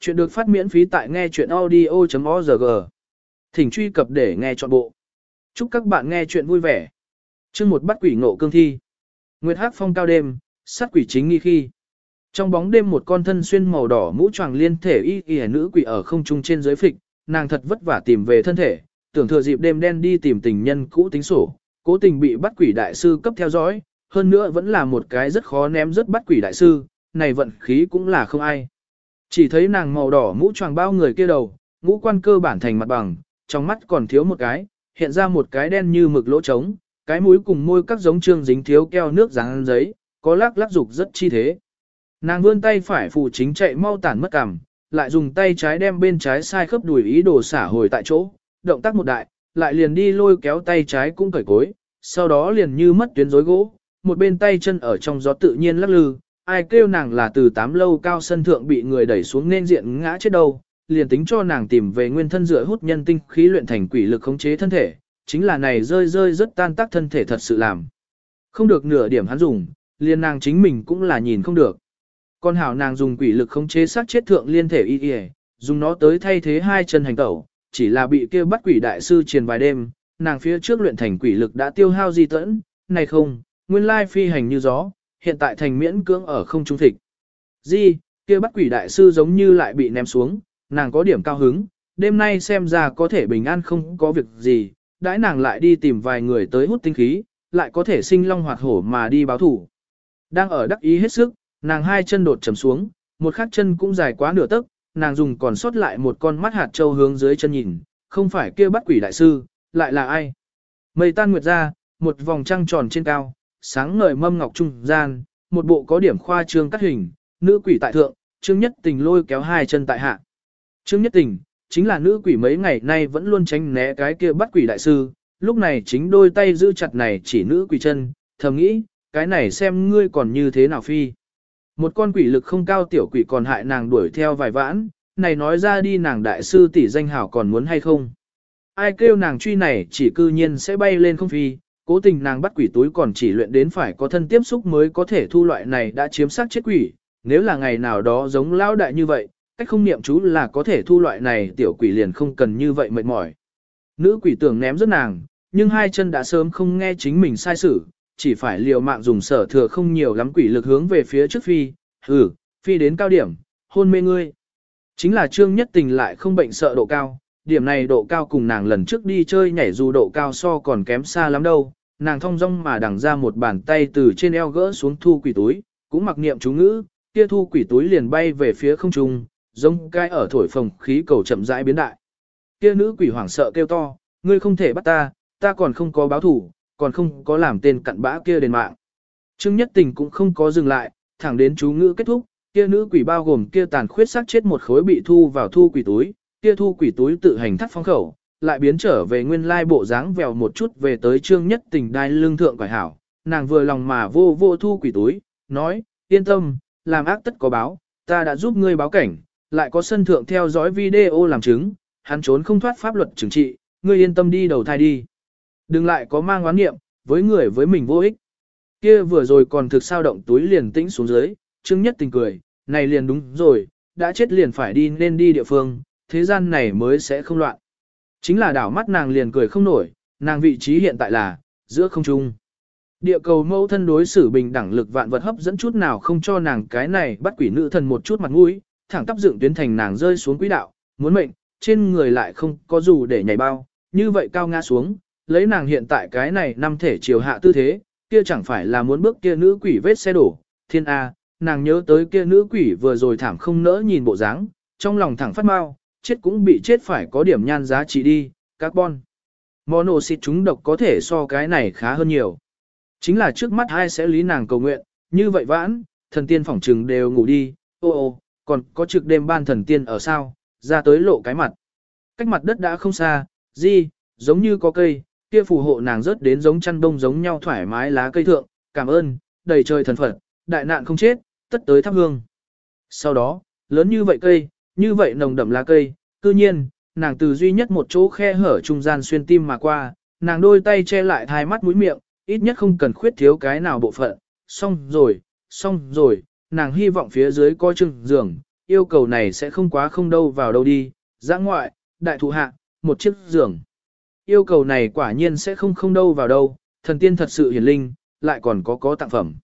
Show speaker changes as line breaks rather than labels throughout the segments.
Chuyện được phát miễn phí tại nghe chuyện audio.org. Thỉnh truy cập để nghe trọn bộ. Chúc các bạn nghe chuyện vui vẻ. chương một bắt quỷ ngộ cương thi. Nguyệt hắc phong cao đêm, sát quỷ chính nghi khi. Trong bóng đêm một con thân xuyên màu đỏ mũ choàng liên thể y y nữ quỷ ở không trung trên dưới phịch, nàng thật vất vả tìm về thân thể, tưởng thừa dịp đêm đen đi tìm tình nhân cũ tính sổ, cố tình bị bắt quỷ đại sư cấp theo dõi, hơn nữa vẫn là một cái rất khó ném rất bắt quỷ đại sư, này vận khí cũng là không ai. Chỉ thấy nàng màu đỏ mũ choàng bao người kia đầu, ngũ quan cơ bản thành mặt bằng, trong mắt còn thiếu một cái, hiện ra một cái đen như mực lỗ trống, cái mũi cùng môi các giống trương dính thiếu keo nước dáng giấy, có lắc lắc dục rất chi thế. Nàng vươn tay phải phụ chính chạy mau tản mất cảm, lại dùng tay trái đem bên trái sai khớp đùi ý đồ xả hồi tại chỗ, động tác một đại, lại liền đi lôi kéo tay trái cũng cởi cối, sau đó liền như mất tuyến rối gỗ, một bên tay chân ở trong gió tự nhiên lắc lư, ai kêu nàng là từ tám lâu cao sân thượng bị người đẩy xuống nên diện ngã chết đâu, liền tính cho nàng tìm về nguyên thân dựa hút nhân tinh khí luyện thành quỷ lực khống chế thân thể, chính là này rơi rơi rất tan tác thân thể thật sự làm. Không được nửa điểm hắn dùng, liền nàng chính mình cũng là nhìn không được. Con hảo nàng dùng quỷ lực khống chế sát chết thượng liên thể y y, dùng nó tới thay thế hai chân hành tẩu, chỉ là bị kia bắt quỷ đại sư truyền vài đêm, nàng phía trước luyện thành quỷ lực đã tiêu hao di tẫn, này không, nguyên lai phi hành như gió, hiện tại thành miễn cưỡng ở không trung thịt, Di, kia bắt quỷ đại sư giống như lại bị ném xuống, nàng có điểm cao hứng, đêm nay xem ra có thể bình an không có việc gì, đãi nàng lại đi tìm vài người tới hút tinh khí, lại có thể sinh long hoạt hổ mà đi báo thủ. Đang ở đắc ý hết sức, nàng hai chân đột chầm xuống, một khắc chân cũng dài quá nửa tấc, nàng dùng còn sót lại một con mắt hạt châu hướng dưới chân nhìn, không phải kia bắt quỷ đại sư, lại là ai? Mây tan nguyệt ra, một vòng trăng tròn trên cao, sáng ngời mâm ngọc trung gian, một bộ có điểm khoa trương cắt hình, nữ quỷ tại thượng, Trương Nhất Tình lôi kéo hai chân tại hạ. Trương Nhất Tình, chính là nữ quỷ mấy ngày nay vẫn luôn tránh né cái kia bắt quỷ đại sư, lúc này chính đôi tay giữ chặt này chỉ nữ quỷ chân, thầm nghĩ, cái này xem ngươi còn như thế nào phi. Một con quỷ lực không cao tiểu quỷ còn hại nàng đuổi theo vài vãn, này nói ra đi nàng đại sư tỷ danh hảo còn muốn hay không. Ai kêu nàng truy này chỉ cư nhiên sẽ bay lên không phi, cố tình nàng bắt quỷ túi còn chỉ luyện đến phải có thân tiếp xúc mới có thể thu loại này đã chiếm xác chết quỷ, nếu là ngày nào đó giống lão đại như vậy, cách không niệm chú là có thể thu loại này tiểu quỷ liền không cần như vậy mệt mỏi. Nữ quỷ tưởng ném rất nàng, nhưng hai chân đã sớm không nghe chính mình sai sử, chỉ phải liều mạng dùng sở thừa không nhiều lắm quỷ lực hướng về phía trước phi, Ừ, phi đến cao điểm, hôn mê ngươi. Chính là trương nhất tình lại không bệnh sợ độ cao, điểm này độ cao cùng nàng lần trước đi chơi nhảy dù độ cao so còn kém xa lắm đâu, nàng thong dong mà đằng ra một bàn tay từ trên eo gỡ xuống thu quỷ túi, cũng mặc niệm chú ngữ, kia thu quỷ túi liền bay về phía không trung, giống cái ở thổi phồng khí cầu chậm rãi biến đại. Kia nữ quỷ hoảng sợ kêu to, ngươi không thể bắt ta, ta còn không có báo thủ, còn không có làm tên cặn bã kia đền mạng. Trương Nhất Tình cũng không có dừng lại, thẳng đến chú ngữ kết thúc, kia nữ quỷ bao gồm kia tàn khuyết xác chết một khối bị thu vào thu quỷ túi, kia thu quỷ túi tự hành thắt phong khẩu, lại biến trở về nguyên lai bộ dáng vèo một chút về tới trương nhất tình đai lương thượng quải hảo, nàng vừa lòng mà vô vô thu quỷ túi, nói, yên tâm, làm ác tất có báo, ta đã giúp ngươi báo cảnh, lại có sân thượng theo dõi video làm chứng, hắn trốn không thoát pháp luật trừng trị, ngươi yên tâm đi đầu thai đi. Đừng lại có mang oán nghiệm, với người với mình vô ích. Kia vừa rồi còn thực sao động túi liền tĩnh xuống dưới, trương nhất tình cười, này liền đúng rồi, đã chết liền phải đi nên đi địa phương, thế gian này mới sẽ không loạn. Chính là đảo mắt nàng liền cười không nổi, nàng vị trí hiện tại là, giữa không trung. Địa cầu mẫu thân đối xử bình đẳng lực vạn vật hấp dẫn chút nào không cho nàng cái này bắt quỷ nữ thần một chút mặt mũi, thẳng tắp dựng tuyến thành nàng rơi xuống quỹ đạo, muốn mệnh, trên người lại không có dù để nhảy bao, như vậy cao ngã xuống, lấy nàng hiện tại cái này năm thể chiều hạ tư thế, kia chẳng phải là muốn bước kia nữ quỷ vết xe đổ, thiên A, nàng nhớ tới kia nữ quỷ vừa rồi thảm không nỡ nhìn bộ dáng, trong lòng thẳng phát mau, chết cũng bị chết phải có điểm nhan giá trị đi, carbon. Monoxide chúng độc có thể so cái này khá hơn nhiều. Chính là trước mắt ai sẽ lý nàng cầu nguyện, như vậy vãn, thần tiên phỏng trừng đều ngủ đi, ô ô, còn có trực đêm ban thần tiên ở sao, ra tới lộ cái mặt. Cách mặt đất đã không xa, gì, giống như có cây, kia phù hộ nàng rớt đến giống chăn đông giống nhau thoải mái lá cây thượng, cảm ơn, đầy trời thần phật, đại nạn không chết, tất tới thắp hương. Sau đó, lớn như vậy cây, như vậy nồng đậm lá cây, cư nhiên, nàng từ duy nhất một chỗ khe hở trung gian xuyên tim mà qua, nàng đôi tay che lại hai mắt mũi miệng, ít nhất không cần khuyết thiếu cái nào bộ phận, xong rồi, xong rồi, nàng hy vọng phía dưới coi chừng giường, yêu cầu này sẽ không quá không đâu vào đâu đi, giã ngoại, đại thụ hạ, một chiếc giường. Yêu cầu này quả nhiên sẽ không không đâu vào đâu, thần tiên thật sự hiển linh, lại còn có có tặng phẩm.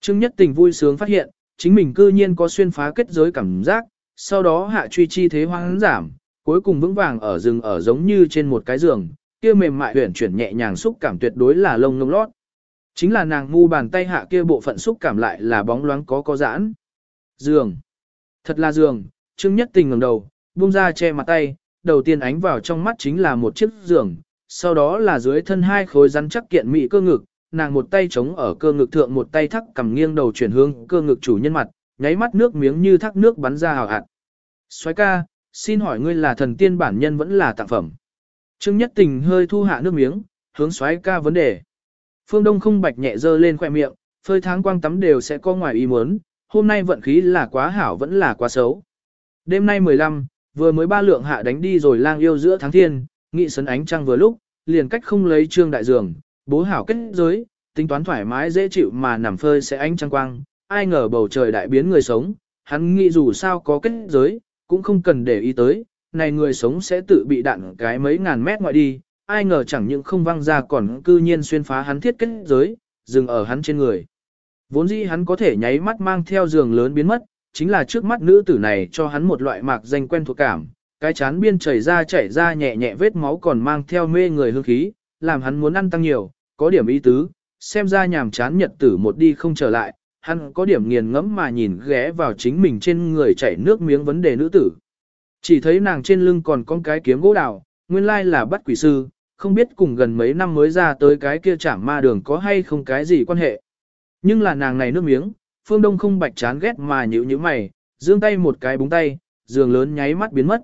Trương Nhất Tình vui sướng phát hiện, chính mình cư nhiên có xuyên phá kết giới cảm giác, sau đó hạ truy chi thế hoang giảm, cuối cùng vững vàng ở rừng ở giống như trên một cái giường, kia mềm mại huyển chuyển nhẹ nhàng xúc cảm tuyệt đối là lông lông lót. Chính là nàng ngu bàn tay hạ kia bộ phận xúc cảm lại là bóng loáng có có giãn. Giường. Thật là giường, Trương Nhất Tình ngẩng đầu, buông ra che mặt tay, đầu tiên ánh vào trong mắt chính là một chiếc giường, sau đó là dưới thân hai khối rắn chắc kiện mị cơ ngực, nàng một tay chống ở cơ ngực thượng một tay thắc cầm nghiêng đầu chuyển hướng cơ ngực chủ nhân mặt, nháy mắt nước miếng như thác nước bắn ra hào hạt. Xoái ca, xin hỏi ngươi là thần tiên bản nhân vẫn là tặng phẩm. Trương Nhất Tình hơi thu hạ nước miếng, hướng xoái ca vấn đề. Phương Đông không bạch nhẹ dơ lên khoẻ miệng, phơi tháng quang tắm đều sẽ có ngoài ý muốn, hôm nay vận khí là quá hảo vẫn là quá xấu. Đêm nay 15, vừa mới ba lượng hạ đánh đi rồi lang yêu giữa tháng thiên, nghị sấn ánh trăng vừa lúc, liền cách không lấy trương đại giường, bố hảo kết giới, tính toán thoải mái dễ chịu mà nằm phơi sẽ ánh trăng quang, ai ngờ bầu trời đại biến người sống, hắn nghĩ dù sao có kết giới, cũng không cần để ý tới, này người sống sẽ tự bị đạn cái mấy ngàn mét ngoại đi, ai ngờ chẳng những không văng ra còn cư nhiên xuyên phá hắn thiết kết giới, dừng ở hắn trên người. Vốn dĩ hắn có thể nháy mắt mang theo giường lớn biến mất, chính là trước mắt nữ tử này cho hắn một loại mạc danh quen thuộc cảm, cái chán biên chảy ra chảy ra nhẹ nhẹ vết máu còn mang theo mê người hương khí, làm hắn muốn ăn tăng nhiều, có điểm ý tứ, xem ra nhàm chán nhật tử một đi không trở lại, hắn có điểm nghiền ngẫm mà nhìn ghé vào chính mình trên người chảy nước miếng vấn đề nữ tử. Chỉ thấy nàng trên lưng còn con cái kiếm gỗ đào, nguyên lai là bắt quỷ sư, không biết cùng gần mấy năm mới ra tới cái kia chảm ma đường có hay không cái gì quan hệ. Nhưng là nàng này nước miếng, phương đông không bạch chán ghét mà nhữ như mày, dương tay một cái búng tay, giường lớn nháy mắt biến mất.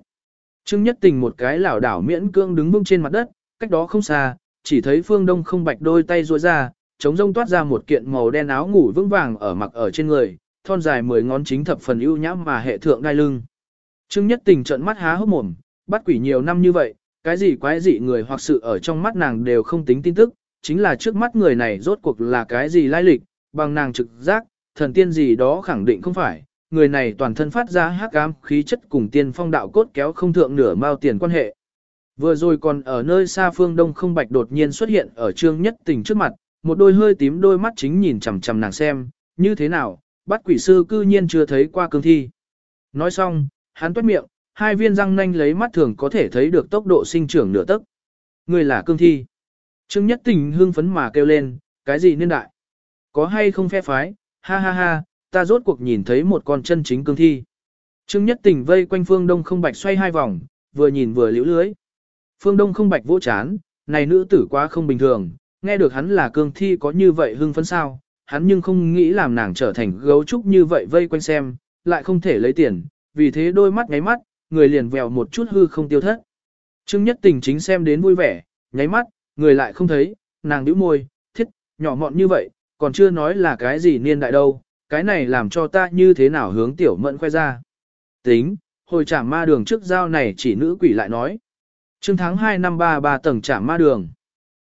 Trương nhất tình một cái lảo đảo miễn cương đứng vững trên mặt đất, cách đó không xa, chỉ thấy phương đông không bạch đôi tay ruôi ra, chống rông toát ra một kiện màu đen áo ngủ vững vàng ở mặc ở trên người, thon dài mười ngón chính thập phần ưu nhãm mà hệ thượng đai lưng. Trương nhất tình trợn mắt há hốc mồm, bắt quỷ nhiều năm như vậy, cái gì quái dị người hoặc sự ở trong mắt nàng đều không tính tin tức, chính là trước mắt người này rốt cuộc là cái gì lai lịch, bằng nàng trực giác, thần tiên gì đó khẳng định không phải, người này toàn thân phát ra hắc ám khí chất cùng tiên phong đạo cốt kéo không thượng nửa mao tiền quan hệ. Vừa rồi còn ở nơi xa phương đông không bạch đột nhiên xuất hiện ở trương nhất tình trước mặt, một đôi hơi tím đôi mắt chính nhìn chằm chằm nàng xem, như thế nào, bắt quỷ sư cư nhiên chưa thấy qua cương thi. Nói xong, hắn tuét miệng, hai viên răng nanh lấy mắt thường có thể thấy được tốc độ sinh trưởng nửa tấc. Người là cương thi. Trương nhất tình hương phấn mà kêu lên, cái gì niên đại? Có hay không phe phái, ha ha ha, ta rốt cuộc nhìn thấy một con chân chính cương thi. Trương Nhất Tình vây quanh Phương Đông không bạch xoay hai vòng, vừa nhìn vừa liễu lưới. Phương Đông không bạch vỗ chán, này nữ tử quá không bình thường, nghe được hắn là cương thi có như vậy hưng phấn sao, hắn nhưng không nghĩ làm nàng trở thành gấu trúc như vậy vây quanh xem, lại không thể lấy tiền, vì thế đôi mắt nháy mắt, người liền vèo một chút hư không tiêu thất. Trương Nhất Tình chính xem đến vui vẻ, nháy mắt, người lại không thấy, nàng nhíu môi, thiết, nhỏ mọn như vậy, còn chưa nói là cái gì niên đại đâu, cái này làm cho ta như thế nào hướng tiểu mẫn khoe ra. Tính, hồi trảm ma đường trước giao này chỉ nữ quỷ lại nói. Trương tháng 2 năm 33 tầng trảm ma đường.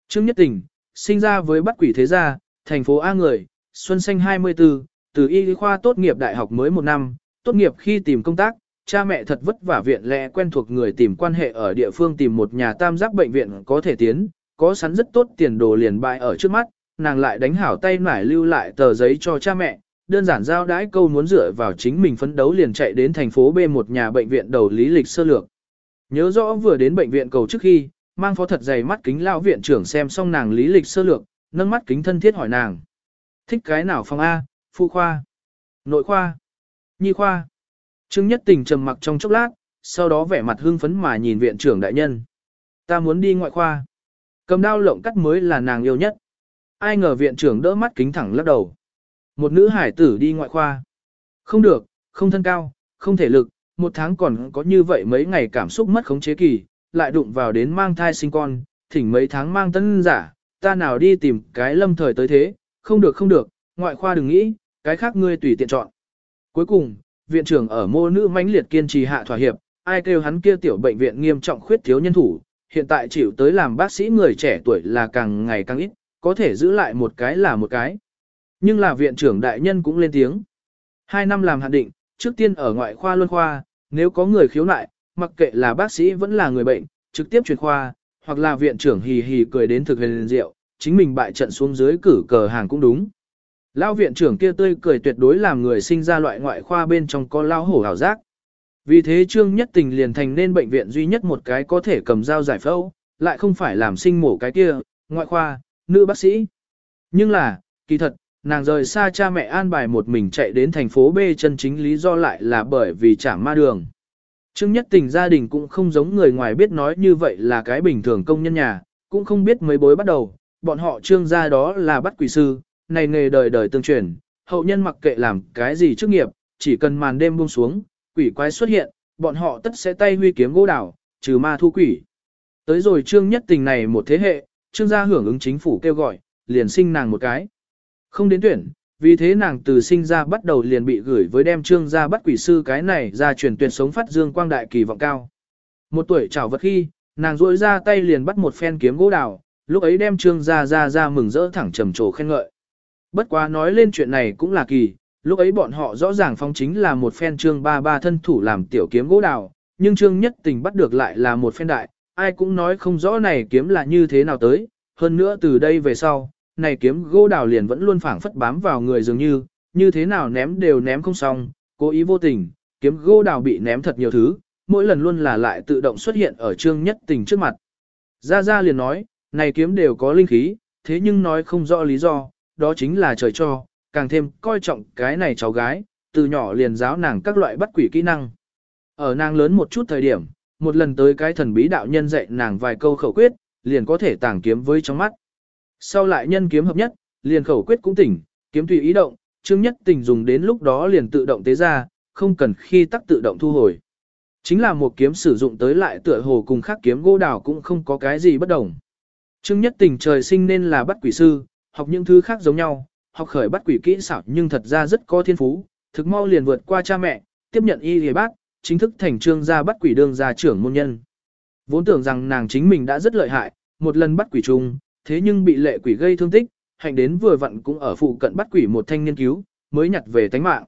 Trương Nhất Tình, sinh ra với bắt quỷ thế gia, thành phố A người, xuân xanh 24, từ y khoa tốt nghiệp đại học mới một năm, tốt nghiệp khi tìm công tác, cha mẹ thật vất vả viện lẽ quen thuộc người tìm quan hệ ở địa phương tìm một nhà tam giác bệnh viện có thể tiến, có sẵn rất tốt tiền đồ liền bại ở trước mắt, nàng lại đánh hảo tay nải lưu lại tờ giấy cho cha mẹ, đơn giản giao đãi câu muốn dựa vào chính mình phấn đấu liền chạy đến thành phố B một nhà bệnh viện đầu lý lịch sơ lược. Nhớ rõ vừa đến bệnh viện cầu trước khi, mang phó thật dày mắt kính lão viện trưởng xem xong nàng lý lịch sơ lược, nâng mắt kính thân thiết hỏi nàng. Thích cái nào phòng A, phụ khoa, nội khoa, nhi khoa. Trương Nhất Tình trầm mặc trong chốc lát, sau đó vẻ mặt hưng phấn mà nhìn viện trưởng đại nhân. Ta muốn đi ngoại khoa. Cầm đao lộng cắt mới là nàng yêu nhất. Ai ngờ viện trưởng đỡ mắt kính thẳng lắc đầu. Một nữ hải tử đi ngoại khoa. Không được, không thân cao, không thể lực, một tháng còn có như vậy mấy ngày cảm xúc mất khống chế kỳ, lại đụng vào đến mang thai sinh con, thỉnh mấy tháng mang tân giả, ta nào đi tìm cái lâm thời tới thế, không được không được, ngoại khoa đừng nghĩ, cái khác ngươi tùy tiện chọn. Cuối cùng, viện trưởng ở mô nữ mãnh liệt kiên trì hạ thỏa hiệp, ai kêu hắn kia tiểu bệnh viện nghiêm trọng khuyết thiếu nhân thủ, hiện tại chịu tới làm bác sĩ người trẻ tuổi là càng ngày càng ít, có thể giữ lại một cái là một cái. Nhưng là viện trưởng đại nhân cũng lên tiếng. Hai năm làm hạn định, trước tiên ở ngoại khoa luân khoa, nếu có người khiếu nại, mặc kệ là bác sĩ vẫn là người bệnh, trực tiếp chuyển khoa, hoặc là viện trưởng hì hì cười đến thực huyền rượu, chính mình bại trận xuống dưới cử cờ hàng cũng đúng. Lão viện trưởng kia tươi cười tuyệt đối làm người sinh ra loại ngoại khoa bên trong có lao hổ hảo giác. Vì thế Trương Nhất Tình liền thành nên bệnh viện duy nhất một cái có thể cầm dao giải phẫu, lại không phải làm sinh mổ cái kia, ngoại khoa, nữ bác sĩ. Nhưng là, kỳ thật, nàng rời xa cha mẹ an bài một mình chạy đến thành phố B chân chính lý do lại là bởi vì chả ma đường. Trương Nhất Tình gia đình cũng không giống người ngoài biết nói như vậy là cái bình thường công nhân nhà, cũng không biết mấy bối bắt đầu, bọn họ trương gia đó là bắt quỷ sư, này nghề đời đời tương truyền, hậu nhân mặc kệ làm cái gì chức nghiệp, chỉ cần màn đêm buông xuống, quỷ quái xuất hiện, bọn họ tất sẽ tay huy kiếm gỗ đảo, trừ ma thu quỷ. Tới rồi trương nhất tình này một thế hệ, trương gia hưởng ứng chính phủ kêu gọi, liền sinh nàng một cái. Không đến tuyển, vì thế nàng từ sinh ra bắt đầu liền bị gửi với đem trương gia bắt quỷ sư cái này ra truyền tuyệt sống phát dương quang đại kỳ vọng cao. Một tuổi trảo vật khi, nàng duỗi ra tay liền bắt một phen kiếm gỗ đào, lúc ấy đem trương gia ra ra mừng rỡ thẳng trầm trồ khen ngợi. Bất quá nói lên chuyện này cũng là kỳ, lúc ấy bọn họ rõ ràng phong chính là một phen trương ba ba thân thủ làm tiểu kiếm gỗ đào, nhưng trương nhất tình bắt được lại là một phen đại, ai cũng nói không rõ này kiếm là như thế nào tới, hơn nữa từ đây về sau, này kiếm gỗ đào liền vẫn luôn phảng phất bám vào người dường như, như thế nào ném đều ném không xong, cố ý vô tình, kiếm gỗ đào bị ném thật nhiều thứ, mỗi lần luôn là lại tự động xuất hiện ở trương nhất tình trước mặt. Gia Gia liền nói, này kiếm đều có linh khí, thế nhưng nói không rõ lý do, đó chính là trời cho, càng thêm coi trọng cái này cháu gái, từ nhỏ liền giáo nàng các loại bắt quỷ kỹ năng. Ở nàng lớn một chút thời điểm, một lần tới cái thần bí đạo nhân dạy nàng vài câu khẩu quyết, liền có thể tàng kiếm với trong mắt. Sau lại nhân kiếm hợp nhất, liền khẩu quyết cũng tỉnh, kiếm tùy ý động, chương nhất tình dùng đến lúc đó liền tự động tế ra, không cần khi tắc tự động thu hồi. Chính là một kiếm sử dụng tới lại tựa hồ cùng khác kiếm gỗ đào cũng không có cái gì bất đồng. Trương Nhất Tình trời sinh nên là bắt quỷ sư, học những thứ khác giống nhau, học khởi bắt quỷ kỹ xảo nhưng thật ra rất có thiên phú, thực mau liền vượt qua cha mẹ, tiếp nhận y hề bác, chính thức thành trương gia bắt quỷ đương gia trưởng môn nhân. Vốn tưởng rằng nàng chính mình đã rất lợi hại, một lần bắt quỷ chung, thế nhưng bị lệ quỷ gây thương tích, hành đến vừa vặn cũng ở phụ cận bắt quỷ một thanh niên cứu, mới nhặt về tánh mạng.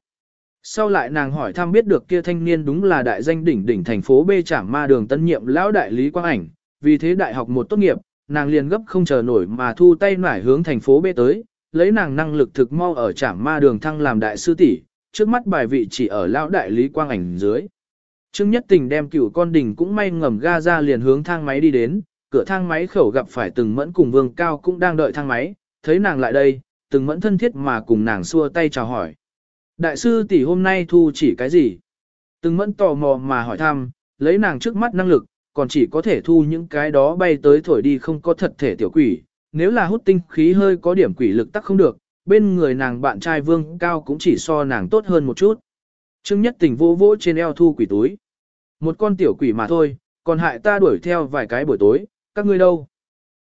Sau lại nàng hỏi thăm biết được kia thanh niên đúng là đại danh đỉnh đỉnh thành phố B Trảm Ma Đường tân nhiệm lão đại lý quang ảnh, vì thế đại học một tốt nghiệp, nàng liền gấp không chờ nổi mà thu tay nải hướng thành phố B tới, lấy nàng năng lực thực mau ở Trảm Ma Đường thăng làm đại sư tỷ, trước mắt bài vị chỉ ở lão đại lý quang ảnh dưới. Trương Nhất Tình đem cửu con đỉnh cũng may ngầm ga ra liền hướng thang máy đi đến, cửa thang máy khẩu gặp phải từng mẫn cùng vương cao cũng đang đợi thang máy, thấy nàng lại đây, từng mẫn thân thiết mà cùng nàng xua tay chào hỏi. Đại sư tỷ hôm nay thu chỉ cái gì? Từng mẫn tò mò mà hỏi thăm, lấy nàng trước mắt năng lực, còn chỉ có thể thu những cái đó bay tới thổi đi không có thật thể tiểu quỷ, nếu là hút tinh khí hơi có điểm quỷ lực tắc không được, bên người nàng bạn trai vương cao cũng chỉ so nàng tốt hơn một chút. Trương nhất tình vô vỗ trên eo thu quỷ túi. Một con tiểu quỷ mà thôi, còn hại ta đuổi theo vài cái buổi tối, các ngươi đâu?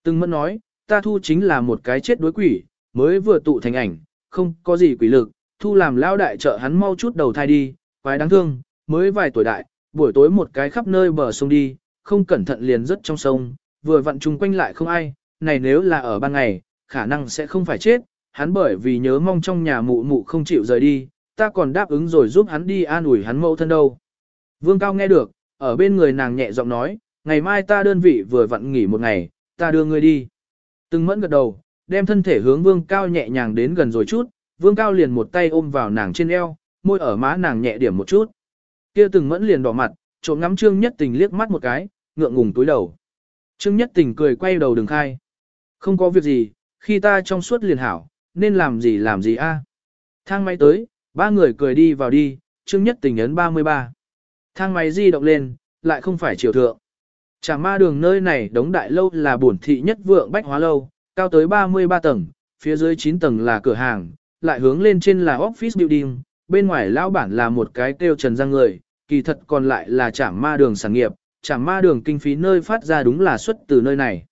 Từng mẫn nói, ta thu chính là một cái chết đối quỷ, mới vừa tụ thành ảnh, không có gì quỷ lực, thu làm lao đại trợ hắn mau chút đầu thai đi, quái đáng thương, mới vài tuổi đại, buổi tối một cái khắp nơi bờ sông đi, không cẩn thận liền rớt trong sông, vừa vặn chung quanh lại không ai, này nếu là ở ban ngày, khả năng sẽ không phải chết, hắn bởi vì nhớ mong trong nhà mụ mụ không chịu rời đi, ta còn đáp ứng rồi giúp hắn đi an ủi hắn mẫu thân đâu. Vương Cao nghe được, ở bên người nàng nhẹ giọng nói, ngày mai ta đơn vị vừa vặn nghỉ một ngày, ta đưa ngươi đi. Từng mẫn gật đầu, đem thân thể hướng Vương Cao nhẹ nhàng đến gần rồi chút, Vương Cao liền một tay ôm vào nàng trên eo, môi ở má nàng nhẹ điểm một chút. Kia từng mẫn liền đỏ mặt, trộm ngắm Trương Nhất Tình liếc mắt một cái, ngượng ngùng túi đầu. Trương Nhất Tình cười quay đầu đường khai. Không có việc gì, khi ta trong suốt liền hảo, nên làm gì làm gì a. Thang máy tới, ba người cười đi vào đi, Trương Nhất Tình ấn 33. Thang máy di động lên, lại không phải chiều thượng. Trà ma đường nơi này đống đại lâu là bổn thị nhất vượng bách hóa lâu, cao tới 33 tầng, phía dưới 9 tầng là cửa hàng, lại hướng lên trên là office building, bên ngoài lão bản là một cái kêu trần răng người, kỳ thật còn lại là chảm ma đường sản nghiệp, chảm ma đường kinh phí nơi phát ra đúng là xuất từ nơi này.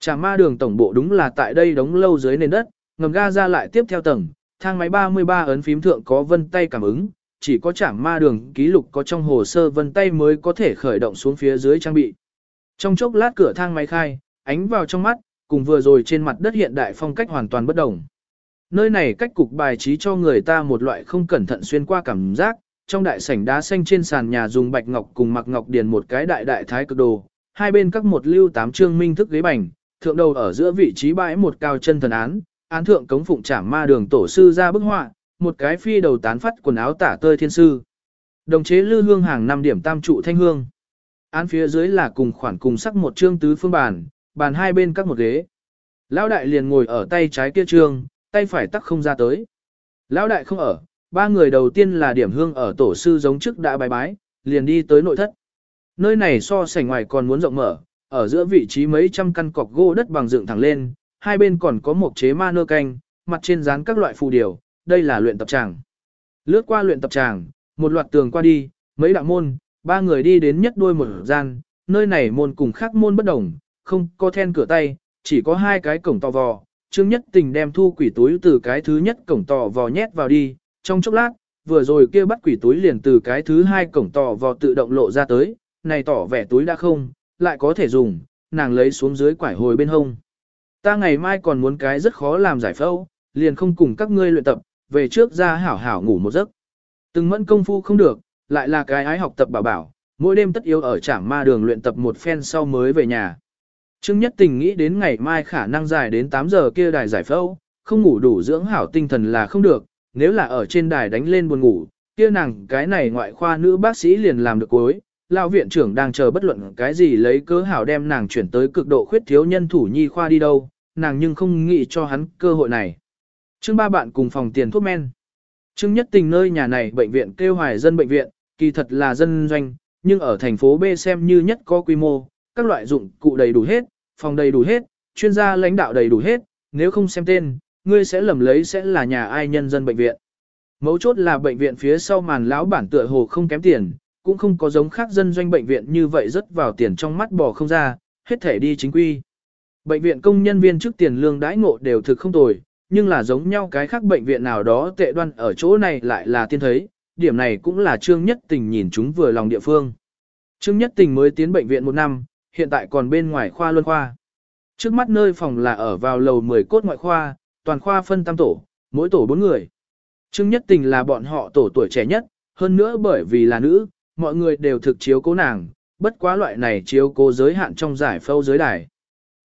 Chảm ma đường tổng bộ đúng là tại đây đống lâu dưới nền đất, ngầm ga ra lại tiếp theo tầng, thang máy 33 ấn phím thượng có vân tay cảm ứng, chỉ có chảm ma đường ký lục có trong hồ sơ vân tay mới có thể khởi động xuống phía dưới trang bị. Trong chốc lát cửa thang máy khai, ánh vào trong mắt, cùng vừa rồi trên mặt đất hiện đại phong cách hoàn toàn bất đồng. Nơi này cách cục bài trí cho người ta một loại không cẩn thận xuyên qua cảm giác, trong đại sảnh đá xanh trên sàn nhà dùng bạch ngọc cùng mặc ngọc điền một cái đại đại thái cực đồ, hai bên các một lưu tám trương minh thức ghế bành, thượng đầu ở giữa vị trí bãi một cao chân thần án, án thượng cống phụng trảm ma đường tổ sư ra bức họa, một cái phi đầu tán phát quần áo tả tơi thiên sư. Đồng chế lư hương hàng năm điểm tam trụ thanh hương. Án phía dưới là cùng khoản cùng sắc một trương tứ phương bàn, bàn hai bên các một ghế. Lão đại liền ngồi ở tay trái kia trương, tay phải tắc không ra tới. Lão đại không ở, ba người đầu tiên là điểm hương ở tổ sư giống trước đã bài bái, liền đi tới nội thất. Nơi này so sảnh ngoài còn muốn rộng mở, ở giữa vị trí mấy trăm căn cọc gỗ đất bằng dựng thẳng lên, hai bên còn có một chế ma nơ canh, mặt trên dán các loại phù điều, đây là luyện tập tràng. Lướt qua luyện tập tràng, một loạt tường qua đi, mấy đạo môn, ba người đi đến nhất đuôi một gian, nơi này môn cùng khác môn bất đồng, không có then cửa tay, chỉ có hai cái cổng to vò. Trương Nhất Tình đem thu quỷ túi từ cái thứ nhất cổng to vò nhét vào đi, trong chốc lát, vừa rồi kia bắt quỷ túi liền từ cái thứ hai cổng to vò tự động lộ ra tới, này tỏ vẻ túi đã không, lại có thể dùng, nàng lấy xuống dưới quải hồi bên hông. Ta ngày mai còn muốn cái rất khó làm giải phẫu, liền không cùng các ngươi luyện tập, về trước ra hảo hảo ngủ một giấc. Từng mẫn công phu không được, lại là cái ái học tập bảo bảo, mỗi đêm tất yếu ở trảng ma đường luyện tập một phen sau mới về nhà. Trương Nhất Tình nghĩ đến ngày mai khả năng dài đến 8 giờ kia đài giải phẫu, không ngủ đủ dưỡng hảo tinh thần là không được, nếu là ở trên đài đánh lên buồn ngủ, kia nàng cái này ngoại khoa nữ bác sĩ liền làm được cuối, lão viện trưởng đang chờ bất luận cái gì lấy cớ hảo đem nàng chuyển tới cực độ khuyết thiếu nhân thủ nhi khoa đi đâu, nàng nhưng không nghĩ cho hắn cơ hội này. Trương ba bạn cùng phòng tiền thuốc men. Trương nhất tình nơi nhà này bệnh viện kêu hoài dân bệnh viện, kỳ thật là dân doanh, nhưng ở thành phố B xem như nhất có quy mô, các loại dụng cụ đầy đủ hết, phòng đầy đủ hết, chuyên gia lãnh đạo đầy đủ hết, nếu không xem tên, ngươi sẽ lầm lấy sẽ là nhà ai nhân dân bệnh viện. Mấu chốt là bệnh viện phía sau màn lão bản tựa hồ không kém tiền, cũng không có giống khác dân doanh bệnh viện như vậy rất vào tiền trong mắt bò không ra, hết thể đi chính quy. Bệnh viện công nhân viên trước tiền lương đãi ngộ đều thực không tồi, nhưng là giống nhau cái khác bệnh viện nào đó tệ đoan ở chỗ này lại là tiên thấy, điểm này cũng là Trương Nhất Tình nhìn chúng vừa lòng địa phương. Trương Nhất Tình mới tiến bệnh viện một năm, hiện tại còn bên ngoài khoa luân khoa. Trước mắt nơi phòng là ở vào lầu 10 cốt ngoại khoa, toàn khoa phân tam tổ, mỗi tổ 4 người. Trương Nhất Tình là bọn họ tổ tuổi trẻ nhất, hơn nữa bởi vì là nữ, mọi người đều thực chiếu cố nàng, bất quá loại này chiếu cố giới hạn trong giải phẫu giới đài.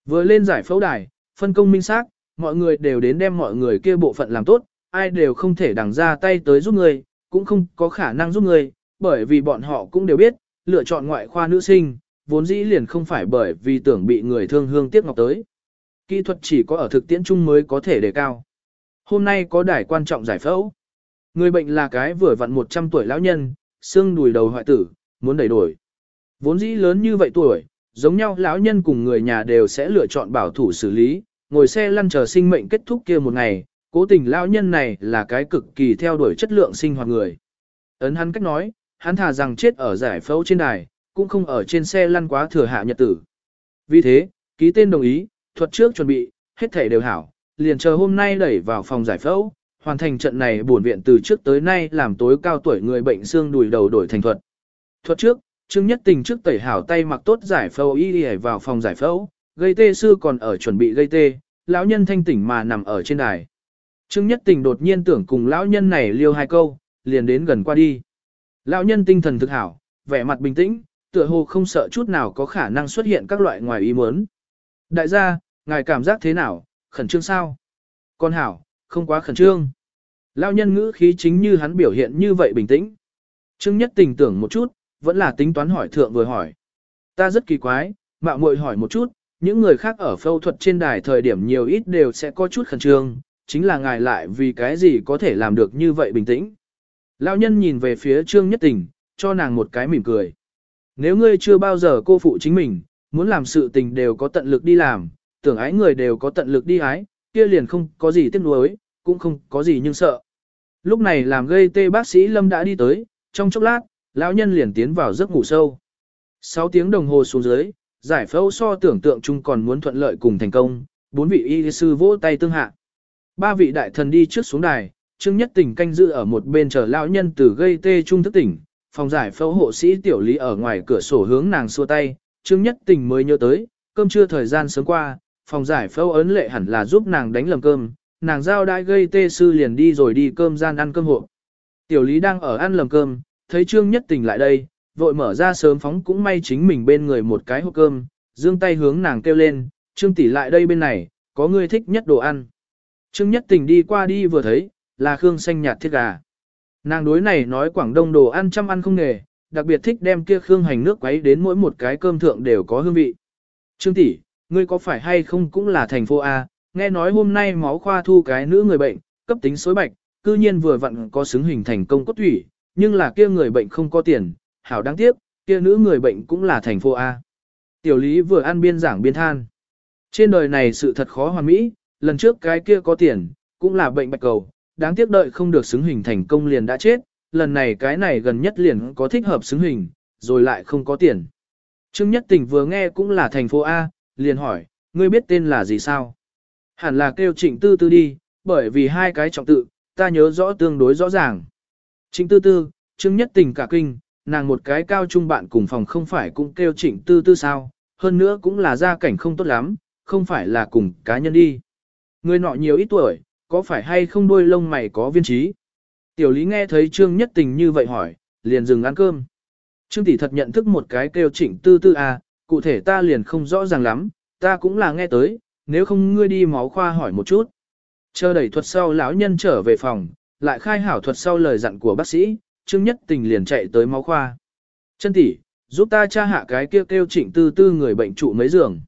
Vừa lên giải phẫu đài, phân công minh xác, mọi người đều đến đem mọi người kia bộ phận làm tốt, ai đều không thể đằng ra tay tới giúp người, cũng không có khả năng giúp người, bởi vì bọn họ cũng đều biết, lựa chọn ngoại khoa nữ sinh, vốn dĩ liền không phải bởi vì tưởng bị người thương hương tiếc ngọc tới. Kỹ thuật chỉ có ở thực tiễn chung mới có thể đề cao. Hôm nay có đài quan trọng giải phẫu. Người bệnh là cái vừa vặn 100 tuổi lão nhân, xương đùi đầu hoại tử, muốn đẩy đổi. Vốn dĩ lớn như vậy tuổi, giống nhau lão nhân cùng người nhà đều sẽ lựa chọn bảo thủ xử lý, ngồi xe lăn chờ sinh mệnh kết thúc kia một ngày, cố tình lão nhân này là cái cực kỳ theo đuổi chất lượng sinh hoạt người. Ấn hắn cách nói, hắn thà rằng chết ở giải phẫu trên đài, cũng không ở trên xe lăn quá thừa hạ nhật tử. Vì thế, ký tên đồng ý, thuật trước chuẩn bị, hết thể đều hảo, liền chờ hôm nay đẩy vào phòng giải phẫu, hoàn thành trận này buồn viện từ trước tới nay làm tối cao tuổi người bệnh xương đùi đầu đổi thành thuật. Thuật trước, Trương Nhất Tình trước tẩy hảo tay mặc tốt giải phẫu y đi vào phòng giải phẫu, gây tê sư còn ở chuẩn bị gây tê, lão nhân thanh tỉnh mà nằm ở trên đài. Trương Nhất Tình đột nhiên tưởng cùng lão nhân này liêu hai câu, liền đến gần qua đi. Lão nhân tinh thần thực hảo, vẻ mặt bình tĩnh, tựa hồ không sợ chút nào có khả năng xuất hiện các loại ngoài ý muốn. Đại gia, ngài cảm giác thế nào, khẩn trương sao? Con hảo, không quá khẩn trương. Lão nhân ngữ khí chính như hắn biểu hiện như vậy bình tĩnh. Trương Nhất Tình tưởng một chút, vẫn là tính toán hỏi thượng vừa hỏi. Ta rất kỳ quái, mạo muội hỏi một chút, những người khác ở phẫu thuật trên đài thời điểm nhiều ít đều sẽ có chút khẩn trương, chính là ngài lại vì cái gì có thể làm được như vậy bình tĩnh. Lão nhân nhìn về phía Trương Nhất Tình, cho nàng một cái mỉm cười. Nếu ngươi chưa bao giờ cô phụ chính mình, muốn làm sự tình đều có tận lực đi làm, tưởng ái người đều có tận lực đi ái, kia liền không có gì tiếc nuối, cũng không có gì nhưng sợ. Lúc này làm gây tê bác sĩ Lâm đã đi tới, trong chốc lát, lão nhân liền tiến vào giấc ngủ sâu. 6 tiếng đồng hồ xuống dưới, giải phẫu so tưởng tượng chung còn muốn thuận lợi cùng thành công, bốn vị y sư vỗ tay tương hạ. Ba vị đại thần đi trước xuống đài, Trương Nhất Tỉnh canh giữ ở một bên chờ lão nhân từ gây tê trung thức tỉnh, phòng giải phẫu hộ sĩ tiểu lý ở ngoài cửa sổ hướng nàng xua tay, Trương Nhất Tình mới nhớ tới, cơm trưa thời gian sớm qua, phòng giải phẫu ấn lệ hẳn là giúp nàng đánh lầm cơm, nàng giao đãi gây tê sư liền đi rồi đi cơm gian ăn cơm hộ. Tiểu lý đang ở ăn lầm cơm, thấy Trương Nhất Tình lại đây, vội mở ra sớm phóng cũng may chính mình bên người một cái hộp cơm, dương tay hướng nàng kêu lên, Trương tỷ lại đây bên này, có người thích nhất đồ ăn. Trương Nhất Tình đi qua đi vừa thấy, là Khương xanh nhạt thiết gà. Nàng đối này nói Quảng Đông đồ ăn chăm ăn không nghề, đặc biệt thích đem kia Khương hành nước quấy đến mỗi một cái cơm thượng đều có hương vị. Trương tỷ, ngươi có phải hay không cũng là thành phố A, nghe nói hôm nay máu khoa thu cái nữ người bệnh, cấp tính xối bạch, cư nhiên vừa vặn có xứng hình thành công cốt thủy, nhưng là kia người bệnh không có tiền, hảo đáng tiếc, kia nữ người bệnh cũng là thành phố A. Tiểu lý vừa ăn biên giảng biên than. Trên đời này sự thật khó hoàn mỹ, lần trước cái kia có tiền, cũng là bệnh bạch cầu, đáng tiếc đợi không được xứng hình thành công liền đã chết, lần này cái này gần nhất liền có thích hợp xứng hình, rồi lại không có tiền. Trương Nhất Tỉnh vừa nghe cũng là thành phố A, liền hỏi, ngươi biết tên là gì sao? Hẳn là kêu trịnh tư tư đi, bởi vì hai cái trọng tự, ta nhớ rõ tương đối rõ ràng. Trịnh tư tư, Trương Nhất Tình cả kinh, nàng một cái cao trung bạn cùng phòng không phải cũng kêu trịnh tư tư sao, hơn nữa cũng là gia cảnh không tốt lắm, không phải là cùng cá nhân đi. Người nọ nhiều ít tuổi, có phải hay không đôi lông mày có viên trí? Tiểu lý nghe thấy Trương Nhất Tình như vậy hỏi, liền dừng ăn cơm. Trương tỷ thật nhận thức một cái kêu trịnh tư tư à, cụ thể ta liền không rõ ràng lắm, ta cũng là nghe tới, nếu không ngươi đi máu khoa hỏi một chút. Chờ đẩy thuật sau lão nhân trở về phòng, lại khai hảo thuật sau lời dặn của bác sĩ, Trương Nhất Tình liền chạy tới máu khoa. Chân tỷ, giúp ta tra hạ cái kêu kêu trịnh tư tư người bệnh trụ mấy giường.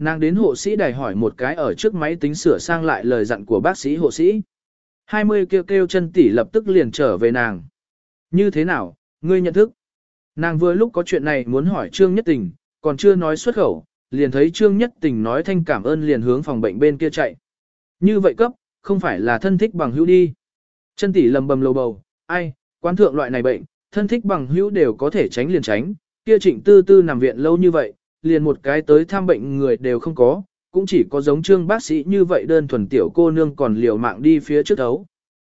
Nàng đến hộ sĩ đài hỏi một cái ở trước máy tính sửa sang lại lời dặn của bác sĩ hộ sĩ. 20 kêu kêu chân tỷ lập tức liền trở về nàng. Như thế nào, ngươi nhận thức? Nàng vừa lúc có chuyện này muốn hỏi Trương Nhất Tình, còn chưa nói xuất khẩu, liền thấy Trương Nhất Tình nói thanh cảm ơn liền hướng phòng bệnh bên kia chạy. Như vậy cấp, không phải là thân thích bằng hữu đi. Chân tỷ lầm bầm lầu bầu, ai, quan thượng loại này bệnh, thân thích bằng hữu đều có thể tránh liền tránh, kia trịnh tư tư nằm viện lâu như vậy, liền một cái tới thăm bệnh người đều không có, cũng chỉ có giống trương bác sĩ như vậy đơn thuần tiểu cô nương còn liều mạng đi phía trước thấu.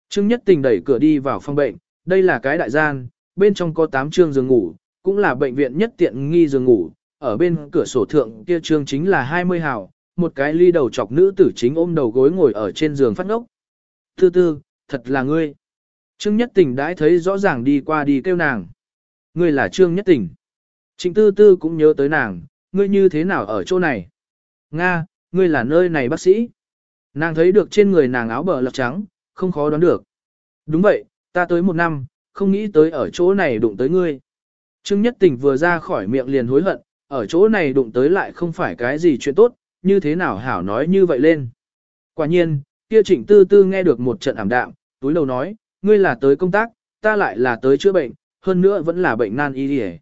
Trương Nhất Tình đẩy cửa đi vào phòng bệnh, đây là cái đại gian, bên trong có 8 trương giường ngủ, cũng là bệnh viện nhất tiện nghi giường ngủ, ở bên cửa sổ thượng kia trương chính là 20 hào, một cái ly đầu chọc nữ tử chính ôm đầu gối ngồi ở trên giường phát ngốc. Tư tư, thật là ngươi. Trương Nhất Tình đã thấy rõ ràng đi qua đi kêu nàng. Ngươi là Trương Nhất Tình. Trịnh tư tư cũng nhớ tới nàng, ngươi như thế nào ở chỗ này? Nga, ngươi là nơi này bác sĩ. Nàng thấy được trên người nàng áo bờ lọc trắng, không khó đoán được. Đúng vậy, ta tới một năm, không nghĩ tới ở chỗ này đụng tới ngươi. Trương Nhất Tình vừa ra khỏi miệng liền hối hận, ở chỗ này đụng tới lại không phải cái gì chuyện tốt, như thế nào hảo nói như vậy lên. Quả nhiên, kia trịnh tư tư nghe được một trận ảm đạm, túi đầu nói, ngươi là tới công tác, ta lại là tới chữa bệnh, hơn nữa vẫn là bệnh nan y đi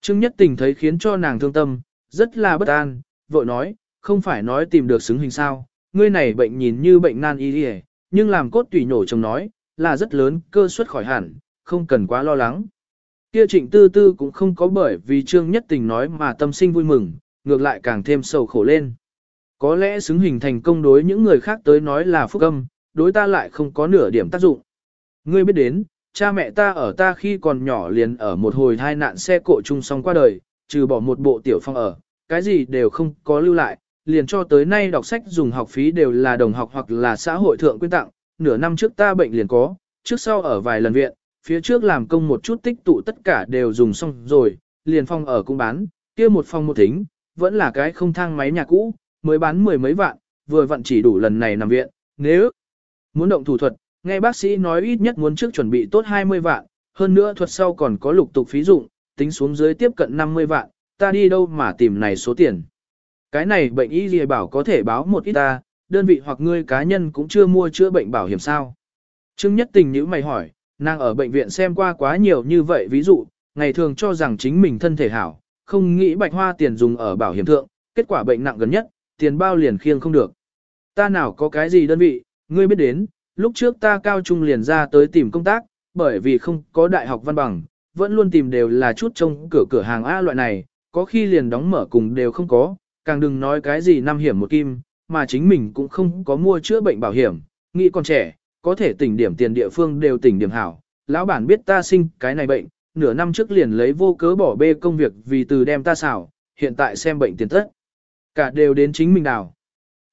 Trương Nhất Tình thấy khiến cho nàng thương tâm, rất là bất an, vội nói, không phải nói tìm được xứng hình sao, ngươi này bệnh nhìn như bệnh nan y đi nhưng làm cốt tủy nổ chồng nói, là rất lớn, cơ suất khỏi hẳn, không cần quá lo lắng. Kia trịnh tư tư cũng không có bởi vì Trương Nhất Tình nói mà tâm sinh vui mừng, ngược lại càng thêm sầu khổ lên. Có lẽ xứng hình thành công đối những người khác tới nói là phúc âm, đối ta lại không có nửa điểm tác dụng. Ngươi biết đến, cha mẹ ta ở ta khi còn nhỏ liền ở một hồi tai nạn xe cộ chung xong qua đời, trừ bỏ một bộ tiểu phong ở, cái gì đều không có lưu lại, liền cho tới nay đọc sách dùng học phí đều là đồng học hoặc là xã hội thượng quyên tặng, nửa năm trước ta bệnh liền có, trước sau ở vài lần viện, phía trước làm công một chút tích tụ tất cả đều dùng xong rồi, liền phong ở cũng bán, kia một phong một thính, vẫn là cái không thang máy nhà cũ, mới bán mười mấy vạn, vừa vặn chỉ đủ lần này nằm viện, nếu muốn động thủ thuật, nghe bác sĩ nói ít nhất muốn trước chuẩn bị tốt 20 vạn, hơn nữa thuật sau còn có lục tục phí dụng, tính xuống dưới tiếp cận 50 vạn, ta đi đâu mà tìm này số tiền. Cái này bệnh y gì bảo có thể báo một ít ta, đơn vị hoặc ngươi cá nhân cũng chưa mua chữa bệnh bảo hiểm sao. Trương Nhất Tình nhữ mày hỏi, nàng ở bệnh viện xem qua quá nhiều như vậy ví dụ, ngày thường cho rằng chính mình thân thể hảo, không nghĩ bạch hoa tiền dùng ở bảo hiểm thượng, kết quả bệnh nặng gần nhất, tiền bao liền khiêng không được. Ta nào có cái gì đơn vị, ngươi biết đến, lúc trước ta cao trung liền ra tới tìm công tác, bởi vì không có đại học văn bằng, vẫn luôn tìm đều là chút trong cửa cửa hàng A loại này, có khi liền đóng mở cùng đều không có, càng đừng nói cái gì năm hiểm một kim, mà chính mình cũng không có mua chữa bệnh bảo hiểm, nghĩ còn trẻ, có thể tỉnh điểm tiền địa phương đều tỉnh điểm hảo. Lão bản biết ta sinh cái này bệnh, nửa năm trước liền lấy vô cớ bỏ bê công việc vì từ đem ta xảo, hiện tại xem bệnh tiền tất. Cả đều đến chính mình đào.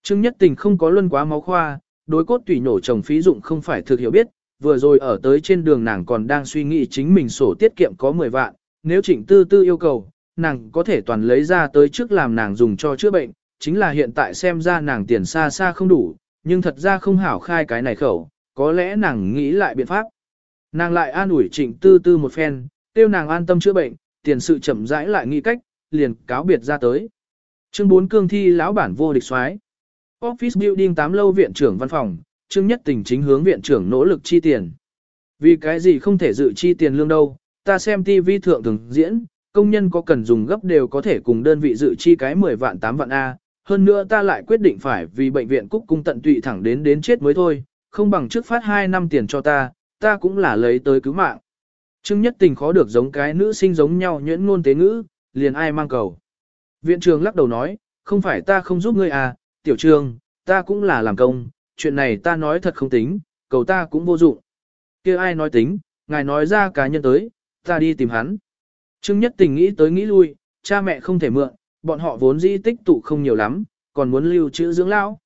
Trương Nhất Tình không có luân quá máu khoa, đối cốt tủy nổ trồng phí dụng không phải thực hiểu biết, vừa rồi ở tới trên đường nàng còn đang suy nghĩ chính mình sổ tiết kiệm có 10 vạn, nếu trịnh tư tư yêu cầu, nàng có thể toàn lấy ra tới trước làm nàng dùng cho chữa bệnh, chính là hiện tại xem ra nàng tiền xa xa không đủ, nhưng thật ra không hảo khai cái này khẩu, có lẽ nàng nghĩ lại biện pháp. Nàng lại an ủi trịnh tư tư một phen, tiêu nàng an tâm chữa bệnh, tiền sự chậm rãi lại nghĩ cách, liền cáo biệt ra tới. Chương 4 cương thi lão bản vô địch soái Office Building 8 lâu viện trưởng văn phòng, Trương nhất tình chính hướng viện trưởng nỗ lực chi tiền. Vì cái gì không thể dự chi tiền lương đâu, ta xem TV thượng thường diễn, công nhân có cần dùng gấp đều có thể cùng đơn vị dự chi cái 10 vạn 8 vạn A, hơn nữa ta lại quyết định phải vì bệnh viện cúc cung tận tụy thẳng đến đến chết mới thôi, không bằng trước phát 2 năm tiền cho ta, ta cũng là lấy tới cứu mạng. Trương nhất tình khó được giống cái nữ sinh giống nhau nhuyễn ngôn tế ngữ, liền ai mang cầu. Viện trường lắc đầu nói, không phải ta không giúp ngươi à, tiểu trường, ta cũng là làm công, chuyện này ta nói thật không tính, cầu ta cũng vô dụng. kia ai nói tính, ngài nói ra cá nhân tới, ta đi tìm hắn. Trương nhất tình nghĩ tới nghĩ lui, cha mẹ không thể mượn, bọn họ vốn dĩ tích tụ không nhiều lắm, còn muốn lưu trữ dưỡng lão.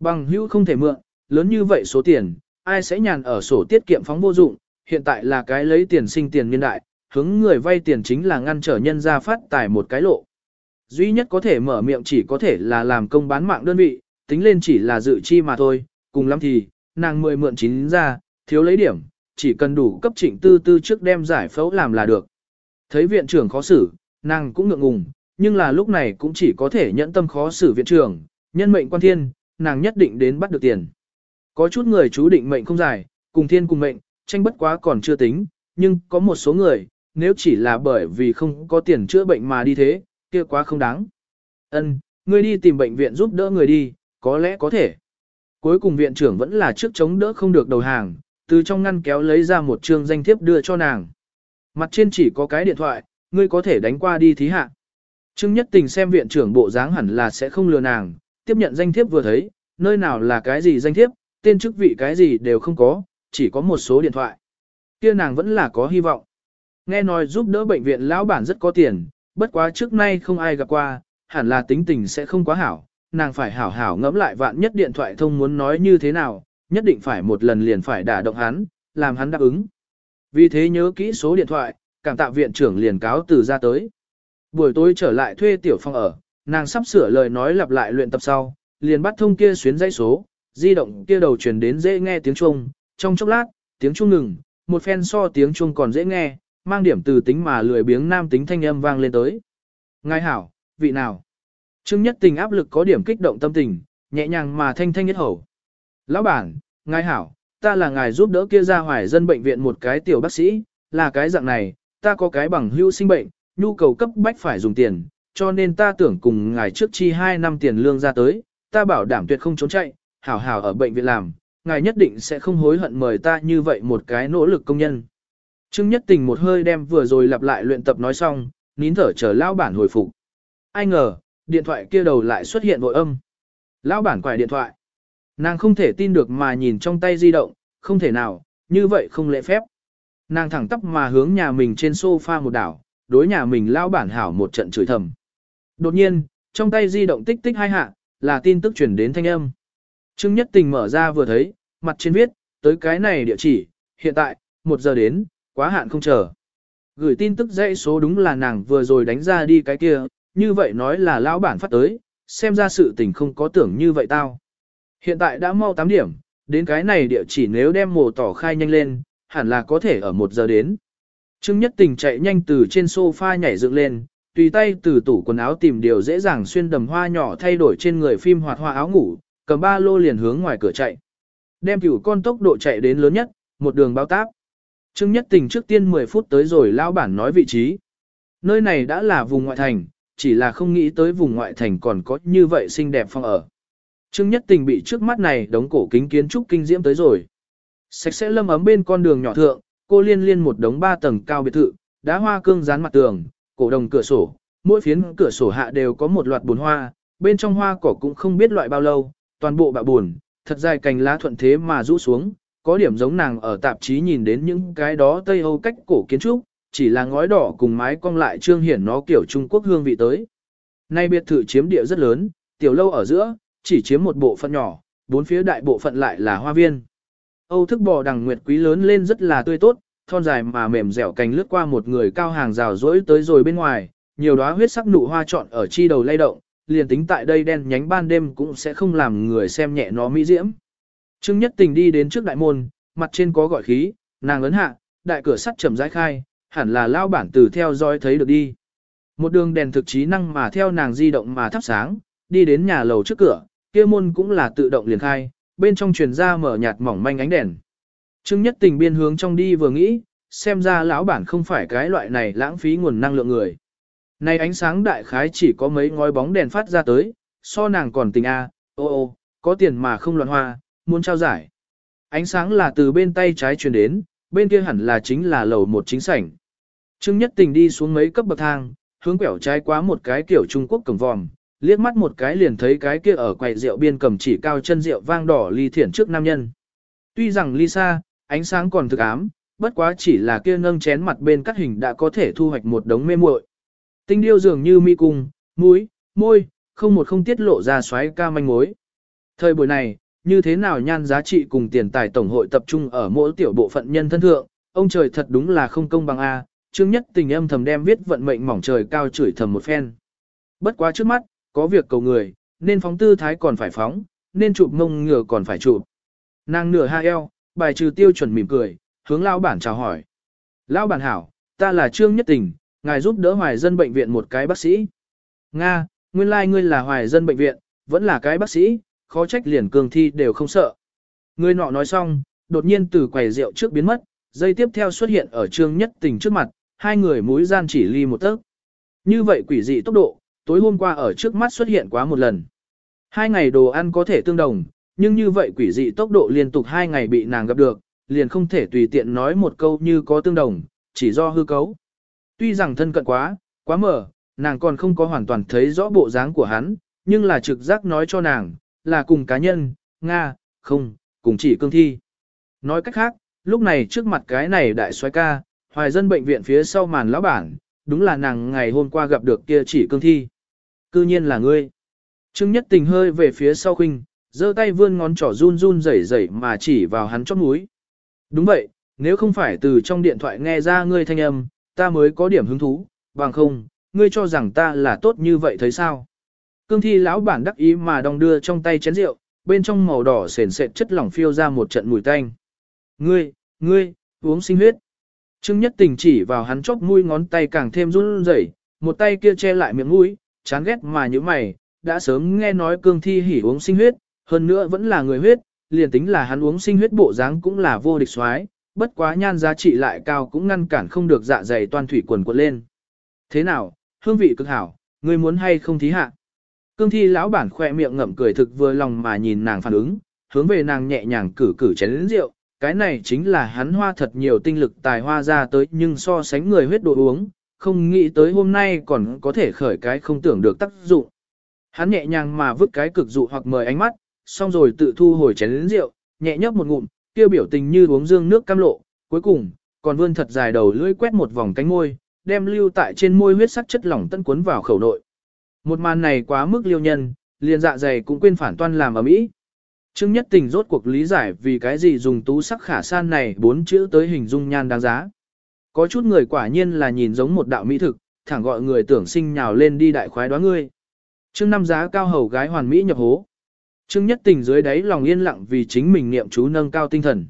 Bằng hữu không thể mượn, lớn như vậy số tiền, ai sẽ nhàn ở sổ tiết kiệm phóng vô dụng, hiện tại là cái lấy tiền sinh tiền niên đại, hướng người vay tiền chính là ngăn trở nhân ra phát tài một cái lộ. Duy nhất có thể mở miệng chỉ có thể là làm công bán mạng đơn vị, tính lên chỉ là dự chi mà thôi, cùng lắm thì, nàng mười mượn chín ra, thiếu lấy điểm, chỉ cần đủ cấp trịnh tư tư trước đem giải phẫu làm là được. Thấy viện trưởng khó xử, nàng cũng ngượng ngùng, nhưng là lúc này cũng chỉ có thể nhẫn tâm khó xử viện trưởng, nhân mệnh quan thiên, nàng nhất định đến bắt được tiền. Có chút người chú định mệnh không dài, cùng thiên cùng mệnh, tranh bất quá còn chưa tính, nhưng có một số người, nếu chỉ là bởi vì không có tiền chữa bệnh mà đi thế, kia quá không đáng. Ân, ngươi đi tìm bệnh viện giúp đỡ người đi, có lẽ có thể. Cuối cùng viện trưởng vẫn là trước chống đỡ không được đầu hàng, từ trong ngăn kéo lấy ra một chương danh thiếp đưa cho nàng. Mặt trên chỉ có cái điện thoại, ngươi có thể đánh qua đi thí hạ. Trương Nhất Tình xem viện trưởng bộ dáng hẳn là sẽ không lừa nàng, tiếp nhận danh thiếp vừa thấy, nơi nào là cái gì danh thiếp, tên chức vị cái gì đều không có, chỉ có một số điện thoại. Kia nàng vẫn là có hy vọng. Nghe nói giúp đỡ bệnh viện lão bản rất có tiền, bất quá trước nay không ai gặp qua, hẳn là tính tình sẽ không quá hảo, nàng phải hảo hảo ngẫm lại vạn nhất điện thoại thông muốn nói như thế nào, nhất định phải một lần liền phải đả động hắn, làm hắn đáp ứng. Vì thế nhớ kỹ số điện thoại, cảm tạ viện trưởng liền cáo từ ra tới. Buổi tối trở lại thuê tiểu phòng ở, nàng sắp sửa lời nói lặp lại luyện tập sau, liền bắt thông kia xuyến dây số, di động kia đầu truyền đến dễ nghe tiếng chuông, trong chốc lát, tiếng chuông ngừng, một phen so tiếng chuông còn dễ nghe, mang điểm từ tính mà lười biếng nam tính thanh âm vang lên tới. Ngài hảo, vị nào? Trương nhất tình áp lực có điểm kích động tâm tình, nhẹ nhàng mà thanh thanh nhất hầu. Lão bản, ngài hảo, ta là ngài giúp đỡ kia ra hoài dân bệnh viện một cái tiểu bác sĩ, là cái dạng này, ta có cái bằng hưu sinh bệnh, nhu cầu cấp bách phải dùng tiền, cho nên ta tưởng cùng ngài trước chi 2 năm tiền lương ra tới, ta bảo đảm tuyệt không trốn chạy, hảo hảo ở bệnh viện làm, ngài nhất định sẽ không hối hận mời ta như vậy một cái nỗ lực công nhân. Trương Nhất Tình một hơi đem vừa rồi lặp lại luyện tập nói xong, nín thở chờ lão bản hồi phục. Ai ngờ, điện thoại kia đầu lại xuất hiện vội âm. Lão bản quải điện thoại. Nàng không thể tin được mà nhìn trong tay di động, không thể nào, như vậy không lễ phép. Nàng thẳng tắp mà hướng nhà mình trên sofa một đảo, đối nhà mình lão bản hảo một trận chửi thầm. Đột nhiên, trong tay di động tích tích hai hạ, là tin tức chuyển đến thanh âm. Trương Nhất Tình mở ra vừa thấy, mặt trên viết, tới cái này địa chỉ, hiện tại, một giờ đến, quá hạn không chờ. Gửi tin tức dãy số đúng là nàng vừa rồi đánh ra đi cái kia, như vậy nói là lão bản phát tới, xem ra sự tình không có tưởng như vậy tao. Hiện tại đã mau 8 điểm, đến cái này địa chỉ nếu đem mồ tỏ khai nhanh lên, hẳn là có thể ở một giờ đến. Trương Nhất Tình chạy nhanh từ trên sofa nhảy dựng lên, tùy tay từ tủ quần áo tìm điều dễ dàng xuyên đầm hoa nhỏ thay đổi trên người phim hoạt hoa áo ngủ, cầm ba lô liền hướng ngoài cửa chạy. Đem cửu con tốc độ chạy đến lớn nhất, một đường bao táp. Trương Nhất Tình trước tiên 10 phút tới rồi lão bản nói vị trí. Nơi này đã là vùng ngoại thành, chỉ là không nghĩ tới vùng ngoại thành còn có như vậy xinh đẹp phong ở. Trương Nhất Tình bị trước mắt này đống cổ kính kiến trúc kinh diễm tới rồi. Sạch sẽ lâm ấm bên con đường nhỏ thượng, cô liên liên một đống ba tầng cao biệt thự, đá hoa cương dán mặt tường, cổ đồng cửa sổ, mỗi phiến cửa sổ hạ đều có một loạt bồn hoa, bên trong hoa cỏ cũng không biết loại bao lâu, toàn bộ bạ buồn, thật dài cành lá thuận thế mà rũ xuống, có điểm giống nàng ở tạp chí nhìn đến những cái đó Tây Âu cách cổ kiến trúc, chỉ là ngói đỏ cùng mái cong lại trương hiển nó kiểu Trung Quốc hương vị tới. Nay biệt thự chiếm địa rất lớn, tiểu lâu ở giữa, chỉ chiếm một bộ phận nhỏ, bốn phía đại bộ phận lại là hoa viên. Âu thức bò đằng nguyệt quý lớn lên rất là tươi tốt, thon dài mà mềm dẻo cành lướt qua một người cao hàng rào rỗi tới rồi bên ngoài, nhiều đóa huyết sắc nụ hoa trọn ở chi đầu lay động, liền tính tại đây đen nhánh ban đêm cũng sẽ không làm người xem nhẹ nó mỹ diễm. Trương Nhất Tình đi đến trước đại môn, mặt trên có gọi khí, nàng ấn hạ, đại cửa sắt chậm rãi khai, hẳn là lao bản từ theo dõi thấy được đi. Một đường đèn thực trí năng mà theo nàng di động mà thắp sáng, đi đến nhà lầu trước cửa, kia môn cũng là tự động liền khai, bên trong truyền ra mở nhạt mỏng manh ánh đèn. Trương Nhất Tình biên hướng trong đi vừa nghĩ, xem ra lão bản không phải cái loại này lãng phí nguồn năng lượng người. Này ánh sáng đại khái chỉ có mấy ngói bóng đèn phát ra tới, so nàng còn tình a, ô ô, có tiền mà không loạn hoa, muốn trao giải. Ánh sáng là từ bên tay trái truyền đến, bên kia hẳn là chính là lầu một chính sảnh. Trương Nhất Tình đi xuống mấy cấp bậc thang, hướng quẹo trái quá một cái kiểu Trung Quốc cầm vòm, liếc mắt một cái liền thấy cái kia ở quầy rượu biên cầm chỉ cao chân rượu vang đỏ ly thiển trước nam nhân. Tuy rằng ly xa, ánh sáng còn thực ám, bất quá chỉ là kia nâng chén mặt bên cắt hình đã có thể thu hoạch một đống mê muội. Tinh điêu dường như mi cung, mũi, môi, không một không tiết lộ ra xoáy ca manh mối. Thời buổi này, như thế nào nhan giá trị cùng tiền tài tổng hội tập trung ở mỗi tiểu bộ phận nhân thân thượng, ông trời thật đúng là không công bằng A, Trương Nhất Tình âm thầm đem viết vận mệnh mỏng trời cao chửi thầm một phen. Bất quá trước mắt, có việc cầu người, nên phóng tư thái còn phải phóng, nên chụp mông ngửa còn phải chụp. Nàng nửa ha eo, bài trừ tiêu chuẩn mỉm cười, hướng lão bản chào hỏi. Lão bản hảo, ta là Trương Nhất Tình, ngài giúp đỡ hoài dân bệnh viện một cái bác sĩ. Nga, nguyên lai like ngươi là hoài dân bệnh viện, vẫn là cái bác sĩ, khó trách liền cường thi đều không sợ. Người nọ nói xong, đột nhiên từ quầy rượu trước biến mất, dây tiếp theo xuất hiện ở Trương Nhất Tình trước mặt, hai người mũi gian chỉ ly một tấc. Như vậy quỷ dị tốc độ, tối hôm qua ở trước mắt xuất hiện quá một lần. Hai ngày đồ ăn có thể tương đồng, nhưng như vậy quỷ dị tốc độ liên tục hai ngày bị nàng gặp được, liền không thể tùy tiện nói một câu như có tương đồng, chỉ do hư cấu. Tuy rằng thân cận quá, quá mở, nàng còn không có hoàn toàn thấy rõ bộ dáng của hắn, nhưng là trực giác nói cho nàng, là cùng cá nhân, Nga, không, cùng chỉ cương thi. Nói cách khác, lúc này trước mặt cái này đại soái ca, hoài dân bệnh viện phía sau màn lão bản, đúng là nàng ngày hôm qua gặp được kia chỉ cương thi. Cư nhiên là ngươi. Trương Nhất Tình hơi về phía sau khinh, giơ tay vươn ngón trỏ run run rẩy rẩy mà chỉ vào hắn chóp mũi. Đúng vậy, nếu không phải từ trong điện thoại nghe ra ngươi thanh âm, ta mới có điểm hứng thú, bằng không, ngươi cho rằng ta là tốt như vậy thấy sao? Cương thi lão bản đắc ý mà đong đưa trong tay chén rượu, bên trong màu đỏ sền sệt chất lỏng phiêu ra một trận mùi tanh. Ngươi, ngươi, uống sinh huyết. Trương Nhất Tình chỉ vào hắn chóp mũi ngón tay càng thêm run rẩy, một tay kia che lại miệng mũi, chán ghét mà như mày, đã sớm nghe nói cương thi hỉ uống sinh huyết, hơn nữa vẫn là người huyết, liền tính là hắn uống sinh huyết bộ dáng cũng là vô địch soái, bất quá nhan giá trị lại cao cũng ngăn cản không được dạ dày toàn thủy quần quật lên. Thế nào, hương vị cực hảo, ngươi muốn hay không thí hạ? Cương thi lão bản khỏe miệng ngậm cười thực vừa lòng mà nhìn nàng phản ứng, hướng về nàng nhẹ nhàng cử cử chén lĩnh rượu, cái này chính là hắn hoa thật nhiều tinh lực tài hoa ra tới nhưng so sánh người huyết đồ uống, không nghĩ tới hôm nay còn có thể khởi cái không tưởng được tác dụng. Hắn nhẹ nhàng mà vứt cái cực dụ hoặc mời ánh mắt, xong rồi tự thu hồi chén lĩnh rượu, nhẹ nhấp một ngụm, kêu biểu tình như uống dương nước cam lộ, cuối cùng, còn vươn thật dài đầu lưỡi quét một vòng cánh môi, đem lưu tại trên môi huyết sắc chất lỏng tân cuốn vào khẩu nội. Một màn này quá mức liêu nhân, liền dạ dày cũng quên phản toan làm ở mỹ. Trương Nhất Tình rốt cuộc lý giải vì cái gì dùng tú sắc khả san này bốn chữ tới hình dung nhan đáng giá. Có chút người quả nhiên là nhìn giống một đạo mỹ thực, thẳng gọi người tưởng sinh nhào lên đi đại khoái đoán ngươi. Trương năm giá cao hầu gái hoàn mỹ nhập hố. Trương Nhất Tình dưới đáy lòng yên lặng vì chính mình niệm chú nâng cao tinh thần.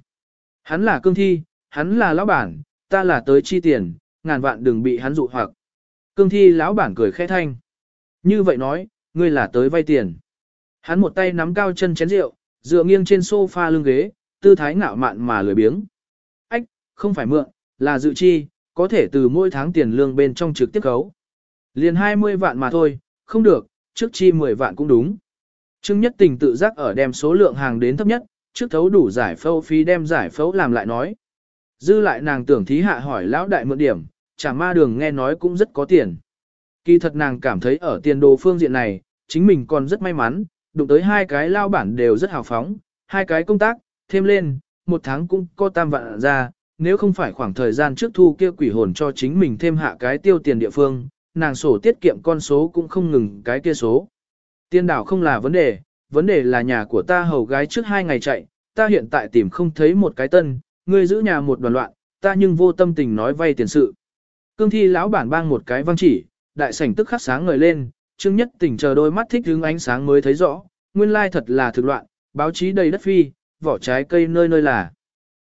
Hắn là cương thi, hắn là lão bản, ta là tới chi tiền, ngàn vạn đừng bị hắn dụ hoặc. Cương thi lão bản cười khẽ thanh. Như vậy nói, ngươi là tới vay tiền. Hắn một tay nắm cao chân chén rượu, dựa nghiêng trên sofa lưng ghế, tư thái ngạo mạn mà lười biếng. Ách, không phải mượn, là dự chi, có thể từ mỗi tháng tiền lương bên trong trực tiếp khấu. Liền 20 vạn mà thôi, không được, trước chi 10 vạn cũng đúng. Trương Nhất Tình tự giác ở đem số lượng hàng đến thấp nhất, trước thấu đủ giải phẫu phí đem giải phẫu làm lại nói. Dư lại nàng tưởng thí hạ hỏi lão đại mượn điểm, chả ma đường nghe nói cũng rất có tiền. Kỳ thật nàng cảm thấy ở tiền đồ phương diện này, chính mình còn rất may mắn, đụng tới hai cái lao bản đều rất hào phóng, hai cái công tác, thêm lên, một tháng cũng có tam vạn ra, nếu không phải khoảng thời gian trước thu kia quỷ hồn cho chính mình thêm hạ cái tiêu tiền địa phương, nàng sổ tiết kiệm con số cũng không ngừng cái kia số. Tiên đảo không là vấn đề, vấn đề là nhà của ta hầu gái trước hai ngày chạy, ta hiện tại tìm không thấy một cái tân, ngươi giữ nhà một đoàn loạn, ta nhưng vô tâm tình nói vay tiền sự. Cương thi lão bản bang một cái văng chỉ, đại sảnh tức khắc sáng ngời lên, Trương Nhất Tình chờ đôi mắt thích hướng ánh sáng mới thấy rõ, nguyên lai thật là thực loạn, báo chí đầy đất phi, vỏ trái cây nơi nơi là.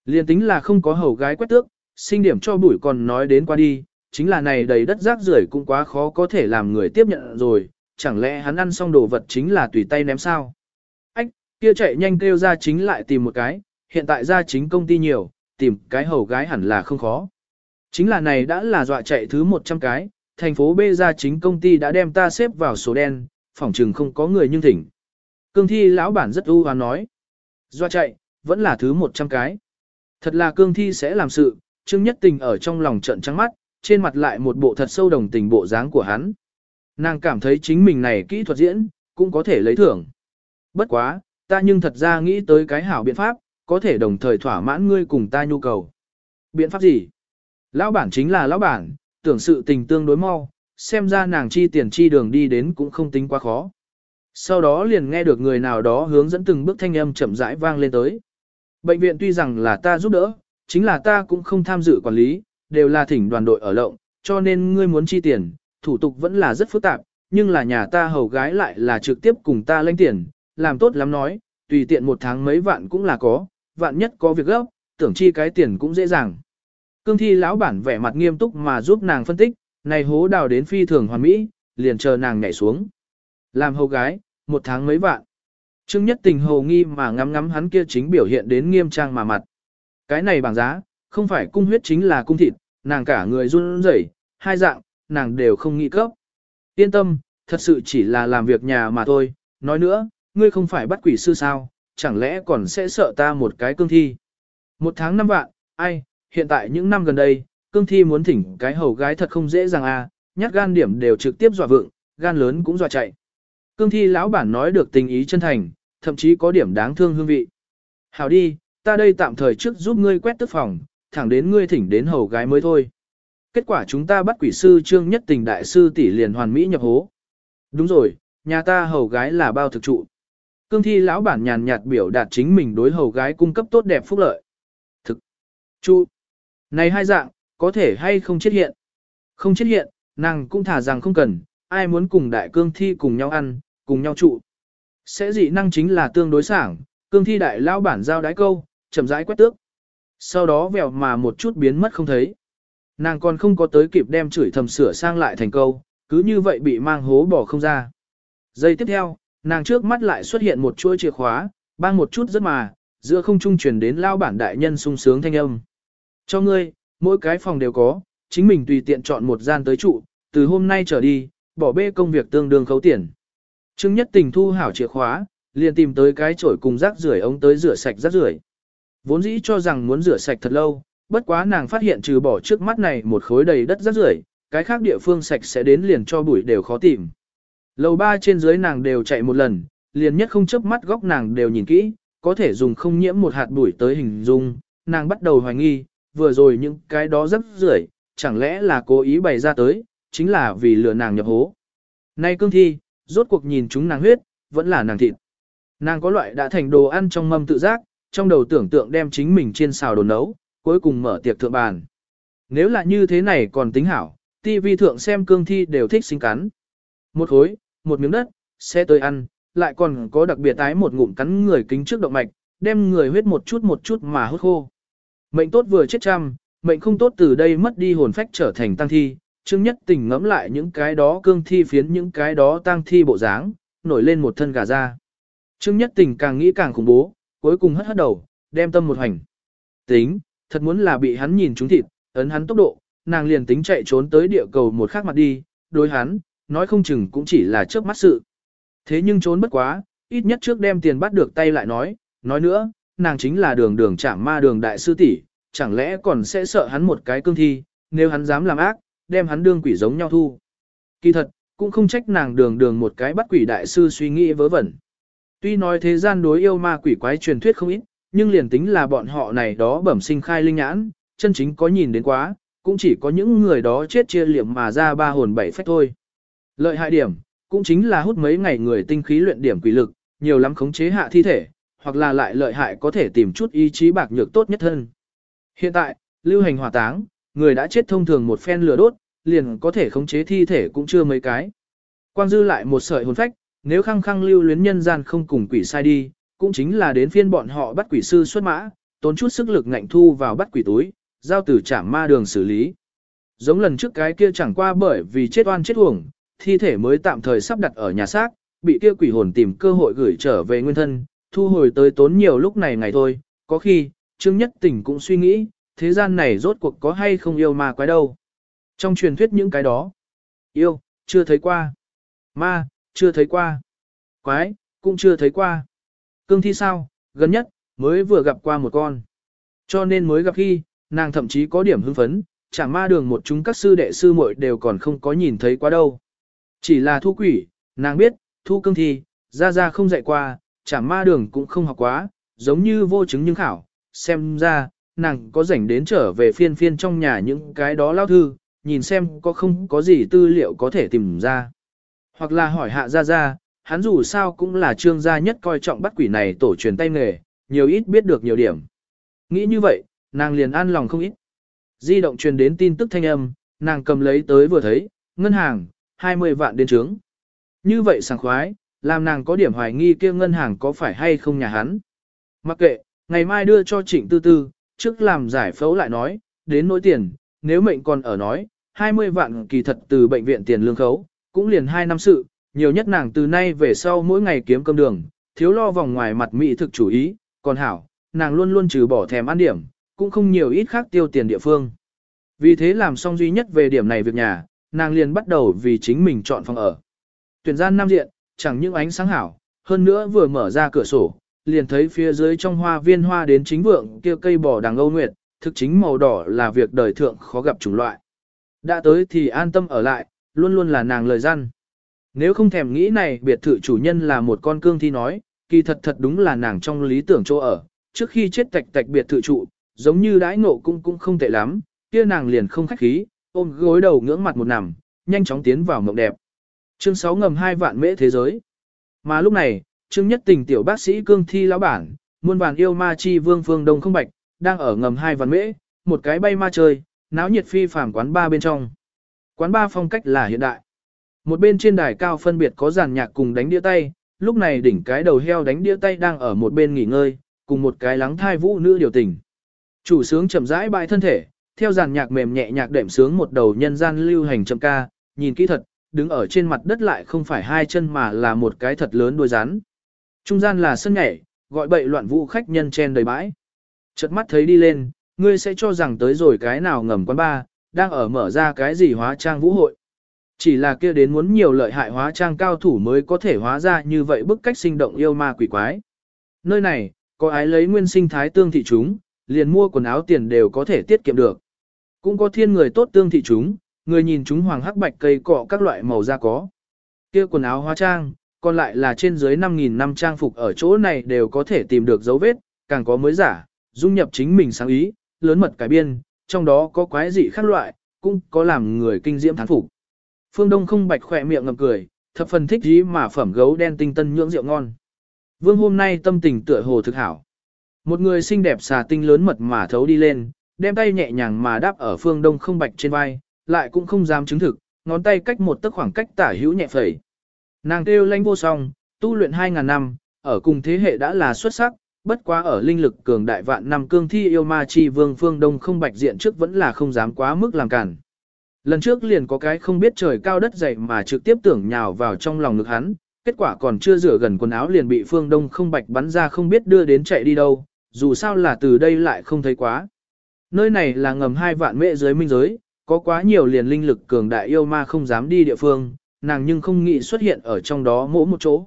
Liên tính là không có hầu gái quét tước, sinh điểm cho bụi còn nói đến qua đi, chính là này đầy đất rác rưởi cũng quá khó có thể làm người tiếp nhận rồi, chẳng lẽ hắn ăn xong đồ vật chính là tùy tay ném sao? Ách, kia chạy nhanh kêu ra chính lại tìm một cái, hiện tại ra chính công ty nhiều, tìm cái hầu gái hẳn là không khó. Chính là này đã là dọa chạy thứ 100 cái, thành phố B ra chính công ty đã đem ta xếp vào số đen, phòng trừng không có người nhưng thỉnh. Cương thi lão bản rất ưu hoán nói. do chạy, vẫn là thứ 100 cái. Thật là cương thi sẽ làm sự, Trương Nhất Tình ở trong lòng trận trắng mắt, trên mặt lại một bộ thật sâu đồng tình bộ dáng của hắn. Nàng cảm thấy chính mình này kỹ thuật diễn, cũng có thể lấy thưởng. Bất quá, ta nhưng thật ra nghĩ tới cái hảo biện pháp, có thể đồng thời thỏa mãn ngươi cùng ta nhu cầu. Biện pháp gì? Lão bản chính là lão bản, tưởng sự tình tương đối mau, xem ra nàng chi tiền chi đường đi đến cũng không tính quá khó. Sau đó liền nghe được người nào đó hướng dẫn từng bước thanh âm chậm rãi vang lên tới. Bệnh viện tuy rằng là ta giúp đỡ, chính là ta cũng không tham dự quản lý, đều là thỉnh đoàn đội ở lộng, cho nên ngươi muốn chi tiền, thủ tục vẫn là rất phức tạp, nhưng là nhà ta hầu gái lại là trực tiếp cùng ta lãnh tiền, làm tốt lắm nói, tùy tiện một tháng mấy vạn cũng là có, vạn nhất có việc gấp, tưởng chi cái tiền cũng dễ dàng. Cương thi lão bản vẻ mặt nghiêm túc mà giúp nàng phân tích, này hố đào đến phi thường hoàn mỹ, liền chờ nàng nhảy xuống. Làm hầu gái, một tháng mấy vạn. Trương nhất tình hầu nghi mà ngắm ngắm hắn kia chính biểu hiện đến nghiêm trang mà mặt. Cái này bằng giá, không phải cung huyết chính là cung thịt, nàng cả người run rẩy, hai dạng, nàng đều không nghĩ cấp. Yên tâm, thật sự chỉ là làm việc nhà mà thôi, nói nữa, ngươi không phải bắt quỷ sư sao, chẳng lẽ còn sẽ sợ ta một cái cương thi. Một tháng năm vạn, ai, hiện tại những năm gần đây, cương thi muốn thỉnh cái hầu gái thật không dễ dàng à, nhát gan điểm đều trực tiếp dọa vượng, gan lớn cũng dọa chạy. Cương thi lão bản nói được tình ý chân thành, thậm chí có điểm đáng thương hương vị. Hảo đi, ta đây tạm thời trước giúp ngươi quét tức phòng, thẳng đến ngươi thỉnh đến hầu gái mới thôi. Kết quả chúng ta bắt quỷ sư trương nhất tình đại sư tỷ liền hoàn mỹ nhập hố. Đúng rồi, nhà ta hầu gái là bao thực trụ. Cương thi lão bản nhàn nhạt biểu đạt chính mình đối hầu gái cung cấp tốt đẹp phúc lợi. Thực. Trụ. Này hai dạng, có thể hay không chết hiện. Không chết hiện, nàng cũng thả rằng không cần, ai muốn cùng đại cương thi cùng nhau ăn, cùng nhau trụ. Sẽ dị năng chính là tương đối sảng, cương thi đại lao bản giao đái câu, chậm rãi quét tước. Sau đó vèo mà một chút biến mất không thấy. Nàng còn không có tới kịp đem chửi thầm sửa sang lại thành câu, cứ như vậy bị mang hố bỏ không ra. Giây tiếp theo, nàng trước mắt lại xuất hiện một chuỗi chìa khóa, bang một chút rất mà, giữa không trung truyền đến lao bản đại nhân sung sướng thanh âm. Cho ngươi, mỗi cái phòng đều có, chính mình tùy tiện chọn một gian tới trụ, từ hôm nay trở đi, bỏ bê công việc tương đương khấu tiền. Trương Nhất Tình thu hảo chìa khóa, liền tìm tới cái chổi cùng rác rưởi ống tới rửa sạch rác rưởi. Vốn dĩ cho rằng muốn rửa sạch thật lâu, bất quá nàng phát hiện trừ bỏ trước mắt này một khối đầy đất rác rưởi, cái khác địa phương sạch sẽ đến liền cho bụi đều khó tìm. Lầu ba trên dưới nàng đều chạy một lần, liền nhất không chớp mắt góc nàng đều nhìn kỹ, có thể dùng không nhiễm một hạt bụi tới hình dung, nàng bắt đầu hoài nghi, vừa rồi những cái đó rất rưởi, chẳng lẽ là cố ý bày ra tới, chính là vì lừa nàng nhập hố. Nay cương thi, rốt cuộc nhìn chúng nàng huyết, vẫn là nàng thịt. Nàng có loại đã thành đồ ăn trong mâm tự giác, trong đầu tưởng tượng đem chính mình trên xào đồ nấu, cuối cùng mở tiệc thượng bàn. Nếu là như thế này còn tính hảo, TV thượng xem cương thi đều thích sinh cắn. Một khối, một miếng đất, sẽ tới ăn, lại còn có đặc biệt tái một ngụm cắn người kính trước động mạch, đem người huyết một chút một chút mà hút khô. Mệnh tốt vừa chết trăm, mệnh không tốt từ đây mất đi hồn phách trở thành tăng thi, Trương Nhất Tình ngẫm lại những cái đó cương thi phiến những cái đó tăng thi bộ dáng, nổi lên một thân gà ra. Trương Nhất Tình càng nghĩ càng khủng bố, cuối cùng hất hất đầu, đem tâm một hành. Tính, thật muốn là bị hắn nhìn trúng thịt, ấn hắn tốc độ, nàng liền tính chạy trốn tới địa cầu một khác mặt đi, đối hắn, nói không chừng cũng chỉ là trước mắt sự. Thế nhưng trốn bất quá, ít nhất trước đem tiền bắt được tay lại nói, nói nữa, nàng chính là đường đường chạm ma đường đại sư tỷ, chẳng lẽ còn sẽ sợ hắn một cái cương thi, nếu hắn dám làm ác, đem hắn đương quỷ giống nhau thu. Kỳ thật, cũng không trách nàng đường đường một cái bắt quỷ đại sư suy nghĩ vớ vẩn. Tuy nói thế gian đối yêu ma quỷ quái truyền thuyết không ít, nhưng liền tính là bọn họ này đó bẩm sinh khai linh nhãn, chân chính có nhìn đến quá, cũng chỉ có những người đó chết chia liệm mà ra ba hồn bảy phách thôi. Lợi hại điểm, cũng chính là hút mấy ngày người tinh khí luyện điểm quỷ lực, nhiều lắm khống chế hạ thi thể, hoặc là lại lợi hại có thể tìm chút ý chí bạc nhược tốt nhất thân. Hiện tại, lưu hành hỏa táng, người đã chết thông thường một phen lửa đốt, liền có thể khống chế thi thể cũng chưa mấy cái. Quang dư lại một sợi hồn phách, nếu khăng khăng lưu luyến nhân gian không cùng quỷ sai đi, cũng chính là đến phiên bọn họ bắt quỷ sư xuất mã, tốn chút sức lực ngạnh thu vào bắt quỷ túi, giao tử trảm ma đường xử lý. Giống lần trước cái kia chẳng qua bởi vì chết oan chết uổng, thi thể mới tạm thời sắp đặt ở nhà xác, bị kia quỷ hồn tìm cơ hội gửi trở về nguyên thân, thu hồi tới tốn nhiều lúc này ngày thôi, có khi, Trương Nhất Tỉnh cũng suy nghĩ, thế gian này rốt cuộc có hay không yêu ma quái đâu. Trong truyền thuyết những cái đó, yêu, chưa thấy qua, ma, chưa thấy qua, quái, cũng chưa thấy qua. Cương thi sao, gần nhất, mới vừa gặp qua một con. Cho nên mới gặp khi, nàng thậm chí có điểm hưng phấn, chẳng ma đường một chúng các sư đệ sư muội đều còn không có nhìn thấy quá đâu. Chỉ là thu quỷ, nàng biết, thu cương thi, ra ra không dạy qua, chẳng ma đường cũng không học quá, giống như vô chứng nhưng khảo, xem ra, nàng có rảnh đến trở về phiên phiên trong nhà những cái đó lao thư, nhìn xem có không có gì tư liệu có thể tìm ra. Hoặc là hỏi hạ ra ra, hắn dù sao cũng là trương gia nhất coi trọng bắt quỷ này tổ truyền tay nghề, nhiều ít biết được nhiều điểm. Nghĩ như vậy, nàng liền an lòng không ít. Di động truyền đến tin tức thanh âm, nàng cầm lấy tới vừa thấy, ngân hàng, 20 vạn đến trướng. Như vậy sảng khoái, làm nàng có điểm hoài nghi kia ngân hàng có phải hay không nhà hắn. Mặc kệ, ngày mai đưa cho trịnh tư tư, trước làm giải phẫu lại nói, đến nỗi tiền, nếu mệnh còn ở nói, 20 vạn kỳ thật từ bệnh viện tiền lương khấu, cũng liền 2 năm sự, nhiều nhất nàng từ nay về sau mỗi ngày kiếm cơm đường, thiếu lo vòng ngoài mặt mỹ thực chủ ý, còn hảo, nàng luôn luôn trừ bỏ thèm ăn điểm, cũng không nhiều ít khác tiêu tiền địa phương. Vì thế làm xong duy nhất về điểm này việc nhà, nàng liền bắt đầu vì chính mình chọn phòng ở. Tuyển gian nam diện, chẳng những ánh sáng hảo, hơn nữa vừa mở ra cửa sổ, liền thấy phía dưới trong hoa viên hoa đến chính vượng kia cây bò đằng âu nguyệt, thực chính màu đỏ là việc đời thượng khó gặp chủng loại. Đã tới thì an tâm ở lại, luôn luôn là nàng lời răn. Nếu không thèm nghĩ này biệt thự chủ nhân là một con cương thi nói, kỳ thật thật đúng là nàng trong lý tưởng chỗ ở, trước khi chết tạch tạch biệt thự trụ, giống như đãi ngộ cũng cũng không tệ lắm, kia nàng liền không khách khí, ôm gối đầu ngưỡng mặt một nằm, nhanh chóng tiến vào mộng đẹp. Chương 6 ngầm hai vạn mễ thế giới. Mà lúc này, Trương Nhất Tình tiểu bác sĩ cương thi lão bản, muôn vàn yêu ma chi vương phương đông không bạch, đang ở ngầm hai văn mễ, một cái bay ma chơi, náo nhiệt phi phàm quán ba bên trong. Quán ba phong cách là hiện đại. Một bên trên đài cao phân biệt có giàn nhạc cùng đánh đĩa tay, lúc này đỉnh cái đầu heo đánh đĩa tay đang ở một bên nghỉ ngơi, cùng một cái lắng thai vũ nữ điều tình. Chủ sướng chậm rãi bại thân thể, theo giàn nhạc mềm nhẹ nhạc đệm sướng một đầu nhân gian lưu hành chậm ca, nhìn kỹ thật, đứng ở trên mặt đất lại không phải hai chân mà là một cái thật lớn đuôi rắn. Trung gian là sân nhảy, gọi bậy loạn vũ khách nhân chen đầy bãi. Chợt mắt thấy đi lên, ngươi sẽ cho rằng tới rồi cái nào ngầm quán ba, đang ở mở ra cái gì hóa trang vũ hội. Chỉ là kia đến muốn nhiều lợi hại hóa trang cao thủ mới có thể hóa ra như vậy bức cách sinh động yêu ma quỷ quái. Nơi này, có ai lấy nguyên sinh thái tương thị chúng, liền mua quần áo tiền đều có thể tiết kiệm được. Cũng có thiên người tốt tương thị chúng, người nhìn chúng hoàng hắc bạch cây cọ các loại màu da có. Kia quần áo hóa trang, còn lại là trên dưới 5.000 năm trang phục ở chỗ này đều có thể tìm được dấu vết, càng có mới giả, dung nhập chính mình sáng ý, lớn mật cải biên, trong đó có quái dị khác loại, cũng có làm người kinh diễm thán phục. Phương Đông không bạch khỏe miệng ngậm cười, thập phần thích ý mà phẩm gấu đen tinh tân nhưỡng rượu ngon. Vương hôm nay tâm tình tựa hồ thực hảo. Một người xinh đẹp xà tinh lớn mật mà thấu đi lên, đem tay nhẹ nhàng mà đáp ở phương đông không bạch trên vai, lại cũng không dám chứng thực, ngón tay cách một tấc khoảng cách tả hữu nhẹ phẩy. Nàng kêu lãnh vô song, tu luyện 2.000 năm, ở cùng thế hệ đã là xuất sắc, bất quá ở linh lực cường đại vạn năm cương thi yêu ma chi vương phương đông không bạch diện trước vẫn là không dám quá mức làm cản. Lần trước liền có cái không biết trời cao đất dày mà trực tiếp tưởng nhào vào trong lòng ngực hắn, kết quả còn chưa rửa gần quần áo liền bị phương đông không bạch bắn ra không biết đưa đến chạy đi đâu, dù sao là từ đây lại không thấy quá. Nơi này là ngầm hai vạn mệ giới minh giới, có quá nhiều liền linh lực cường đại yêu ma không dám đi địa phương, nàng nhưng không nghĩ xuất hiện ở trong đó mỗi một chỗ.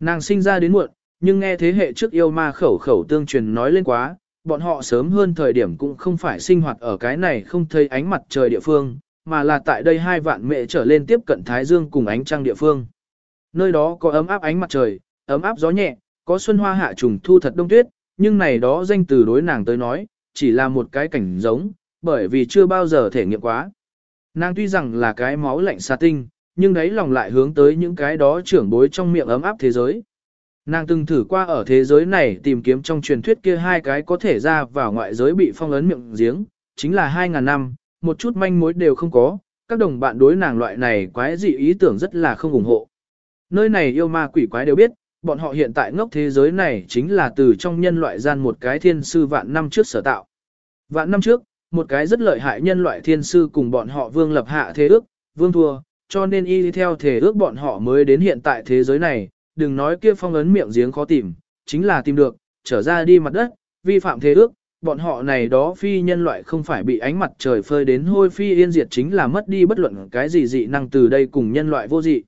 Nàng sinh ra đến muộn, nhưng nghe thế hệ trước yêu ma khẩu khẩu tương truyền nói lên quá, bọn họ sớm hơn thời điểm cũng không phải sinh hoạt ở cái này không thấy ánh mặt trời địa phương, mà là tại đây hai vạn mẹ trở lên tiếp cận Thái Dương cùng ánh trăng địa phương. Nơi đó có ấm áp ánh mặt trời, ấm áp gió nhẹ, có xuân hoa hạ trùng thu thật đông tuyết, nhưng này đó danh từ đối nàng tới nói, chỉ là một cái cảnh giống, bởi vì chưa bao giờ thể nghiệm quá. Nàng tuy rằng là cái máu lạnh xa tinh, nhưng đấy lòng lại hướng tới những cái đó trưởng bối trong miệng ấm áp thế giới. Nàng từng thử qua ở thế giới này tìm kiếm trong truyền thuyết kia hai cái có thể ra vào ngoại giới bị phong ấn miệng giếng, chính là 2.000 năm, một chút manh mối đều không có, các đồng bạn đối nàng loại này quái dị ý tưởng rất là không ủng hộ. Nơi này yêu ma quỷ quái đều biết, bọn họ hiện tại ngốc thế giới này chính là từ trong nhân loại gian một cái thiên sư vạn năm trước sở tạo. Vạn năm trước, một cái rất lợi hại nhân loại thiên sư cùng bọn họ vương lập hạ thế ước, vương thua, cho nên y theo thể ước bọn họ mới đến hiện tại thế giới này, đừng nói kia phong ấn miệng giếng khó tìm, chính là tìm được, trở ra đi mặt đất, vi phạm thế ước, bọn họ này đó phi nhân loại không phải bị ánh mặt trời phơi đến hôi phi yên diệt chính là mất đi bất luận cái gì dị năng từ đây cùng nhân loại vô dị.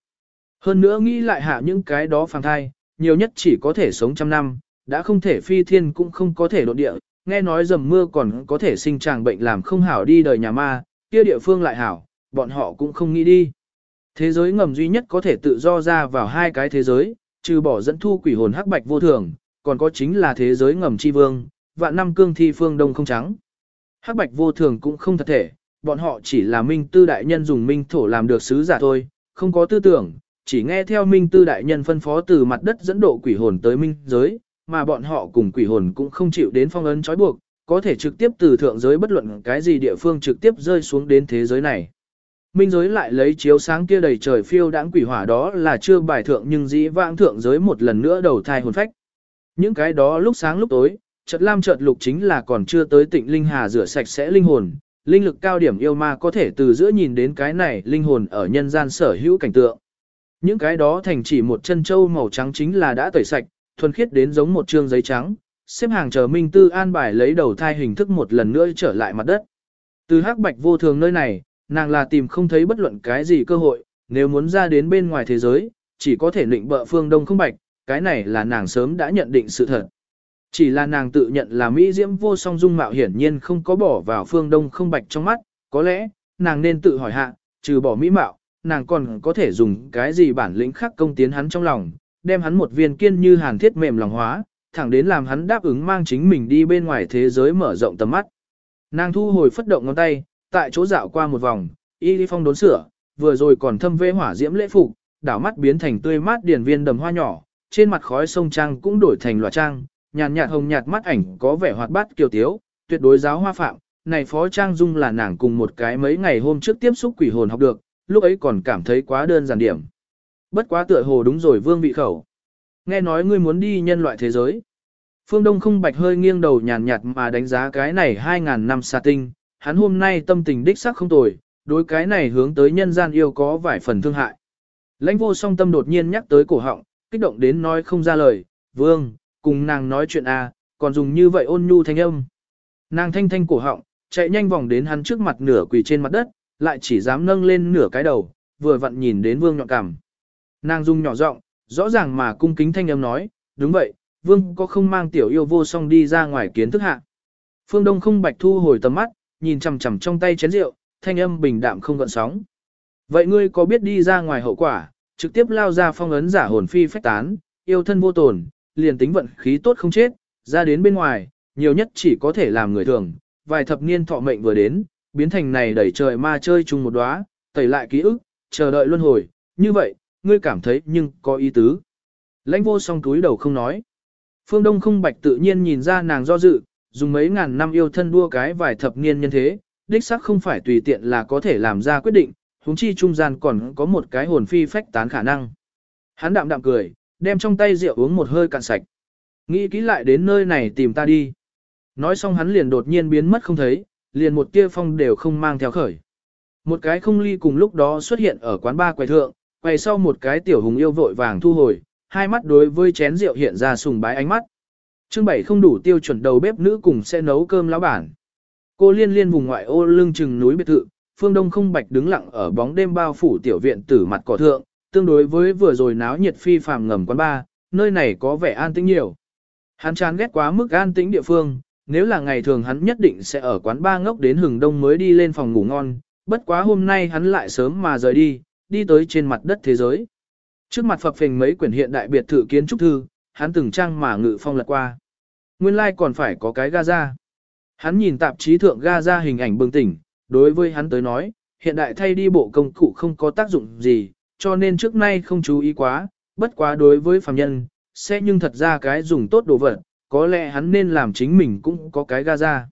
Hơn nữa nghĩ lại hạ những cái đó phàng thai, nhiều nhất chỉ có thể sống trăm năm, đã không thể phi thiên cũng không có thể đột địa, nghe nói dầm mưa còn có thể sinh tràng bệnh làm không hảo đi đời nhà ma, kia địa phương lại hảo, bọn họ cũng không nghĩ đi. Thế giới ngầm duy nhất có thể tự do ra vào hai cái thế giới, trừ bỏ dẫn thu quỷ hồn hắc bạch vô thường, còn có chính là thế giới ngầm chi vương, vạn năm cương thi phương đông không trắng. Hắc bạch vô thường cũng không thật thể, bọn họ chỉ là minh tư đại nhân dùng minh thổ làm được sứ giả thôi, không có tư tưởng, chỉ nghe theo minh tư đại nhân phân phó từ mặt đất dẫn độ quỷ hồn tới minh giới, mà bọn họ cùng quỷ hồn cũng không chịu đến phong ấn trói buộc, có thể trực tiếp từ thượng giới bất luận cái gì địa phương trực tiếp rơi xuống đến thế giới này. Minh giới lại lấy chiếu sáng kia đầy trời phiêu đãng quỷ hỏa đó là chưa bài thượng nhưng dĩ vãng thượng giới một lần nữa đầu thai hồn phách. Những cái đó lúc sáng lúc tối, chợt lam chợt lục chính là còn chưa tới tịnh linh hà rửa sạch sẽ linh hồn, linh lực cao điểm yêu ma có thể từ giữa nhìn đến cái này linh hồn ở nhân gian sở hữu cảnh tượng. Những cái đó thành chỉ một chân châu màu trắng chính là đã tẩy sạch, thuần khiết đến giống một trương giấy trắng, xếp hàng chờ Minh Tư an bài lấy đầu thai hình thức một lần nữa trở lại mặt đất. Từ hắc bạch vô thường nơi này, nàng là tìm không thấy bất luận cái gì cơ hội, nếu muốn ra đến bên ngoài thế giới, chỉ có thể định bợ phương đông không bạch, cái này là nàng sớm đã nhận định sự thật. Chỉ là nàng tự nhận là Mỹ Diễm vô song dung mạo hiển nhiên không có bỏ vào phương đông không bạch trong mắt, có lẽ, nàng nên tự hỏi hạ, trừ bỏ Mỹ mạo, nàng còn có thể dùng cái gì bản lĩnh khác công tiến hắn trong lòng, đem hắn một viên kiên như hàn thiết mềm lòng hóa, thẳng đến làm hắn đáp ứng mang chính mình đi bên ngoài thế giới mở rộng tầm mắt. Nàng thu hồi phất động ngón tay, tại chỗ dạo qua một vòng, y Lý phong đốn sửa, vừa rồi còn thâm vê hỏa diễm lễ phục, đảo mắt biến thành tươi mát điển viên đầm hoa nhỏ, trên mặt khói sông trang cũng đổi thành lòa trang, nhàn nhạt hồng nhạt mắt ảnh có vẻ hoạt bát kiều tiếu, tuyệt đối giáo hoa phạm, này phó trang dung là nàng cùng một cái mấy ngày hôm trước tiếp xúc quỷ hồn học được, lúc ấy còn cảm thấy quá đơn giản điểm. Bất quá tựa hồ đúng rồi vương vị khẩu. Nghe nói ngươi muốn đi nhân loại thế giới. Phương Đông không bạch hơi nghiêng đầu nhàn nhạt mà đánh giá cái này 2.000 năm xa tinh, hắn hôm nay tâm tình đích sắc không tồi, đối cái này hướng tới nhân gian yêu có vài phần thương hại. Lãnh vô song tâm đột nhiên nhắc tới cổ họng, kích động đến nói không ra lời, vương, cùng nàng nói chuyện a, à, còn dùng như vậy ôn nhu thanh âm. Nàng thanh thanh cổ họng, chạy nhanh vòng đến hắn trước mặt nửa quỳ trên mặt đất, lại chỉ dám nâng lên nửa cái đầu, vừa vặn nhìn đến vương nhọn cằm. Nàng dung nhỏ giọng, rõ ràng mà cung kính thanh âm nói, đúng vậy, vương có không mang tiểu yêu vô song đi ra ngoài kiến thức hạ. Phương Đông không bạch thu hồi tầm mắt, nhìn chằm chằm trong tay chén rượu, thanh âm bình đạm không gợn sóng. Vậy ngươi có biết đi ra ngoài hậu quả, trực tiếp lao ra phong ấn giả hồn phi phách tán, yêu thân vô tổn, liền tính vận khí tốt không chết, ra đến bên ngoài, nhiều nhất chỉ có thể làm người thường, vài thập niên thọ mệnh vừa đến, biến thành này đẩy trời ma chơi chung một đóa, tẩy lại ký ức, chờ đợi luân hồi, như vậy, ngươi cảm thấy nhưng có ý tứ. Lãnh vô song túi đầu không nói. Phương Đông không bạch tự nhiên nhìn ra nàng do dự, dùng mấy ngàn năm yêu thân đua cái vài thập niên nhân thế, đích xác không phải tùy tiện là có thể làm ra quyết định, huống chi trung gian còn có một cái hồn phi phách tán khả năng. Hắn đạm đạm cười, đem trong tay rượu uống một hơi cạn sạch. Nghĩ kỹ lại đến nơi này tìm ta đi. Nói xong hắn liền đột nhiên biến mất không thấy, liền một tia phong đều không mang theo khởi. Một cái không ly cùng lúc đó xuất hiện ở quán ba quầy thượng, quầy sau một cái tiểu hùng yêu vội vàng thu hồi, hai mắt đối với chén rượu hiện ra sùng bái ánh mắt. Chương bảy không đủ tiêu chuẩn đầu bếp nữ cùng sẽ nấu cơm lão bản. Cô liên liên vùng ngoại ô lưng chừng núi biệt thự, phương đông không bạch đứng lặng ở bóng đêm bao phủ tiểu viện tử mặt cỏ thượng, tương đối với vừa rồi náo nhiệt phi phàm ngầm quán ba, nơi này có vẻ an tĩnh nhiều. Hắn chán ghét quá mức an tĩnh địa phương, nếu là ngày thường hắn nhất định sẽ ở quán ba ngốc đến hừng đông mới đi lên phòng ngủ ngon, bất quá hôm nay hắn lại sớm mà rời đi, đi tới trên mặt đất thế giới. Trước mặt phập phình mấy quyển hiện đại biệt thự kiến trúc thư, hắn từng trang mà ngự phong lật qua. Nguyên lai like còn phải có cái Gaza. Hắn nhìn tạp chí thượng Gaza hình ảnh bừng tỉnh, đối với hắn tới nói, hiện đại thay đi bộ công cụ không có tác dụng gì, cho nên trước nay không chú ý quá, bất quá đối với phàm nhân, sẽ nhưng thật ra cái dùng tốt đồ vật, có lẽ hắn nên làm chính mình cũng có cái Gaza.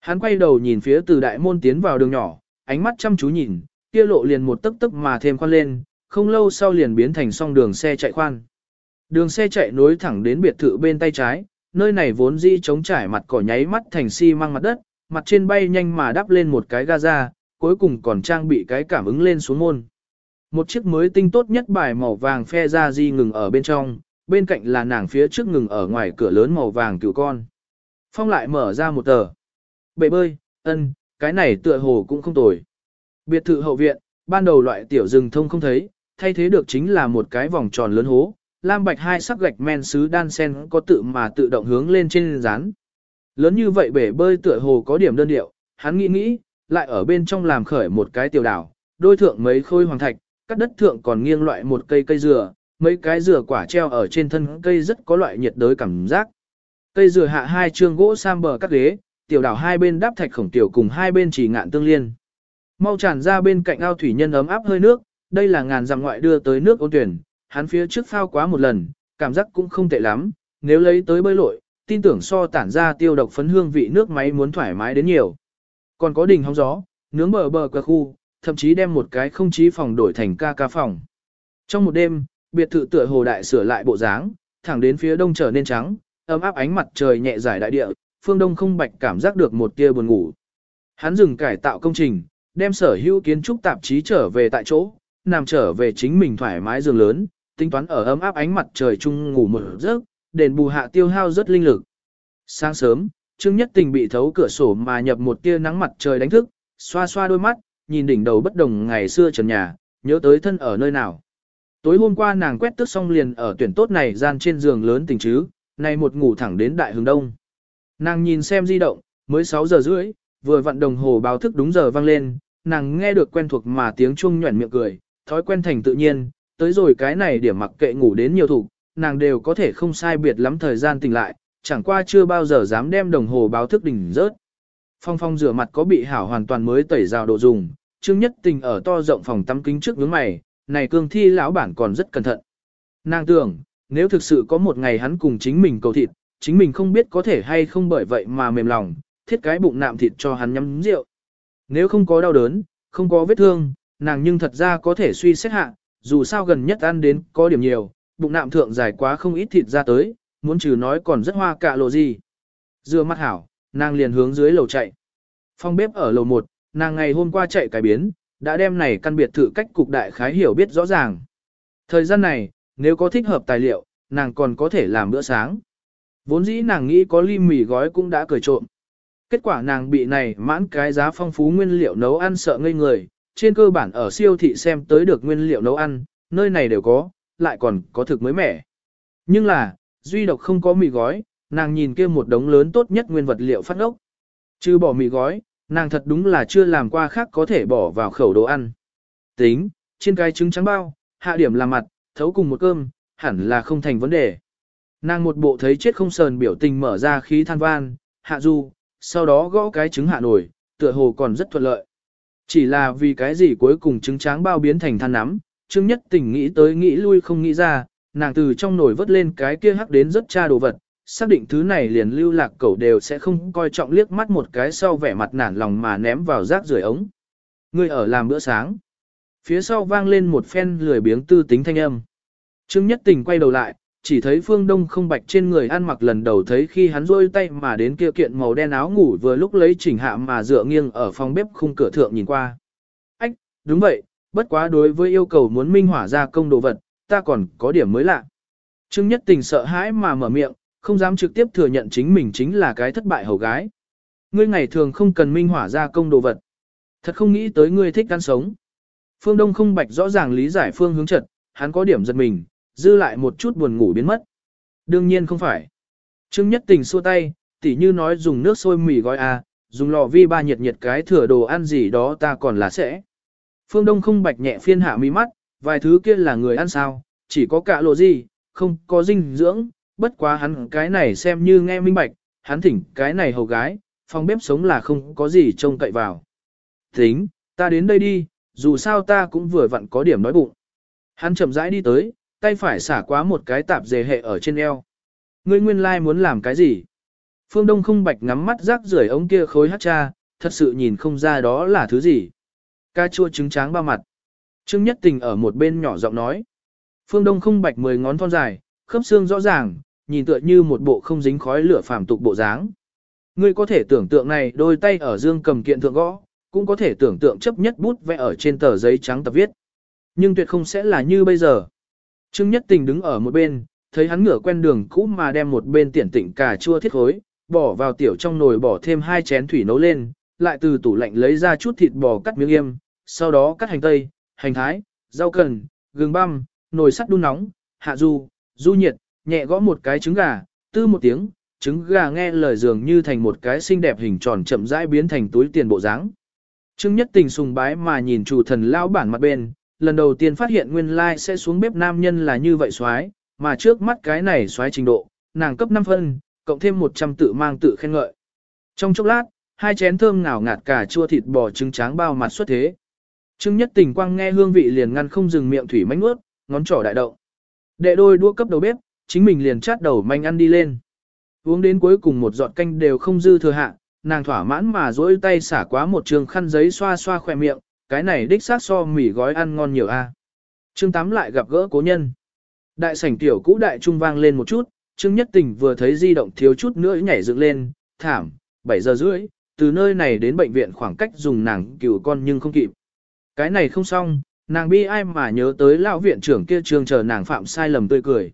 Hắn quay đầu nhìn phía từ đại môn tiến vào đường nhỏ, ánh mắt chăm chú nhìn, kia lộ liền một tấc tấc mà thêm khoan lên, không lâu sau liền biến thành song đường xe chạy khoan. Đường xe chạy nối thẳng đến biệt thự bên tay trái, nơi này vốn dĩ chống trải mặt cỏ nháy mắt thành xi si măng mặt đất, mặt trên bay nhanh mà đắp lên một cái Gaza cuối cùng còn trang bị cái cảm ứng lên xuống môn. Một chiếc mới tinh tốt nhất bài màu vàng phe ra di ngừng ở bên trong, bên cạnh là nàng phía trước ngừng ở ngoài cửa lớn màu vàng cựu con. Phong lại mở ra một tờ. Bệ bơi, ân, cái này tựa hồ cũng không tồi. Biệt thự hậu viện, ban đầu loại tiểu rừng thông không thấy, thay thế được chính là một cái vòng tròn lớn hố, lam bạch hai sắc gạch men sứ đan sen có tự mà tự động hướng lên trên rán. Lớn như vậy bể bơi tựa hồ có điểm đơn điệu, hắn nghĩ nghĩ, lại ở bên trong làm khởi một cái tiểu đảo, đôi thượng mấy khôi hoàng thạch, các đất thượng còn nghiêng loại một cây cây dừa, mấy cái dừa quả treo ở trên thân cây rất có loại nhiệt đới cảm giác. Cây dừa hạ hai chương gỗ sam bờ các ghế, tiểu đảo hai bên đáp thạch khổng tiểu cùng hai bên chỉ ngạn tương liên. Mau tràn ra bên cạnh ao thủy nhân ấm áp hơi nước, đây là ngàn dặm ngoại đưa tới nước ôn tuyển, hắn phía trước phao quá một lần, cảm giác cũng không tệ lắm, nếu lấy tới bơi lội, tin tưởng so tản ra tiêu độc phấn hương vị nước máy muốn thoải mái đến nhiều. Còn có đỉnh hóng gió, nướng bờ bờ qua khu, thậm chí đem một cái không chí phòng đổi thành ca ca phòng. Trong một đêm, biệt thự tựa hồ đại sửa lại bộ dáng, thẳng đến phía đông trở nên trắng, ấm áp ánh mặt trời nhẹ giải đại địa, phương đông không bạch cảm giác được một tia buồn ngủ. Hắn dừng cải tạo công trình, đem sở hữu kiến trúc tạp chí trở về tại chỗ, nằm trở về chính mình thoải mái giường lớn, tính toán ở ấm áp ánh mặt trời chung ngủ một giấc, đền bù hạ tiêu hao rất linh lực. Sáng sớm, Trương Nhất Tình bị thấu cửa sổ mà nhập một tia nắng mặt trời đánh thức, xoa xoa đôi mắt, nhìn đỉnh đầu bất đồng ngày xưa trần nhà, nhớ tới thân ở nơi nào. Tối hôm qua nàng quét tước xong liền ở tuyển tốt này gian trên giường lớn tình chứ, nay một ngủ thẳng đến đại hướng đông. Nàng nhìn xem di động, mới 6 giờ rưỡi, vừa vặn đồng hồ báo thức đúng giờ vang lên, nàng nghe được quen thuộc mà tiếng chuông nhuẩn miệng cười, thói quen thành tự nhiên, tới rồi cái này điểm mặc kệ ngủ đến nhiều thủ, nàng đều có thể không sai biệt lắm thời gian tỉnh lại, chẳng qua chưa bao giờ dám đem đồng hồ báo thức đỉnh rớt. Phong phong rửa mặt có bị hảo hoàn toàn mới tẩy rào độ dùng, Trương Nhất Tình ở to rộng phòng tắm kính trước nhướng mày, này cương thi lão bản còn rất cẩn thận. Nàng tưởng, nếu thực sự có một ngày hắn cùng chính mình cầu thịt, chính mình không biết có thể hay không bởi vậy mà mềm lòng, thiết cái bụng nạm thịt cho hắn nhắm rượu. Nếu không có đau đớn, không có vết thương, nàng nhưng thật ra có thể suy xét hạ, dù sao gần nhất ăn đến có điểm nhiều, bụng nạm thượng dài quá không ít thịt ra tới, muốn trừ nói còn rất hoa cả lộ gì. Dưa mắt hảo, nàng liền hướng dưới lầu chạy. Phong bếp ở lầu 1, nàng ngày hôm qua chạy cải biến, đã đem này căn biệt thự cách cục đại khái hiểu biết rõ ràng. Thời gian này, nếu có thích hợp tài liệu, nàng còn có thể làm bữa sáng. Vốn dĩ nàng nghĩ có ly mì gói cũng đã cởi trộm. Kết quả nàng bị này mãn cái giá phong phú nguyên liệu nấu ăn sợ ngây người, trên cơ bản ở siêu thị xem tới được nguyên liệu nấu ăn, nơi này đều có, lại còn có thực mới mẻ. Nhưng là, duy độc không có mì gói, nàng nhìn kia một đống lớn tốt nhất nguyên vật liệu phát ốc. Chứ bỏ mì gói, nàng thật đúng là chưa làm qua khác có thể bỏ vào khẩu đồ ăn. Tính, trên cái trứng trắng bao, hạ điểm là mặt, thấu cùng một cơm, hẳn là không thành vấn đề. Nàng một bộ thấy chết không sờn biểu tình mở ra khí than van, hạ du, sau đó gõ cái trứng hạ nổi, tựa hồ còn rất thuận lợi. Chỉ là vì cái gì cuối cùng trứng tráng bao biến thành than nắm, Trương Nhất Tình nghĩ tới nghĩ lui không nghĩ ra, nàng từ trong nồi vớt lên cái kia hắc đến rất cha đồ vật, xác định thứ này liền lưu lạc cẩu đều sẽ không coi trọng liếc mắt một cái sau vẻ mặt nản lòng mà ném vào rác rưởi ống. Người ở làm bữa sáng. Phía sau vang lên một phen lười biếng tư tính thanh âm. Trương Nhất Tình quay đầu lại, chỉ thấy phương đông không bạch trên người ăn mặc lần đầu thấy khi hắn rôi tay mà đến kia kiện màu đen áo ngủ vừa lúc lấy chỉnh hạ mà dựa nghiêng ở phòng bếp khung cửa thượng nhìn qua. Ách, đúng vậy, bất quá đối với yêu cầu muốn minh hỏa ra công đồ vật, ta còn có điểm mới lạ. Trương Nhất Tình sợ hãi mà mở miệng, không dám trực tiếp thừa nhận chính mình chính là cái thất bại hầu gái. Ngươi ngày thường không cần minh hỏa ra công đồ vật. Thật không nghĩ tới ngươi thích ăn sống. Phương Đông không bạch rõ ràng lý giải phương hướng trật, hắn có điểm giật mình, dư lại một chút buồn ngủ biến mất. Đương nhiên không phải. Trương Nhất Tình xua tay, tỉ như nói dùng nước sôi mì gói à, dùng lò vi ba nhiệt nhiệt cái thừa đồ ăn gì đó ta còn là sẽ. Phương Đông không bạch nhẹ phiên hạ mi mắt, vài thứ kia là người ăn sao, chỉ có cả lộ gì, không có dinh dưỡng, bất quá hắn cái này xem như nghe minh bạch, hắn thỉnh cái này hầu gái, phòng bếp sống là không có gì trông cậy vào. Tính, ta đến đây đi, dù sao ta cũng vừa vặn có điểm nói bụng. Hắn chậm rãi đi tới, tay phải xả quá một cái tạp dề hệ ở trên eo. Ngươi nguyên lai like muốn làm cái gì? Phương Đông không bạch ngắm mắt rác rưởi ống kia khối hát cha, thật sự nhìn không ra đó là thứ gì. Ca chua trứng tráng ba mặt. Trương Nhất Tình ở một bên nhỏ giọng nói. Phương Đông không bạch mười ngón thon dài, khớp xương rõ ràng, nhìn tựa như một bộ không dính khói lửa phàm tục bộ dáng. Ngươi có thể tưởng tượng này đôi tay ở dương cầm kiện thượng gõ, cũng có thể tưởng tượng chấp nhất bút vẽ ở trên tờ giấy trắng tập viết. Nhưng tuyệt không sẽ là như bây giờ. Trương Nhất Tình đứng ở một bên, thấy hắn ngửa quen đường cũ mà đem một bên tiện tịnh cà chua thiết khối, bỏ vào tiểu trong nồi bỏ thêm hai chén thủy nấu lên, lại từ tủ lạnh lấy ra chút thịt bò cắt miếng yêm, sau đó cắt hành tây, hành thái, rau cần, gừng băm, nồi sắt đun nóng, hạ du, du nhiệt, nhẹ gõ một cái trứng gà, tư một tiếng, trứng gà nghe lời dường như thành một cái xinh đẹp hình tròn chậm rãi biến thành túi tiền bộ dáng. Trương Nhất Tình sùng bái mà nhìn chủ thần lao bản mặt bên, lần đầu tiên phát hiện nguyên lai like sẽ xuống bếp nam nhân là như vậy xoái, mà trước mắt cái này xoái trình độ, nàng cấp 5 phân, cộng thêm 100 tự mang tự khen ngợi. Trong chốc lát, hai chén thơm ngào ngạt cả chua thịt bò trứng tráng bao mặt xuất thế. Trương Nhất Tình quang nghe hương vị liền ngăn không dừng miệng thủy mánh nuốt, ngón trỏ đại động. Đệ đôi đua cấp đầu bếp, chính mình liền chát đầu manh ăn đi lên. Uống đến cuối cùng một giọt canh đều không dư thừa hạ, nàng thỏa mãn mà dỗi tay xả quá một trường khăn giấy xoa xoa khỏe miệng, cái này đích xác so mì gói ăn ngon nhiều a. À. Trương Tám lại gặp gỡ cố nhân. Đại sảnh tiểu cũ đại trung vang lên một chút, Trương Nhất Tình vừa thấy di động thiếu chút nữa nhảy dựng lên, thảm, 7 giờ rưỡi, từ nơi này đến bệnh viện khoảng cách dùng nàng cửu con nhưng không kịp. Cái này không xong, nàng bi ai mà nhớ tới lão viện trưởng kia trường chờ nàng phạm sai lầm tươi cười.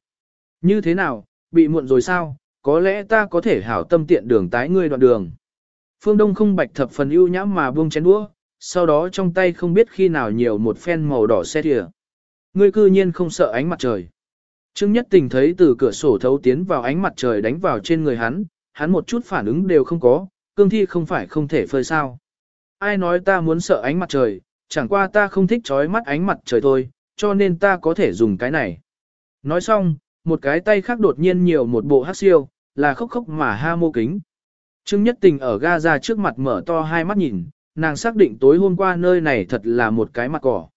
Như thế nào, bị muộn rồi sao, có lẽ ta có thể hảo tâm tiện đường tái ngươi đoạn đường. Phương Đông không bạch thập phần ưu nhãm mà buông chén đũa, sau đó trong tay không biết khi nào nhiều một phen màu đỏ xe thìa. Ngươi cư nhiên không sợ ánh mặt trời. Trương Nhất Tình thấy từ cửa sổ thấu tiến vào ánh mặt trời đánh vào trên người hắn, hắn một chút phản ứng đều không có, cương thi không phải không thể phơi sao. Ai nói ta muốn sợ ánh mặt trời, chẳng qua ta không thích trói mắt ánh mặt trời thôi, cho nên ta có thể dùng cái này. Nói xong, một cái tay khác đột nhiên nhiều một bộ hát siêu, là khóc khóc mà ha mô kính. Trương Nhất Tình ở ga ra trước mặt mở to hai mắt nhìn, nàng xác định tối hôm qua nơi này thật là một cái mặt cỏ.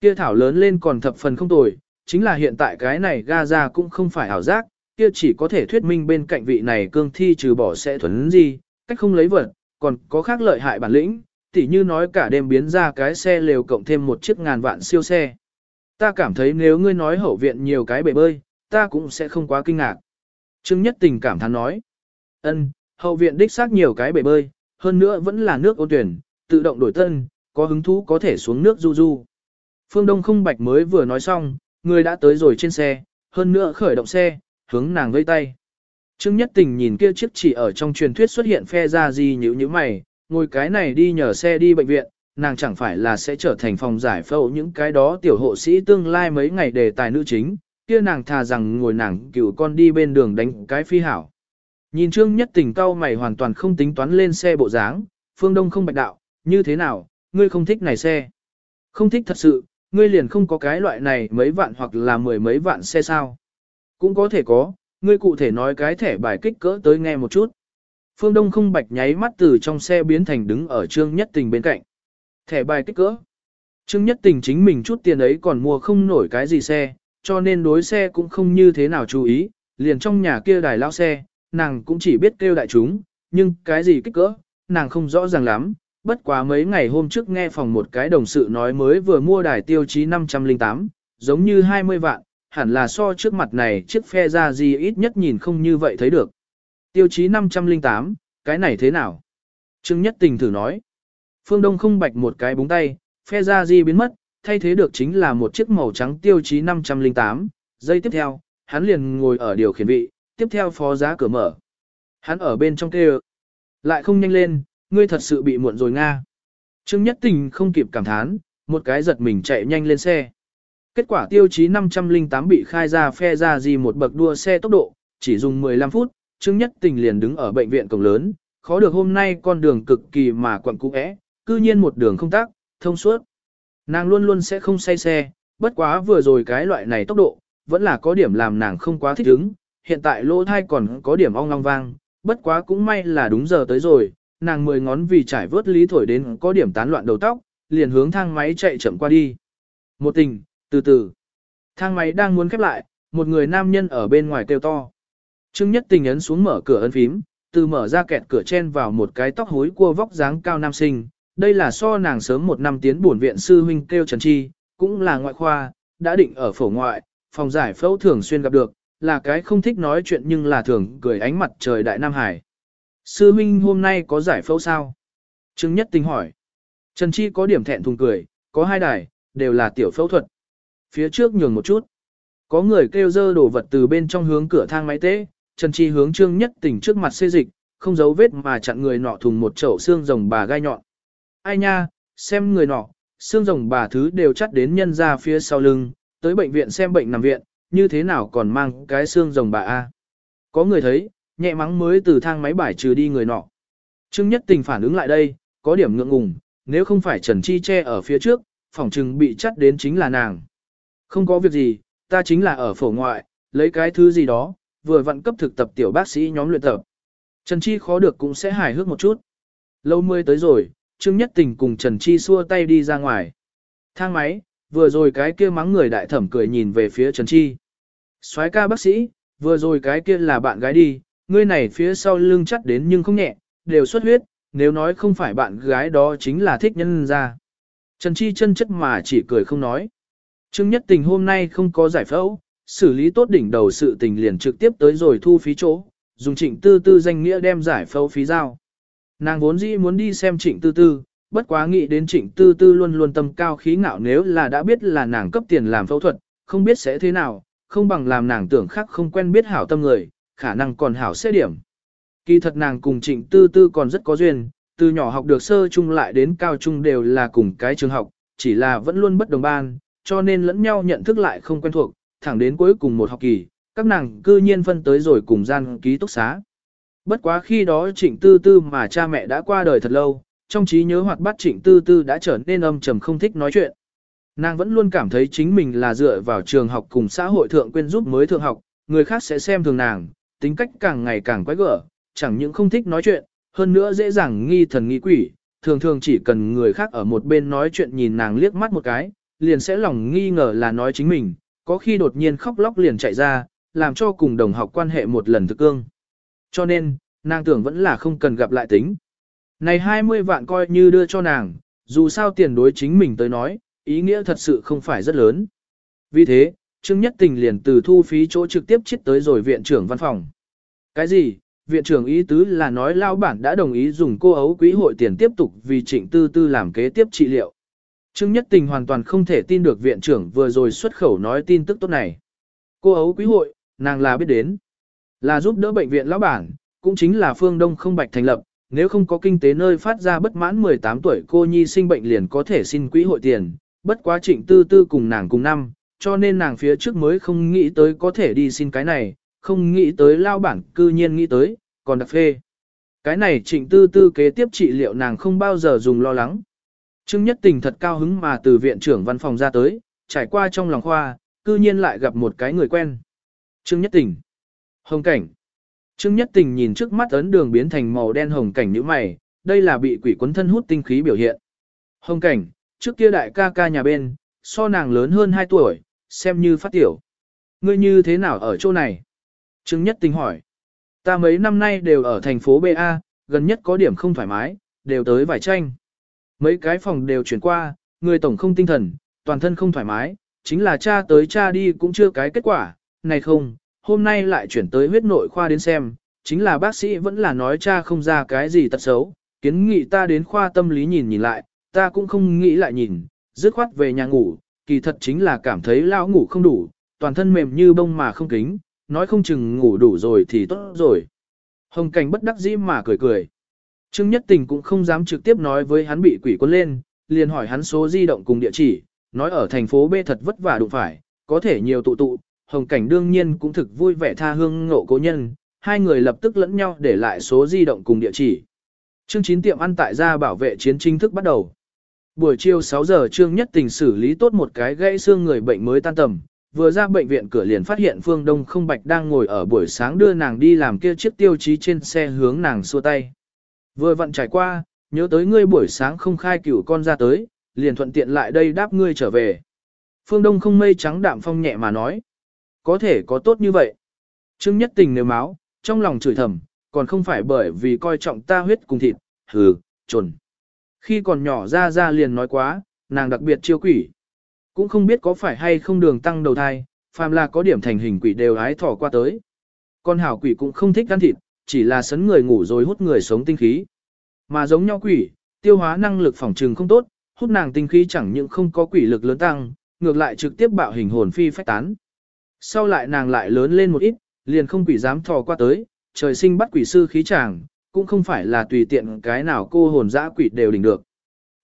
Kia thảo lớn lên còn thập phần không tồi, chính là hiện tại cái này ga ra cũng không phải ảo giác, kia chỉ có thể thuyết minh bên cạnh vị này cương thi trừ bỏ sẽ thuấn gì, cách không lấy vật, còn có khác lợi hại bản lĩnh, tỉ như nói cả đêm biến ra cái xe lều cộng thêm một chiếc ngàn vạn siêu xe. Ta cảm thấy nếu ngươi nói hậu viện nhiều cái bể bơi, ta cũng sẽ không quá kinh ngạc. Trương Nhất Tình cảm thán nói, ân, hậu viện đích xác nhiều cái bể bơi, hơn nữa vẫn là nước ôn tuyển, tự động đổi tân, có hứng thú có thể xuống nước du du. Phương Đông không bạch mới vừa nói xong, người đã tới rồi trên xe, hơn nữa khởi động xe, hướng nàng vây tay. Trương Nhất Tình nhìn kia chiếc chỉ ở trong truyền thuyết xuất hiện phe ra gì nhữ như mày, ngồi cái này đi nhờ xe đi bệnh viện, nàng chẳng phải là sẽ trở thành phòng giải phẫu những cái đó tiểu hộ sĩ tương lai mấy ngày đề tài nữ chính, kia nàng thà rằng ngồi nàng cựu con đi bên đường đánh cái phi hảo. Nhìn Trương Nhất Tình cao mày hoàn toàn không tính toán lên xe bộ dáng, phương đông không bạch đạo, như thế nào, ngươi không thích này xe. Không thích thật sự, ngươi liền không có cái loại này mấy vạn hoặc là mười mấy vạn xe sao. Cũng có thể có, ngươi cụ thể nói cái thẻ bài kích cỡ tới nghe một chút. Phương Đông không bạch nháy mắt từ trong xe biến thành đứng ở Trương Nhất Tình bên cạnh. Thẻ bài kích cỡ. Trương Nhất Tình chính mình chút tiền ấy còn mua không nổi cái gì xe, cho nên đối xe cũng không như thế nào chú ý, liền trong nhà kia đài lao xe, nàng cũng chỉ biết kêu đại chúng, nhưng cái gì kích cỡ, nàng không rõ ràng lắm, bất quá mấy ngày hôm trước nghe phòng một cái đồng sự nói mới vừa mua đài tiêu chí 508, giống như 20 vạn, hẳn là so trước mặt này chiếc phe ra gì ít nhất nhìn không như vậy thấy được. Tiêu chí 508, cái này thế nào? Trương Nhất Tình thử nói. Phương Đông không bạch một cái búng tay, phe ra gì biến mất, thay thế được chính là một chiếc màu trắng tiêu chí 508. Giây tiếp theo, hắn liền ngồi ở điều khiển vị, tiếp theo phó giá cửa mở. Hắn ở bên trong kêu. Lại không nhanh lên, ngươi thật sự bị muộn rồi Nga. Trương Nhất Tình không kịp cảm thán, một cái giật mình chạy nhanh lên xe. Kết quả tiêu chí 508 bị khai ra phe ra gì một bậc đua xe tốc độ, chỉ dùng 15 phút, Trương Nhất Tình liền đứng ở bệnh viện cổng lớn, khó được hôm nay con đường cực kỳ mà quặn cũ é, cư nhiên một đường không tác, thông suốt. Nàng luôn luôn sẽ không say xe, bất quá vừa rồi cái loại này tốc độ, vẫn là có điểm làm nàng không quá thích ứng, hiện tại lỗ thai còn có điểm ong long vang, bất quá cũng may là đúng giờ tới rồi, nàng mười ngón vì trải vớt lý thổi đến có điểm tán loạn đầu tóc, liền hướng thang máy chạy chậm qua đi. Một tình, từ từ. Thang máy đang muốn khép lại, một người nam nhân ở bên ngoài kêu to. Trương Nhất Tình ấn xuống mở cửa ấn phím, từ mở ra kẹt cửa chen vào một cái tóc hối cua vóc dáng cao nam sinh. Đây là so nàng sớm một năm tiến bổn viện sư huynh kêu Trần Chi, cũng là ngoại khoa, đã định ở phổ ngoại, phòng giải phẫu thường xuyên gặp được, là cái không thích nói chuyện nhưng là thường cười ánh mặt trời đại Nam Hải. Sư huynh hôm nay có giải phẫu sao? Trương Nhất Tình hỏi. Trần Chi có điểm thẹn thùng cười, có hai đài, đều là tiểu phẫu thuật. Phía trước nhường một chút. Có người kêu dơ đổ vật từ bên trong hướng cửa thang máy tế, Trần Chi hướng Trương Nhất Tình trước mặt xê dịch, không giấu vết mà chặn người nọ thùng một chậu xương rồng bà gai nhọn. Ai nha, xem người nọ, xương rồng bà thứ đều chắt đến nhân ra phía sau lưng, tới bệnh viện xem bệnh nằm viện, như thế nào còn mang cái xương rồng bà A. Có người thấy, nhẹ mắng mới từ thang máy bài trừ đi người nọ. Trương Nhất Tình phản ứng lại đây, có điểm ngượng ngùng, nếu không phải Trần Chi che ở phía trước, phòng trừng bị chắt đến chính là nàng. Không có việc gì, ta chính là ở phổ ngoại, lấy cái thứ gì đó, vừa vận cấp thực tập tiểu bác sĩ nhóm luyện tập. Trần Chi khó được cũng sẽ hài hước một chút. Lâu mươi tới rồi, Trương Nhất Tình cùng Trần Chi xua tay đi ra ngoài. Thang máy, vừa rồi cái kia mắng người đại thẩm cười nhìn về phía Trần Chi. soái ca bác sĩ, vừa rồi cái kia là bạn gái đi, ngươi này phía sau lưng chắt đến nhưng không nhẹ, đều xuất huyết, nếu nói không phải bạn gái đó chính là thích nhân ra. Trần Chi chân chất mà chỉ cười không nói. Trương Nhất Tình hôm nay không có giải phẫu, xử lý tốt đỉnh đầu sự tình liền trực tiếp tới rồi thu phí chỗ, dùng trịnh tư tư danh nghĩa đem giải phẫu phí giao. Nàng vốn dĩ muốn đi xem trịnh tư tư, bất quá nghĩ đến trịnh tư tư luôn luôn tâm cao khí ngạo nếu là đã biết là nàng cấp tiền làm phẫu thuật, không biết sẽ thế nào, không bằng làm nàng tưởng khác không quen biết hảo tâm người, khả năng còn hảo sẽ điểm. Kỳ thật nàng cùng trịnh tư tư còn rất có duyên, từ nhỏ học được sơ trung lại đến cao trung đều là cùng cái trường học, chỉ là vẫn luôn bất đồng ban, cho nên lẫn nhau nhận thức lại không quen thuộc, thẳng đến cuối cùng một học kỳ, các nàng cư nhiên phân tới rồi cùng gian ký túc xá. Bất quá khi đó trịnh tư tư mà cha mẹ đã qua đời thật lâu, trong trí nhớ hoạt bát trịnh tư tư đã trở nên âm trầm không thích nói chuyện. Nàng vẫn luôn cảm thấy chính mình là dựa vào trường học cùng xã hội thượng quên giúp mới thượng học, người khác sẽ xem thường nàng, tính cách càng ngày càng quái gở, chẳng những không thích nói chuyện, hơn nữa dễ dàng nghi thần nghi quỷ, thường thường chỉ cần người khác ở một bên nói chuyện nhìn nàng liếc mắt một cái, liền sẽ lòng nghi ngờ là nói chính mình, có khi đột nhiên khóc lóc liền chạy ra, làm cho cùng đồng học quan hệ một lần thực cương. Cho nên, nàng tưởng vẫn là không cần gặp lại tính. Này 20 vạn coi như đưa cho nàng, dù sao tiền đối chính mình tới nói, ý nghĩa thật sự không phải rất lớn. Vì thế, Trương Nhất Tình liền từ thu phí chỗ trực tiếp chết tới rồi viện trưởng văn phòng. Cái gì? Viện trưởng ý tứ là nói lao bản đã đồng ý dùng cô ấu quý hội tiền tiếp tục vì trịnh tư tư làm kế tiếp trị liệu. Trương Nhất Tình hoàn toàn không thể tin được viện trưởng vừa rồi xuất khẩu nói tin tức tốt này. Cô ấu quý hội, nàng là biết đến. Là giúp đỡ bệnh viện lão bản, cũng chính là phương Đông không bạch thành lập, nếu không có kinh tế nơi phát ra bất mãn 18 tuổi cô nhi sinh bệnh liền có thể xin quỹ hội tiền, bất quá trịnh tư tư cùng nàng cùng năm, cho nên nàng phía trước mới không nghĩ tới có thể đi xin cái này, không nghĩ tới lao bản cư nhiên nghĩ tới, còn đặc phê. Cái này trịnh tư tư kế tiếp trị liệu nàng không bao giờ dùng lo lắng. Trương Nhất Tình thật cao hứng mà từ viện trưởng văn phòng ra tới, trải qua trong lòng khoa, cư nhiên lại gặp một cái người quen. Trương Nhất Tình. Hồng cảnh. Trương Nhất Tình nhìn trước mắt ấn đường biến thành màu đen hồng cảnh như mày, đây là bị quỷ quấn thân hút tinh khí biểu hiện. Hồng cảnh, trước kia đại ca ca nhà bên, so nàng lớn hơn 2 tuổi, xem như phát tiểu. Ngươi như thế nào ở chỗ này? Trương Nhất Tình hỏi. Ta mấy năm nay đều ở thành phố BA, gần nhất có điểm không thoải mái, đều tới vải tranh. Mấy cái phòng đều chuyển qua, người tổng không tinh thần, toàn thân không thoải mái, chính là cha tới cha đi cũng chưa cái kết quả, này không, hôm nay lại chuyển tới huyết nội khoa đến xem, chính là bác sĩ vẫn là nói cha không ra cái gì tật xấu, kiến nghị ta đến khoa tâm lý nhìn nhìn lại, ta cũng không nghĩ lại nhìn, dứt khoát về nhà ngủ, kỳ thật chính là cảm thấy lao ngủ không đủ, toàn thân mềm như bông mà không kính, nói không chừng ngủ đủ rồi thì tốt rồi. Hồng cảnh bất đắc dĩ mà cười cười. Trương Nhất Tình cũng không dám trực tiếp nói với hắn bị quỷ quân lên, liền hỏi hắn số di động cùng địa chỉ, nói ở thành phố B thật vất vả đụng phải, có thể nhiều tụ tụ, Hồng Cảnh đương nhiên cũng thực vui vẻ tha hương ngộ cố nhân, hai người lập tức lẫn nhau để lại số di động cùng địa chỉ. Chương 9 tiệm ăn tại gia bảo vệ chiến chính thức bắt đầu. Buổi chiều 6 giờ Trương Nhất Tình xử lý tốt một cái gãy xương người bệnh mới tan tầm, vừa ra bệnh viện cửa liền phát hiện Phương Đông không bạch đang ngồi ở buổi sáng đưa nàng đi làm kia chiếc tiêu chí trên xe hướng nàng xua tay. Vừa vặn trải qua, nhớ tới ngươi buổi sáng không khai cửu con ra tới, liền thuận tiện lại đây đáp ngươi trở về. Phương Đông không mây trắng đạm phong nhẹ mà nói. Có thể có tốt như vậy. Trương Nhất Tình nếu máu, trong lòng chửi thầm, còn không phải bởi vì coi trọng ta huyết cùng thịt, hừ, trồn. Khi còn nhỏ ra ra liền nói quá, nàng đặc biệt chiêu quỷ. Cũng không biết có phải hay không đường tăng đầu thai, phàm là có điểm thành hình quỷ đều ái thỏ qua tới. Con hảo quỷ cũng không thích ăn thịt, chỉ là sấn người ngủ rồi hút người sống tinh khí. Mà giống nhau quỷ, tiêu hóa năng lực phòng trừng không tốt, hút nàng tinh khí chẳng những không có quỷ lực lớn tăng, ngược lại trực tiếp bạo hình hồn phi phách tán. Sau lại nàng lại lớn lên một ít, liền không quỷ dám thò qua tới, trời sinh bắt quỷ sư khí chàng, cũng không phải là tùy tiện cái nào cô hồn dã quỷ đều đỉnh được.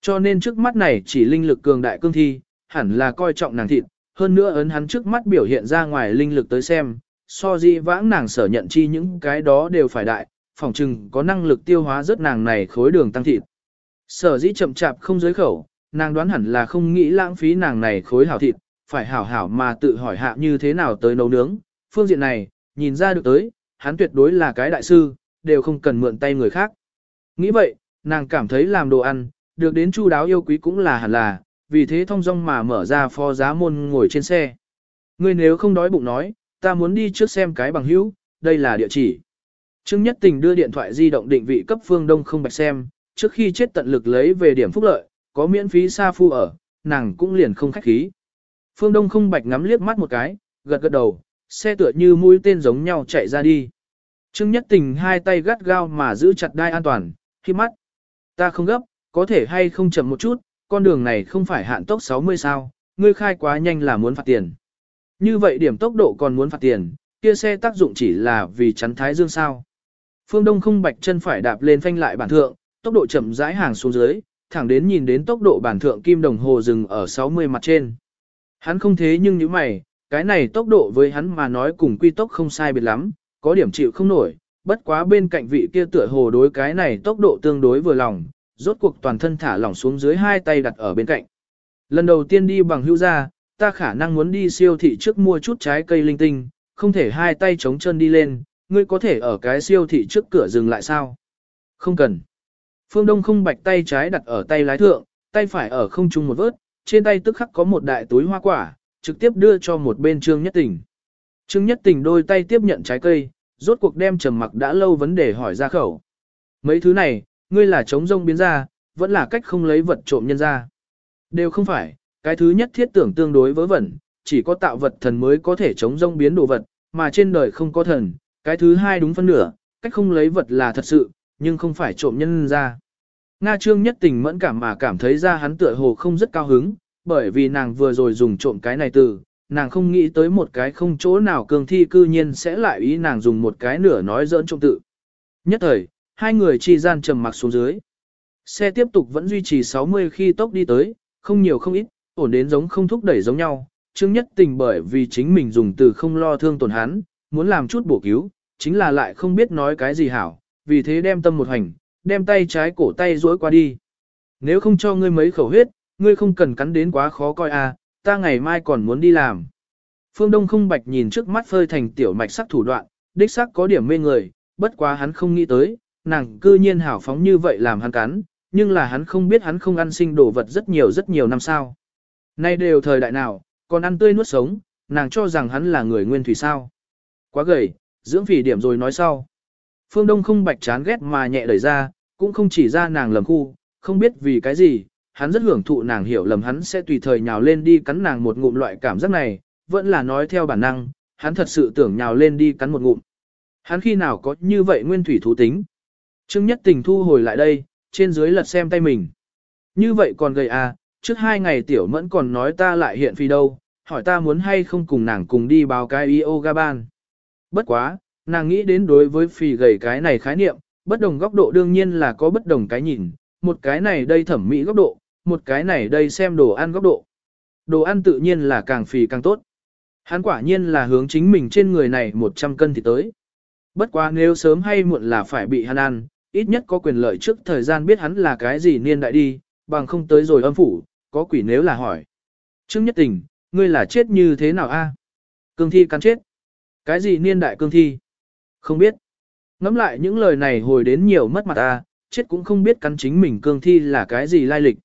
Cho nên trước mắt này chỉ linh lực cường đại cương thi, hẳn là coi trọng nàng thịt, hơn nữa ấn hắn trước mắt biểu hiện ra ngoài linh lực tới xem, so di vãng nàng sở nhận chi những cái đó đều phải đại, phòng trừng có năng lực tiêu hóa rất nàng này khối đường tăng thịt. Sở dĩ chậm chạp không giới khẩu, nàng đoán hẳn là không nghĩ lãng phí nàng này khối hảo thịt, phải hảo hảo mà tự hỏi hạ như thế nào tới nấu nướng. Phương diện này, nhìn ra được tới, hắn tuyệt đối là cái đại sư, đều không cần mượn tay người khác. Nghĩ vậy, nàng cảm thấy làm đồ ăn, được đến chu đáo yêu quý cũng là hẳn là, vì thế thông dong mà mở ra phó giá môn ngồi trên xe. Ngươi nếu không đói bụng nói, ta muốn đi trước xem cái bằng hữu, đây là địa chỉ. Trương Nhất Tình đưa điện thoại di động định vị cấp phương đông không bạch xem, trước khi chết tận lực lấy về điểm phúc lợi, có miễn phí xa phu ở, nàng cũng liền không khách khí. Phương Đông không bạch ngắm liếc mắt một cái, gật gật đầu, xe tựa như mũi tên giống nhau chạy ra đi. Trương Nhất Tình hai tay gắt gao mà giữ chặt đai an toàn, khi mắt. Ta không gấp, có thể hay không chậm một chút, con đường này không phải hạn tốc 60 sao, ngươi khai quá nhanh là muốn phạt tiền. Như vậy điểm tốc độ còn muốn phạt tiền, kia xe tác dụng chỉ là vì chắn thái dương sao. Phương Đông không bạch chân phải đạp lên phanh lại bản thượng, tốc độ chậm rãi hàng xuống dưới, thẳng đến nhìn đến tốc độ bản thượng kim đồng hồ dừng ở 60 mặt trên. Hắn không thế nhưng như mày, cái này tốc độ với hắn mà nói cùng quy tốc không sai biệt lắm, có điểm chịu không nổi, bất quá bên cạnh vị kia tựa hồ đối cái này tốc độ tương đối vừa lòng, rốt cuộc toàn thân thả lỏng xuống dưới hai tay đặt ở bên cạnh. Lần đầu tiên đi bằng hữu ra, ta khả năng muốn đi siêu thị trước mua chút trái cây linh tinh, không thể hai tay chống chân đi lên, ngươi có thể ở cái siêu thị trước cửa dừng lại sao? Không cần. Phương Đông không bạch tay trái đặt ở tay lái thượng, tay phải ở không trung một vớt, trên tay tức khắc có một đại túi hoa quả, trực tiếp đưa cho một bên Trương Nhất Tình. Trương Nhất Tình đôi tay tiếp nhận trái cây, rốt cuộc đem trầm mặc đã lâu vấn đề hỏi ra khẩu. Mấy thứ này, ngươi là chống rông biến ra, vẫn là cách không lấy vật trộm nhân ra. Đều không phải, cái thứ nhất thiết tưởng tương đối với vẩn, chỉ có tạo vật thần mới có thể chống rông biến đồ vật, mà trên đời không có thần. Cái thứ hai đúng phân nửa, cách không lấy vật là thật sự, nhưng không phải trộm nhân ra. Nga Trương nhất tình mẫn cảm mà cảm thấy ra hắn tựa hồ không rất cao hứng, bởi vì nàng vừa rồi dùng trộm cái này từ, nàng không nghĩ tới một cái không chỗ nào cường thi cư nhiên sẽ lại ý nàng dùng một cái nửa nói dỡn trong tự. Nhất thời, hai người chi gian trầm mặc xuống dưới. Xe tiếp tục vẫn duy trì 60 khi tốc đi tới, không nhiều không ít, ổn đến giống không thúc đẩy giống nhau. Trương Nhất Tình bởi vì chính mình dùng từ không lo thương tổn hắn, muốn làm chút bổ cứu, chính là lại không biết nói cái gì hảo, vì thế đem tâm một hành, đem tay trái cổ tay duỗi qua đi. Nếu không cho ngươi mấy khẩu huyết, ngươi không cần cắn đến quá khó coi à, ta ngày mai còn muốn đi làm. Phương Đông không bạch nhìn trước mắt phơi thành tiểu mạch sắc thủ đoạn, đích sắc có điểm mê người, bất quá hắn không nghĩ tới, nàng cư nhiên hảo phóng như vậy làm hắn cắn, nhưng là hắn không biết hắn không ăn sinh đồ vật rất nhiều rất nhiều năm sao? Nay đều thời đại nào, còn ăn tươi nuốt sống, nàng cho rằng hắn là người nguyên thủy sao. Quá gầy, dưỡng phỉ điểm rồi nói sau. Phương Đông không bạch chán ghét mà nhẹ đẩy ra, cũng không chỉ ra nàng lầm khu, không biết vì cái gì, hắn rất hưởng thụ nàng hiểu lầm hắn sẽ tùy thời nhào lên đi cắn nàng một ngụm loại cảm giác này, vẫn là nói theo bản năng, hắn thật sự tưởng nhào lên đi cắn một ngụm. Hắn khi nào có như vậy nguyên thủy thú tính. Trương Nhất Tình thu hồi lại đây, trên dưới lật xem tay mình. Như vậy còn gầy à, trước hai ngày tiểu mẫn còn nói ta lại hiện phi đâu, hỏi ta muốn hay không cùng nàng cùng đi báo cái yoga ban. Bất quá, nàng nghĩ đến đối với phì gầy cái này khái niệm, bất đồng góc độ đương nhiên là có bất đồng cái nhìn, một cái này đây thẩm mỹ góc độ, một cái này đây xem đồ ăn góc độ. Đồ ăn tự nhiên là càng phì càng tốt. Hắn quả nhiên là hướng chính mình trên người này 100 cân thì tới. Bất quá nếu sớm hay muộn là phải bị hắn ăn, ít nhất có quyền lợi trước thời gian biết hắn là cái gì niên đại đi, bằng không tới rồi âm phủ, có quỷ nếu là hỏi. Trương Nhất Tình, ngươi là chết như thế nào a? Cương thi cắn chết. Cái gì niên đại cương thi? Không biết. Ngắm lại những lời này hồi đến nhiều mất mặt ta, chết cũng không biết cắn chính mình cương thi là cái gì lai lịch.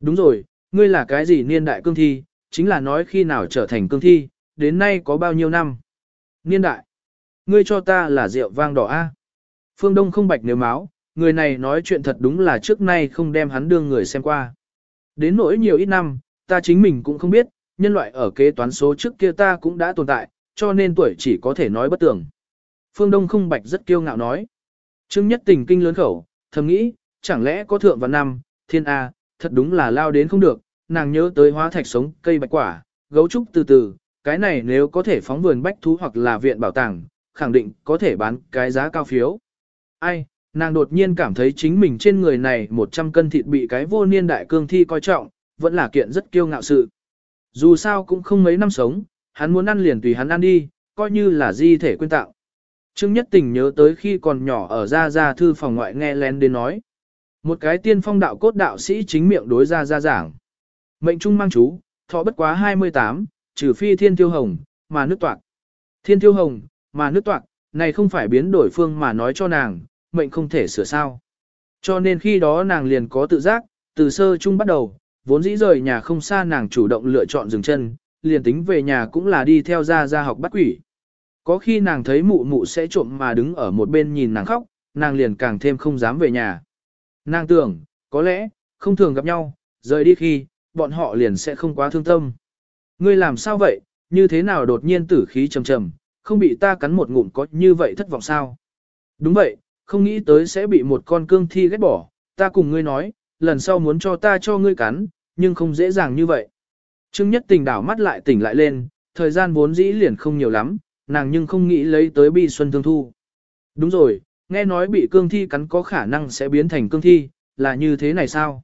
Đúng rồi, ngươi là cái gì niên đại cương thi, chính là nói khi nào trở thành cương thi, đến nay có bao nhiêu năm. Niên đại, ngươi cho ta là rượu vang đỏ A. Phương Đông không bạch nếu máu, người này nói chuyện thật đúng là trước nay không đem hắn đương người xem qua. Đến nỗi nhiều ít năm, ta chính mình cũng không biết, nhân loại ở kế toán số trước kia ta cũng đã tồn tại, cho nên tuổi chỉ có thể nói bất tưởng. Phương Đông không bạch rất kiêu ngạo nói. Trương nhất tình kinh lớn khẩu, thầm nghĩ, chẳng lẽ có thượng và năm, thiên A, thật đúng là lao đến không được, nàng nhớ tới hóa thạch sống, cây bạch quả, gấu trúc từ từ, cái này nếu có thể phóng vườn bách thú hoặc là viện bảo tàng, khẳng định có thể bán cái giá cao phiếu. Ai, nàng đột nhiên cảm thấy chính mình trên người này 100 cân thịt bị cái vô niên đại cương thi coi trọng, vẫn là kiện rất kiêu ngạo sự. Dù sao cũng không mấy năm sống, hắn muốn ăn liền tùy hắn ăn đi, coi như là di thể quên tạo. Trương Nhất Tình nhớ tới khi còn nhỏ ở ra ra thư phòng ngoại nghe lén đến nói. Một cái tiên phong đạo cốt đạo sĩ chính miệng đối ra ra giảng. Mệnh trung mang chú, thọ bất quá 28, trừ phi thiên tiêu hồng, mà nước toạc. Thiên tiêu hồng, mà nước toạc, này không phải biến đổi phương mà nói cho nàng, mệnh không thể sửa sao. Cho nên khi đó nàng liền có tự giác, từ sơ chung bắt đầu, vốn dĩ rời nhà không xa nàng chủ động lựa chọn dừng chân, liền tính về nhà cũng là đi theo ra ra học bắt quỷ. Có khi nàng thấy mụ mụ sẽ trộm mà đứng ở một bên nhìn nàng khóc, nàng liền càng thêm không dám về nhà. Nàng tưởng, có lẽ, không thường gặp nhau, rời đi khi, bọn họ liền sẽ không quá thương tâm. Ngươi làm sao vậy, như thế nào đột nhiên tử khí trầm trầm, không bị ta cắn một ngụm có như vậy thất vọng sao? Đúng vậy, không nghĩ tới sẽ bị một con cương thi ghét bỏ, ta cùng ngươi nói, lần sau muốn cho ta cho ngươi cắn, nhưng không dễ dàng như vậy. Trương Nhất Tình đảo mắt lại tỉnh lại lên, thời gian vốn dĩ liền không nhiều lắm, nàng nhưng không nghĩ lấy tới bi xuân thương thu. Đúng rồi, nghe nói bị cương thi cắn có khả năng sẽ biến thành cương thi, là như thế này sao?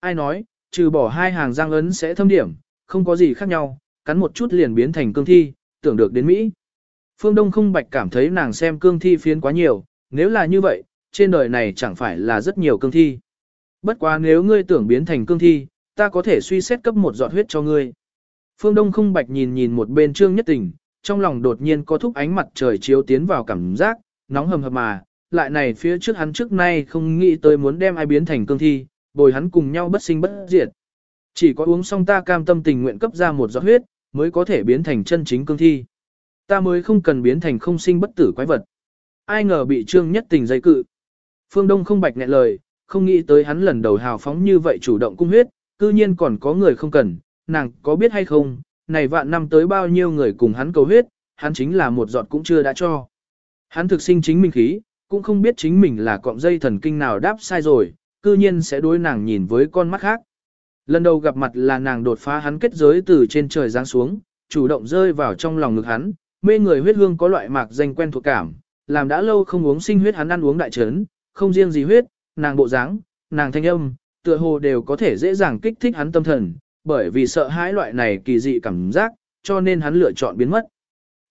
Ai nói, trừ bỏ hai hàng răng ấn sẽ thâm điểm, không có gì khác nhau, cắn một chút liền biến thành cương thi, tưởng được đến Mỹ. Phương Đông không bạch cảm thấy nàng xem cương thi phiến quá nhiều, nếu là như vậy, trên đời này chẳng phải là rất nhiều cương thi. Bất quá nếu ngươi tưởng biến thành cương thi, ta có thể suy xét cấp một giọt huyết cho ngươi. Phương Đông không bạch nhìn nhìn một bên trương nhất tình, trong lòng đột nhiên có thúc ánh mặt trời chiếu tiến vào cảm giác, nóng hầm hập mà, lại này phía trước hắn trước nay không nghĩ tới muốn đem ai biến thành cương thi, bồi hắn cùng nhau bất sinh bất diệt. Chỉ có uống xong ta cam tâm tình nguyện cấp ra một giọt huyết, mới có thể biến thành chân chính cương thi. Ta mới không cần biến thành không sinh bất tử quái vật. Ai ngờ bị trương nhất tình dây cự. Phương Đông không bạch nghẹn lời, không nghĩ tới hắn lần đầu hào phóng như vậy chủ động cung huyết, cư nhiên còn có người không cần, nàng có biết hay không, này vạn năm tới bao nhiêu người cùng hắn cầu huyết, hắn chính là một giọt cũng chưa đã cho. Hắn thực sinh chính mình khí, cũng không biết chính mình là cọng dây thần kinh nào đáp sai rồi, cư nhiên sẽ đối nàng nhìn với con mắt khác. Lần đầu gặp mặt là nàng đột phá hắn kết giới từ trên trời giáng xuống, chủ động rơi vào trong lòng ngực hắn, mê người huyết hương có loại mạc danh quen thuộc cảm, làm đã lâu không uống sinh huyết hắn ăn uống đại trấn, không riêng gì huyết, nàng bộ dáng, nàng thanh âm, tựa hồ đều có thể dễ dàng kích thích hắn tâm thần, bởi vì sợ hãi loại này kỳ dị cảm giác, cho nên hắn lựa chọn biến mất.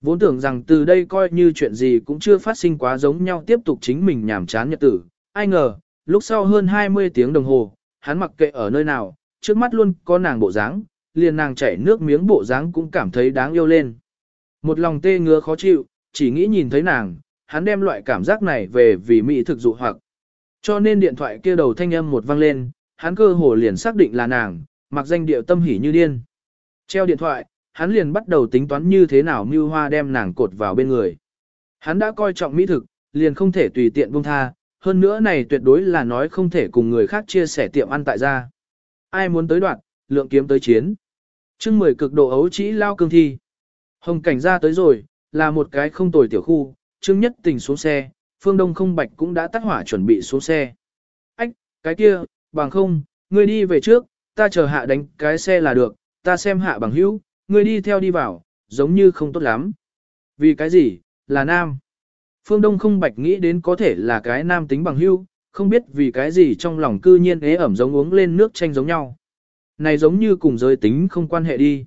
Vốn tưởng rằng từ đây coi như chuyện gì cũng chưa phát sinh quá giống nhau tiếp tục chính mình nhảm chán nhật tử, ai ngờ, lúc sau hơn 20 tiếng đồng hồ, hắn mặc kệ ở nơi nào, trước mắt luôn có nàng bộ dáng, liền nàng chảy nước miếng bộ dáng cũng cảm thấy đáng yêu lên. Một lòng tê ngứa khó chịu, chỉ nghĩ nhìn thấy nàng, hắn đem loại cảm giác này về vì mỹ thực dụ hoặc. Cho nên điện thoại kia đầu thanh âm một vang lên, hắn cơ hồ liền xác định là nàng, mặc danh điệu tâm hỉ như điên. Treo điện thoại, hắn liền bắt đầu tính toán như thế nào mưu hoa đem nàng cột vào bên người. Hắn đã coi trọng mỹ thực, liền không thể tùy tiện buông tha, hơn nữa này tuyệt đối là nói không thể cùng người khác chia sẻ tiệm ăn tại gia. Ai muốn tới đoạn, lượng kiếm tới chiến. chương mười cực độ ấu trĩ lao cương thi. Hồng cảnh ra tới rồi, là một cái không tồi tiểu khu, Trương Nhất Tình xuống xe, Phương Đông không bạch cũng đã tắt hỏa chuẩn bị xuống xe. Ách, cái kia, bằng không, ngươi đi về trước, ta chờ hạ đánh cái xe là được, ta xem hạ bằng hữu, ngươi đi theo đi vào, giống như không tốt lắm. Vì cái gì, là nam. Phương Đông không bạch nghĩ đến có thể là cái nam tính bằng hữu, không biết vì cái gì trong lòng cư nhiên ế ẩm giống uống lên nước chanh giống nhau. Này giống như cùng giới tính không quan hệ đi.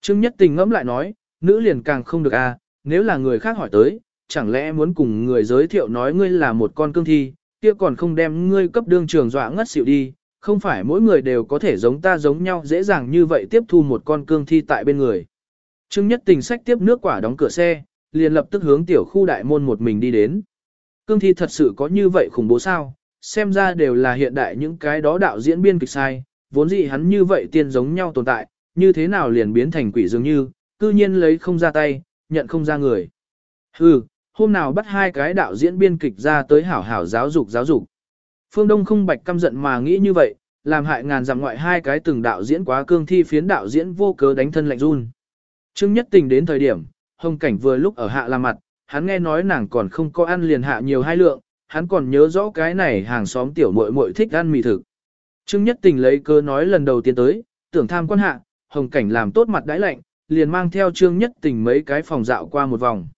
Trương Nhất Tình ngẫm lại nói, nữ liền càng không được à, nếu là người khác hỏi tới, chẳng lẽ muốn cùng người giới thiệu nói ngươi là một con cương thi, kia còn không đem ngươi cấp đương trường dọa ngất xỉu đi, không phải mỗi người đều có thể giống ta giống nhau dễ dàng như vậy tiếp thu một con cương thi tại bên người. Trương Nhất Tình sách tiếp nước quả đóng cửa xe, liền lập tức hướng tiểu khu đại môn một mình đi đến. Cương thi thật sự có như vậy khủng bố sao, xem ra đều là hiện đại những cái đó đạo diễn biên kịch sai, vốn dĩ hắn như vậy tiên giống nhau tồn tại, như thế nào liền biến thành quỷ dường như, cư nhiên lấy không ra tay, nhận không ra người. Hừ, hôm nào bắt hai cái đạo diễn biên kịch ra tới hảo hảo giáo dục giáo dục. Phương Đông không bạch căm giận mà nghĩ như vậy, làm hại ngàn dặm ngoại hai cái từng đạo diễn quá cương thi phiến đạo diễn vô cớ đánh thân lạnh run. Trương Nhất Tình đến thời điểm, Hồng Cảnh vừa lúc ở hạ làm mặt, hắn nghe nói nàng còn không có ăn liền hạ nhiều hai lượng, hắn còn nhớ rõ cái này hàng xóm tiểu muội muội thích ăn mì thực. Trương Nhất Tình lấy cớ nói lần đầu tiên tới, tưởng tham quan hạ, Hồng Cảnh làm tốt mặt đãi lạnh, liền mang theo Trương Nhất Tình mấy cái phòng dạo qua một vòng.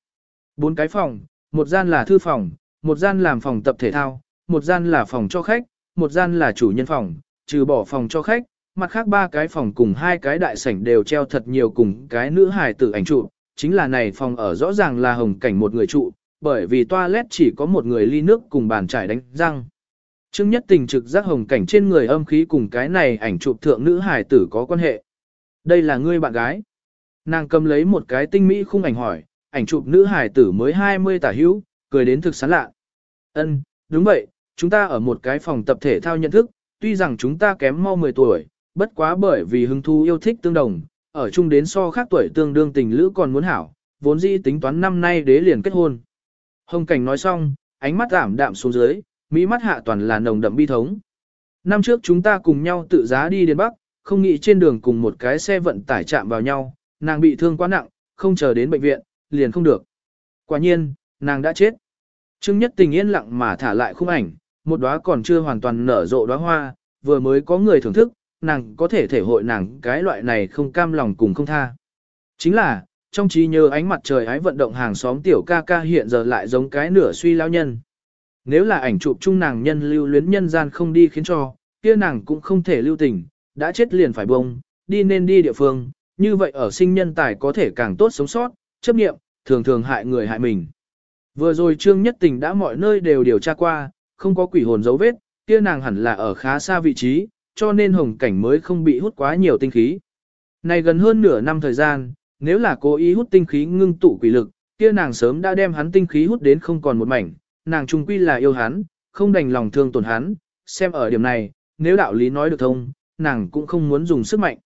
Bốn cái phòng, một gian là thư phòng, một gian làm phòng tập thể thao, một gian là phòng cho khách, một gian là chủ nhân phòng, trừ bỏ phòng cho khách, mặt khác ba cái phòng cùng hai cái đại sảnh đều treo thật nhiều cùng cái nữ hài tử ảnh trụ, chính là này phòng ở rõ ràng là hồng cảnh một người trụ, bởi vì toilet chỉ có một người ly nước cùng bàn trải đánh răng. Trương Nhất Tình trực giác hồng cảnh trên người âm khí cùng cái này ảnh chụp thượng nữ hài tử có quan hệ. Đây là ngươi bạn gái. Nàng cầm lấy một cái tinh mỹ khung ảnh hỏi, ảnh chụp nữ hài tử mới 20 tả hữu, cười đến thực sán lạ. Ân, đúng vậy, chúng ta ở một cái phòng tập thể thao nhận thức, tuy rằng chúng ta kém mau 10 tuổi, bất quá bởi vì hứng thú yêu thích tương đồng, ở chung đến so khác tuổi tương đương tình lữ còn muốn hảo, vốn dĩ tính toán năm nay đế liền kết hôn. Hồng Cảnh nói xong, ánh mắt ảm đạm xuống dưới, mỹ mắt hạ toàn là nồng đậm bi thống. Năm trước chúng ta cùng nhau tự giá đi đến Bắc, không nghĩ trên đường cùng một cái xe vận tải chạm vào nhau, nàng bị thương quá nặng, không chờ đến bệnh viện, liền không được. Quả nhiên, nàng đã chết. Trương Nhất Tình yên lặng mà thả lại khung ảnh, một đóa còn chưa hoàn toàn nở rộ đóa hoa, vừa mới có người thưởng thức, nàng có thể thể hội nàng cái loại này không cam lòng cùng không tha. Chính là, trong trí nhớ ánh mặt trời ái vận động hàng xóm tiểu ca ca hiện giờ lại giống cái nửa suy lão nhân. Nếu là ảnh chụp chung nàng nhân lưu luyến nhân gian không đi khiến cho, kia nàng cũng không thể lưu tình, đã chết liền phải bông, đi nên đi địa phương, như vậy ở sinh nhân tài có thể càng tốt sống sót, chấp nghiệm, thường thường hại người hại mình. Vừa rồi Trương Nhất Tình đã mọi nơi đều điều tra qua, không có quỷ hồn dấu vết, kia nàng hẳn là ở khá xa vị trí, cho nên hồng cảnh mới không bị hút quá nhiều tinh khí. Này gần hơn nửa năm thời gian, nếu là cố ý hút tinh khí ngưng tụ quỷ lực, kia nàng sớm đã đem hắn tinh khí hút đến không còn một mảnh, nàng trung quy là yêu hắn, không đành lòng thương tổn hắn, xem ở điểm này, nếu đạo lý nói được thông, nàng cũng không muốn dùng sức mạnh.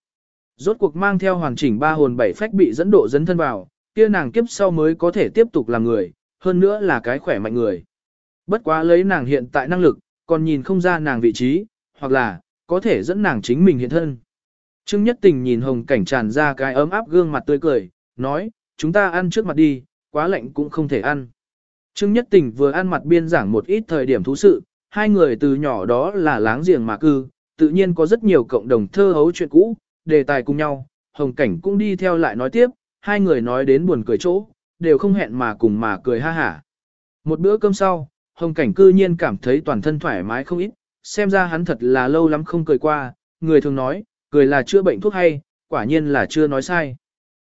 Rốt cuộc mang theo hoàn chỉnh ba hồn bảy phách bị dẫn độ dẫn thân vào, kia nàng kiếp sau mới có thể tiếp tục làm người, hơn nữa là cái khỏe mạnh người. Bất quá lấy nàng hiện tại năng lực, còn nhìn không ra nàng vị trí, hoặc là, có thể dẫn nàng chính mình hiện thân. Trương Nhất Tình nhìn Hồng Cảnh tràn ra cái ấm áp gương mặt tươi cười, nói, chúng ta ăn trước mặt đi, quá lạnh cũng không thể ăn. Trương Nhất Tình vừa ăn mặt biên giảng một ít thời điểm thú sự, hai người từ nhỏ đó là láng giềng mà cư, tự nhiên có rất nhiều cộng đồng thơ hấu chuyện cũ, đề tài cùng nhau, Hồng Cảnh cũng đi theo lại nói tiếp, hai người nói đến buồn cười chỗ, đều không hẹn mà cùng mà cười ha hả. Một bữa cơm sau, Hồng Cảnh cư nhiên cảm thấy toàn thân thoải mái không ít, xem ra hắn thật là lâu lắm không cười qua, người thường nói, cười là chữa bệnh thuốc hay, quả nhiên là chưa nói sai.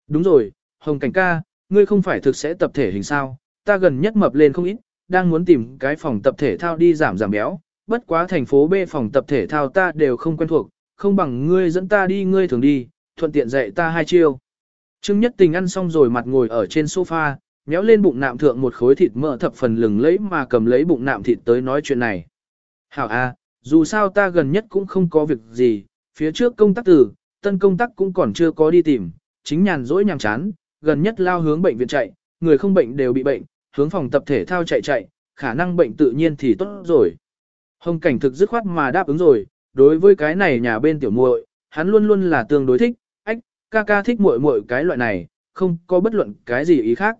Đúng rồi, Hồng Cảnh ca, ngươi không phải thực sẽ tập thể hình sao, ta gần nhất mập lên không ít, đang muốn tìm cái phòng tập thể thao đi giảm giảm béo, bất quá thành phố B phòng tập thể thao ta đều không quen thuộc, không bằng ngươi dẫn ta đi ngươi thường đi, thuận tiện dạy ta hai chiêu. Trương Nhất Tình ăn xong rồi mặt ngồi ở trên sofa, méo lên bụng nạm thượng một khối thịt mỡ thập phần lừng lấy mà cầm lấy bụng nạm thịt tới nói chuyện này. Hảo a, dù sao ta gần nhất cũng không có việc gì, phía trước công tác tử, tân công tác cũng còn chưa có đi tìm, chính nhàn rỗi nhàm chán, gần nhất lao hướng bệnh viện chạy, người không bệnh đều bị bệnh, hướng phòng tập thể thao chạy chạy, khả năng bệnh tự nhiên thì tốt rồi. Hồng cảnh thực dứt khoát mà đáp ứng rồi, đối với cái này nhà bên tiểu muội, hắn luôn luôn là tương đối thích, ách, ca ca thích muội muội cái loại này, không có bất luận cái gì ý khác.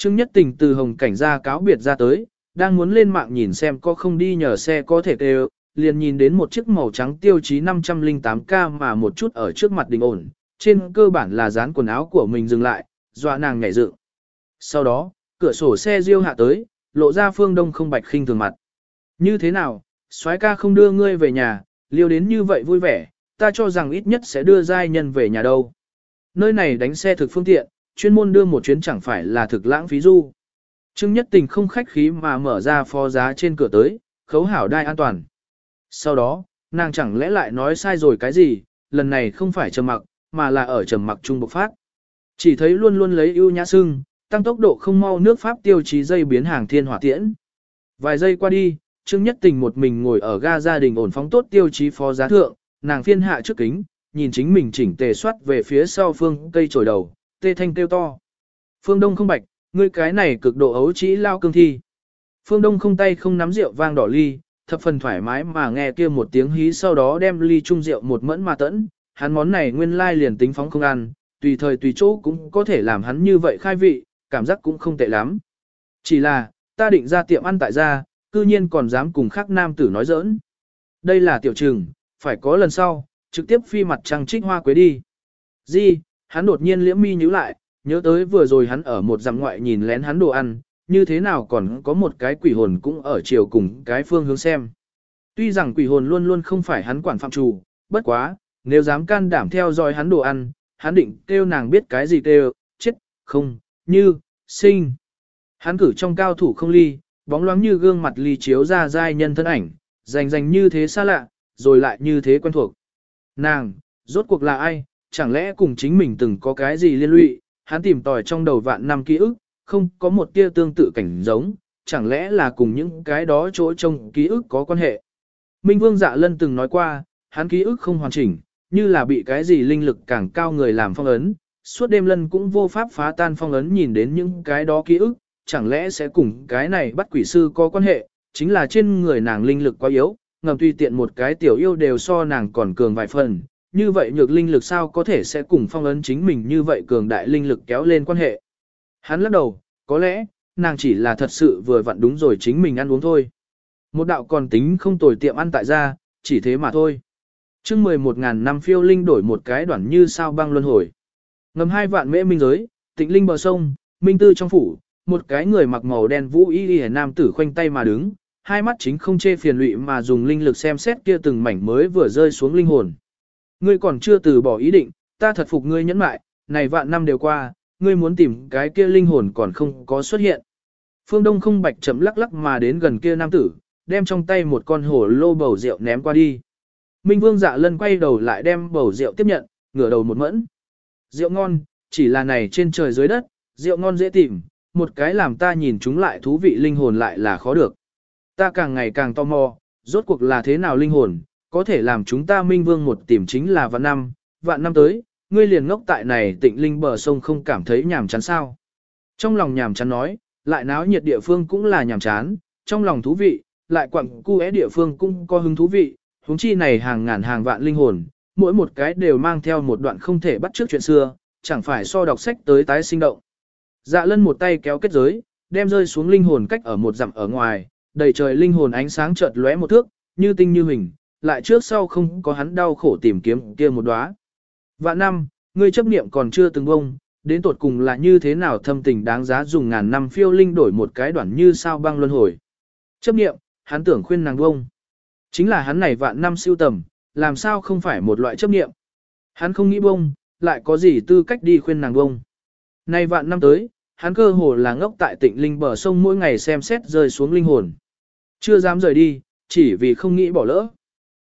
Trương Nhất Tình từ Hồng cảnh ra cáo biệt ra tới, đang muốn lên mạng nhìn xem có không đi nhờ xe có thể kêu, liền nhìn đến một chiếc màu trắng tiêu chí 508K mà một chút ở trước mặt đình ổn, trên cơ bản là dán quần áo của mình dừng lại, dọa nàng nhảy dựng. Sau đó, cửa sổ xe riêu hạ tới, lộ ra phương đông không bạch khinh thường mặt. Như thế nào, soái ca không đưa ngươi về nhà, liêu đến như vậy vui vẻ, ta cho rằng ít nhất sẽ đưa giai nhân về nhà đâu. Nơi này đánh xe thực phương tiện, chuyên môn đưa một chuyến chẳng phải là thực lãng phí du. Trương Nhất Tình không khách khí mà mở ra phó giá trên cửa tới, khấu hảo đai an toàn. Sau đó, nàng chẳng lẽ lại nói sai rồi cái gì, lần này không phải trầm mặc, mà là ở trầm mặc trung bộc phát. Chỉ thấy luôn luôn lấy ưu nhã sưng, tăng tốc độ không mau nước Pháp tiêu chí dây biến hàng thiên hỏa tiễn. Vài giây qua đi, Trương Nhất Tình một mình ngồi ở ga gia đình ổn phóng tốt tiêu chí phó giá thượng, nàng phiên hạ trước kính, nhìn chính mình chỉnh tề soát về phía sau phương cây trồi đầu, tê thanh kêu to. Phương Đông không bạch, ngươi cái này cực độ ấu trĩ lao cương thi. Phương Đông không tay không nắm rượu vang đỏ ly, thập phần thoải mái mà nghe kia một tiếng hí sau đó đem ly chung rượu một mẫn mà tẫn, hắn món này nguyên lai liền tính phóng không ăn, tùy thời tùy chỗ cũng có thể làm hắn như vậy khai vị, cảm giác cũng không tệ lắm. Chỉ là, ta định ra tiệm ăn tại gia, cư nhiên còn dám cùng khác nam tử nói giỡn. Đây là tiểu trừng, phải có lần sau, trực tiếp phi mặt trăng trích hoa quế đi. Di, hắn đột nhiên liễm mi nhíu lại, nhớ tới vừa rồi hắn ở một dặm ngoại nhìn lén hắn đồ ăn, như thế nào còn có một cái quỷ hồn cũng ở chiều cùng cái phương hướng xem. Tuy rằng quỷ hồn luôn luôn không phải hắn quản phạm chủ, bất quá, nếu dám can đảm theo dõi hắn đồ ăn, hắn định kêu nàng biết cái gì kêu, chết, không, như, sinh. Hắn cử trong cao thủ không ly, bóng loáng như gương mặt ly chiếu ra giai nhân thân ảnh, rành rành như thế xa lạ, rồi lại như thế quen thuộc. Nàng, rốt cuộc là ai, chẳng lẽ cùng chính mình từng có cái gì liên lụy, hắn tìm tòi trong đầu vạn năm ký ức, không có một tia tương tự cảnh giống, chẳng lẽ là cùng những cái đó chỗ trong ký ức có quan hệ. Minh Vương Dạ Lân từng nói qua, hắn ký ức không hoàn chỉnh, như là bị cái gì linh lực càng cao người làm phong ấn, suốt đêm lân cũng vô pháp phá tan phong ấn nhìn đến những cái đó ký ức, chẳng lẽ sẽ cùng cái này bắt quỷ sư có quan hệ, chính là trên người nàng linh lực quá yếu, ngầm tùy tiện một cái tiểu yêu đều so nàng còn cường vài phần, như vậy nhược linh lực sao có thể sẽ cùng phong ấn chính mình như vậy cường đại linh lực kéo lên quan hệ. Hắn lắc đầu, có lẽ, nàng chỉ là thật sự vừa vặn đúng rồi chính mình ăn uống thôi. Một đạo còn tính không tồi tiệm ăn tại gia, chỉ thế mà thôi. chương 11.000 năm phiêu linh đổi một cái đoạn như sao băng luân hồi. Ngầm hai vạn mễ minh giới, tịnh linh bờ sông, minh tư trong phủ, một cái người mặc màu đen vũ y y nam tử khoanh tay mà đứng, hai mắt chính không chê phiền lụy mà dùng linh lực xem xét kia từng mảnh mới vừa rơi xuống linh hồn. Ngươi còn chưa từ bỏ ý định, ta thật phục ngươi nhẫn mại, này vạn năm đều qua, ngươi muốn tìm cái kia linh hồn còn không có xuất hiện. Phương Đông không bạch chậm lắc lắc mà đến gần kia nam tử, đem trong tay một con hổ lô bầu rượu ném qua đi. Minh Vương dạ lân quay đầu lại đem bầu rượu tiếp nhận, ngửa đầu một mẫn. Rượu ngon, chỉ là này trên trời dưới đất, rượu ngon dễ tìm, một cái làm ta nhìn chúng lại thú vị linh hồn lại là khó được. Ta càng ngày càng tò mò, rốt cuộc là thế nào linh hồn, có thể làm chúng ta minh vương một tìm chính là vạn năm, vạn năm tới, ngươi liền ngốc tại này tịnh linh bờ sông không cảm thấy nhàm chán sao. Trong lòng nhàm chán nói, lại náo nhiệt địa phương cũng là nhàm chán, trong lòng thú vị, lại quặng cu é địa phương cũng có hứng thú vị, huống chi này hàng ngàn hàng vạn linh hồn, mỗi một cái đều mang theo một đoạn không thể bắt trước chuyện xưa, chẳng phải so đọc sách tới tái sinh động. Dạ lân một tay kéo kết giới, đem rơi xuống linh hồn cách ở một dặm ở ngoài, đầy trời linh hồn ánh sáng chợt lóe một thước, như tinh như hình, lại trước sau không có hắn đau khổ tìm kiếm kia một đóa. Vạn năm, ngươi chấp niệm còn chưa từng bông, đến tột cùng là như thế nào thâm tình đáng giá dùng ngàn năm phiêu linh đổi một cái đoạn như sao băng luân hồi. Chấp niệm, hắn tưởng khuyên nàng bông. Chính là hắn này vạn năm siêu tầm, làm sao không phải một loại chấp niệm. Hắn không nghĩ bông, lại có gì tư cách đi khuyên nàng bông. Nay vạn năm tới, hắn cơ hồ là ngốc tại tịnh linh bờ sông mỗi ngày xem xét rơi xuống linh hồn. Chưa dám rời đi, chỉ vì không nghĩ bỏ lỡ.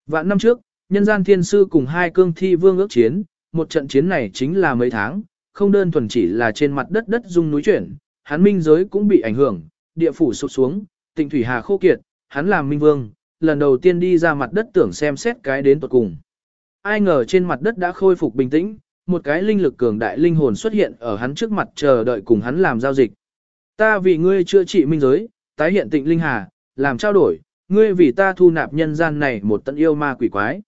Vạn năm trước, nhân gian thiên sư cùng hai cương thi vương ước chiến, một trận chiến này chính là mấy tháng, không đơn thuần chỉ là trên mặt đất đất dung núi chuyển, hắn minh giới cũng bị ảnh hưởng, địa phủ sụp xuống, tịnh thủy hà khô kiệt, hắn làm minh vương, lần đầu tiên đi ra mặt đất tưởng xem xét cái đến tuột cùng. Ai ngờ trên mặt đất đã khôi phục bình tĩnh, một cái linh lực cường đại linh hồn xuất hiện ở hắn trước mặt chờ đợi cùng hắn làm giao dịch. Ta vì ngươi chữa trị minh giới, tái hiện tịnh linh hà, làm trao đổi, ngươi vì ta thu nạp nhân gian này một tận yêu ma quỷ quái.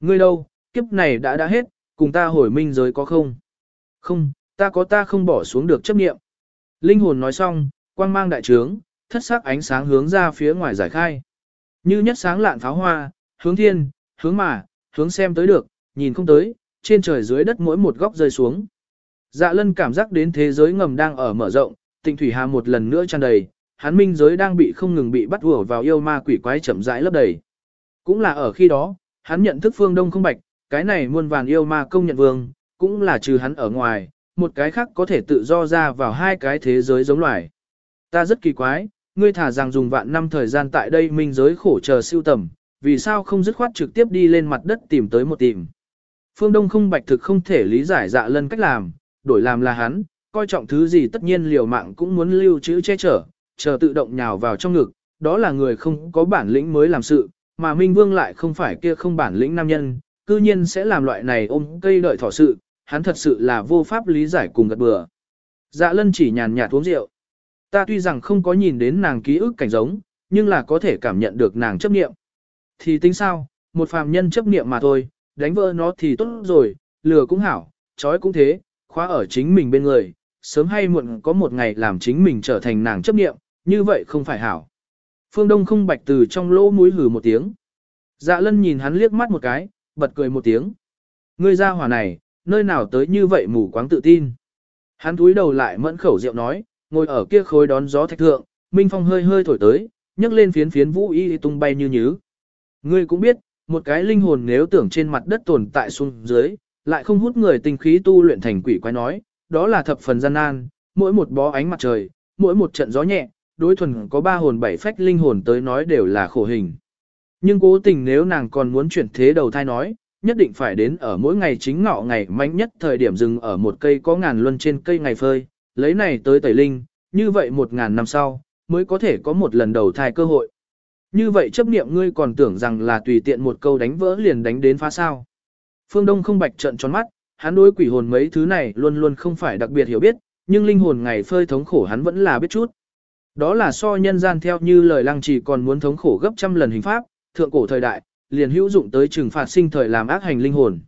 Ngươi đâu, kiếp này đã đã hết, cùng ta hồi minh giới có không? Không, ta có ta không bỏ xuống được chấp nghiệm. Linh hồn nói xong, quang mang đại trướng, thất sắc ánh sáng hướng ra phía ngoài giải khai. Như nhất sáng lạn pháo hoa, hướng thiên, hướng mà, hướng xem tới được, nhìn không tới, trên trời dưới đất mỗi một góc rơi xuống. Dạ lân cảm giác đến thế giới ngầm đang ở mở rộng, tịnh thủy hà một lần nữa tràn đầy, hắn minh giới đang bị không ngừng bị bắt ùa vào yêu ma quỷ quái chậm rãi lấp đầy. Cũng là ở khi đó, hắn nhận thức phương đông không bạch, cái này muôn vàn yêu ma công nhận vương, cũng là trừ hắn ở ngoài, một cái khác có thể tự do ra vào hai cái thế giới giống loài. Ta rất kỳ quái, ngươi thả rằng dùng vạn năm thời gian tại đây minh giới khổ chờ siêu tầm, vì sao không dứt khoát trực tiếp đi lên mặt đất tìm tới một tìm. Phương Đông không bạch thực không thể lý giải dạ lân cách làm, đổi làm là hắn, coi trọng thứ gì tất nhiên liều mạng cũng muốn lưu trữ che chở, chờ tự động nhào vào trong ngực, đó là người không có bản lĩnh mới làm sự, mà Minh Vương lại không phải kia không bản lĩnh nam nhân, cư nhiên sẽ làm loại này ôm cây đợi thỏ sự, hắn thật sự là vô pháp lý giải cùng gật bừa. Dạ lân chỉ nhàn nhạt uống rượu. Ta tuy rằng không có nhìn đến nàng ký ức cảnh giống, nhưng là có thể cảm nhận được nàng chấp niệm. Thì tính sao, một phàm nhân chấp niệm mà thôi, đánh vỡ nó thì tốt rồi, lừa cũng hảo, trói cũng thế, khóa ở chính mình bên người, sớm hay muộn có một ngày làm chính mình trở thành nàng chấp niệm, như vậy không phải hảo. Phương Đông không bạch từ trong lỗ mũi hừ một tiếng. Dạ lân nhìn hắn liếc mắt một cái, bật cười một tiếng. Ngươi ra hỏa này, nơi nào tới như vậy mù quáng tự tin. Hắn túi đầu lại mẫn khẩu rượu nói, ngồi ở kia khối đón gió thạch thượng, minh phong hơi hơi thổi tới, nhấc lên phiến phiến vũ y tung bay như nhứ. Ngươi cũng biết, một cái linh hồn nếu tưởng trên mặt đất tồn tại xuống dưới, lại không hút người tinh khí tu luyện thành quỷ quái nói, đó là thập phần gian nan, mỗi một bó ánh mặt trời, mỗi một trận gió nhẹ, đối thuần có ba hồn bảy phách linh hồn tới nói đều là khổ hình. Nhưng cố tình nếu nàng còn muốn chuyển thế đầu thai nói, nhất định phải đến ở mỗi ngày chính ngọ ngày mạnh nhất thời điểm dừng ở một cây có ngàn luân trên cây ngày phơi, lấy này tới tẩy linh, như vậy một ngàn năm sau, mới có thể có một lần đầu thai cơ hội. Như vậy chấp niệm ngươi còn tưởng rằng là tùy tiện một câu đánh vỡ liền đánh đến phá sao. Phương Đông không bạch trận tròn mắt, hắn đối quỷ hồn mấy thứ này luôn luôn không phải đặc biệt hiểu biết, nhưng linh hồn ngày phơi thống khổ hắn vẫn là biết chút. Đó là so nhân gian theo như lời lăng chỉ còn muốn thống khổ gấp trăm lần hình pháp, thượng cổ thời đại, liền hữu dụng tới trừng phạt sinh thời làm ác hành linh hồn.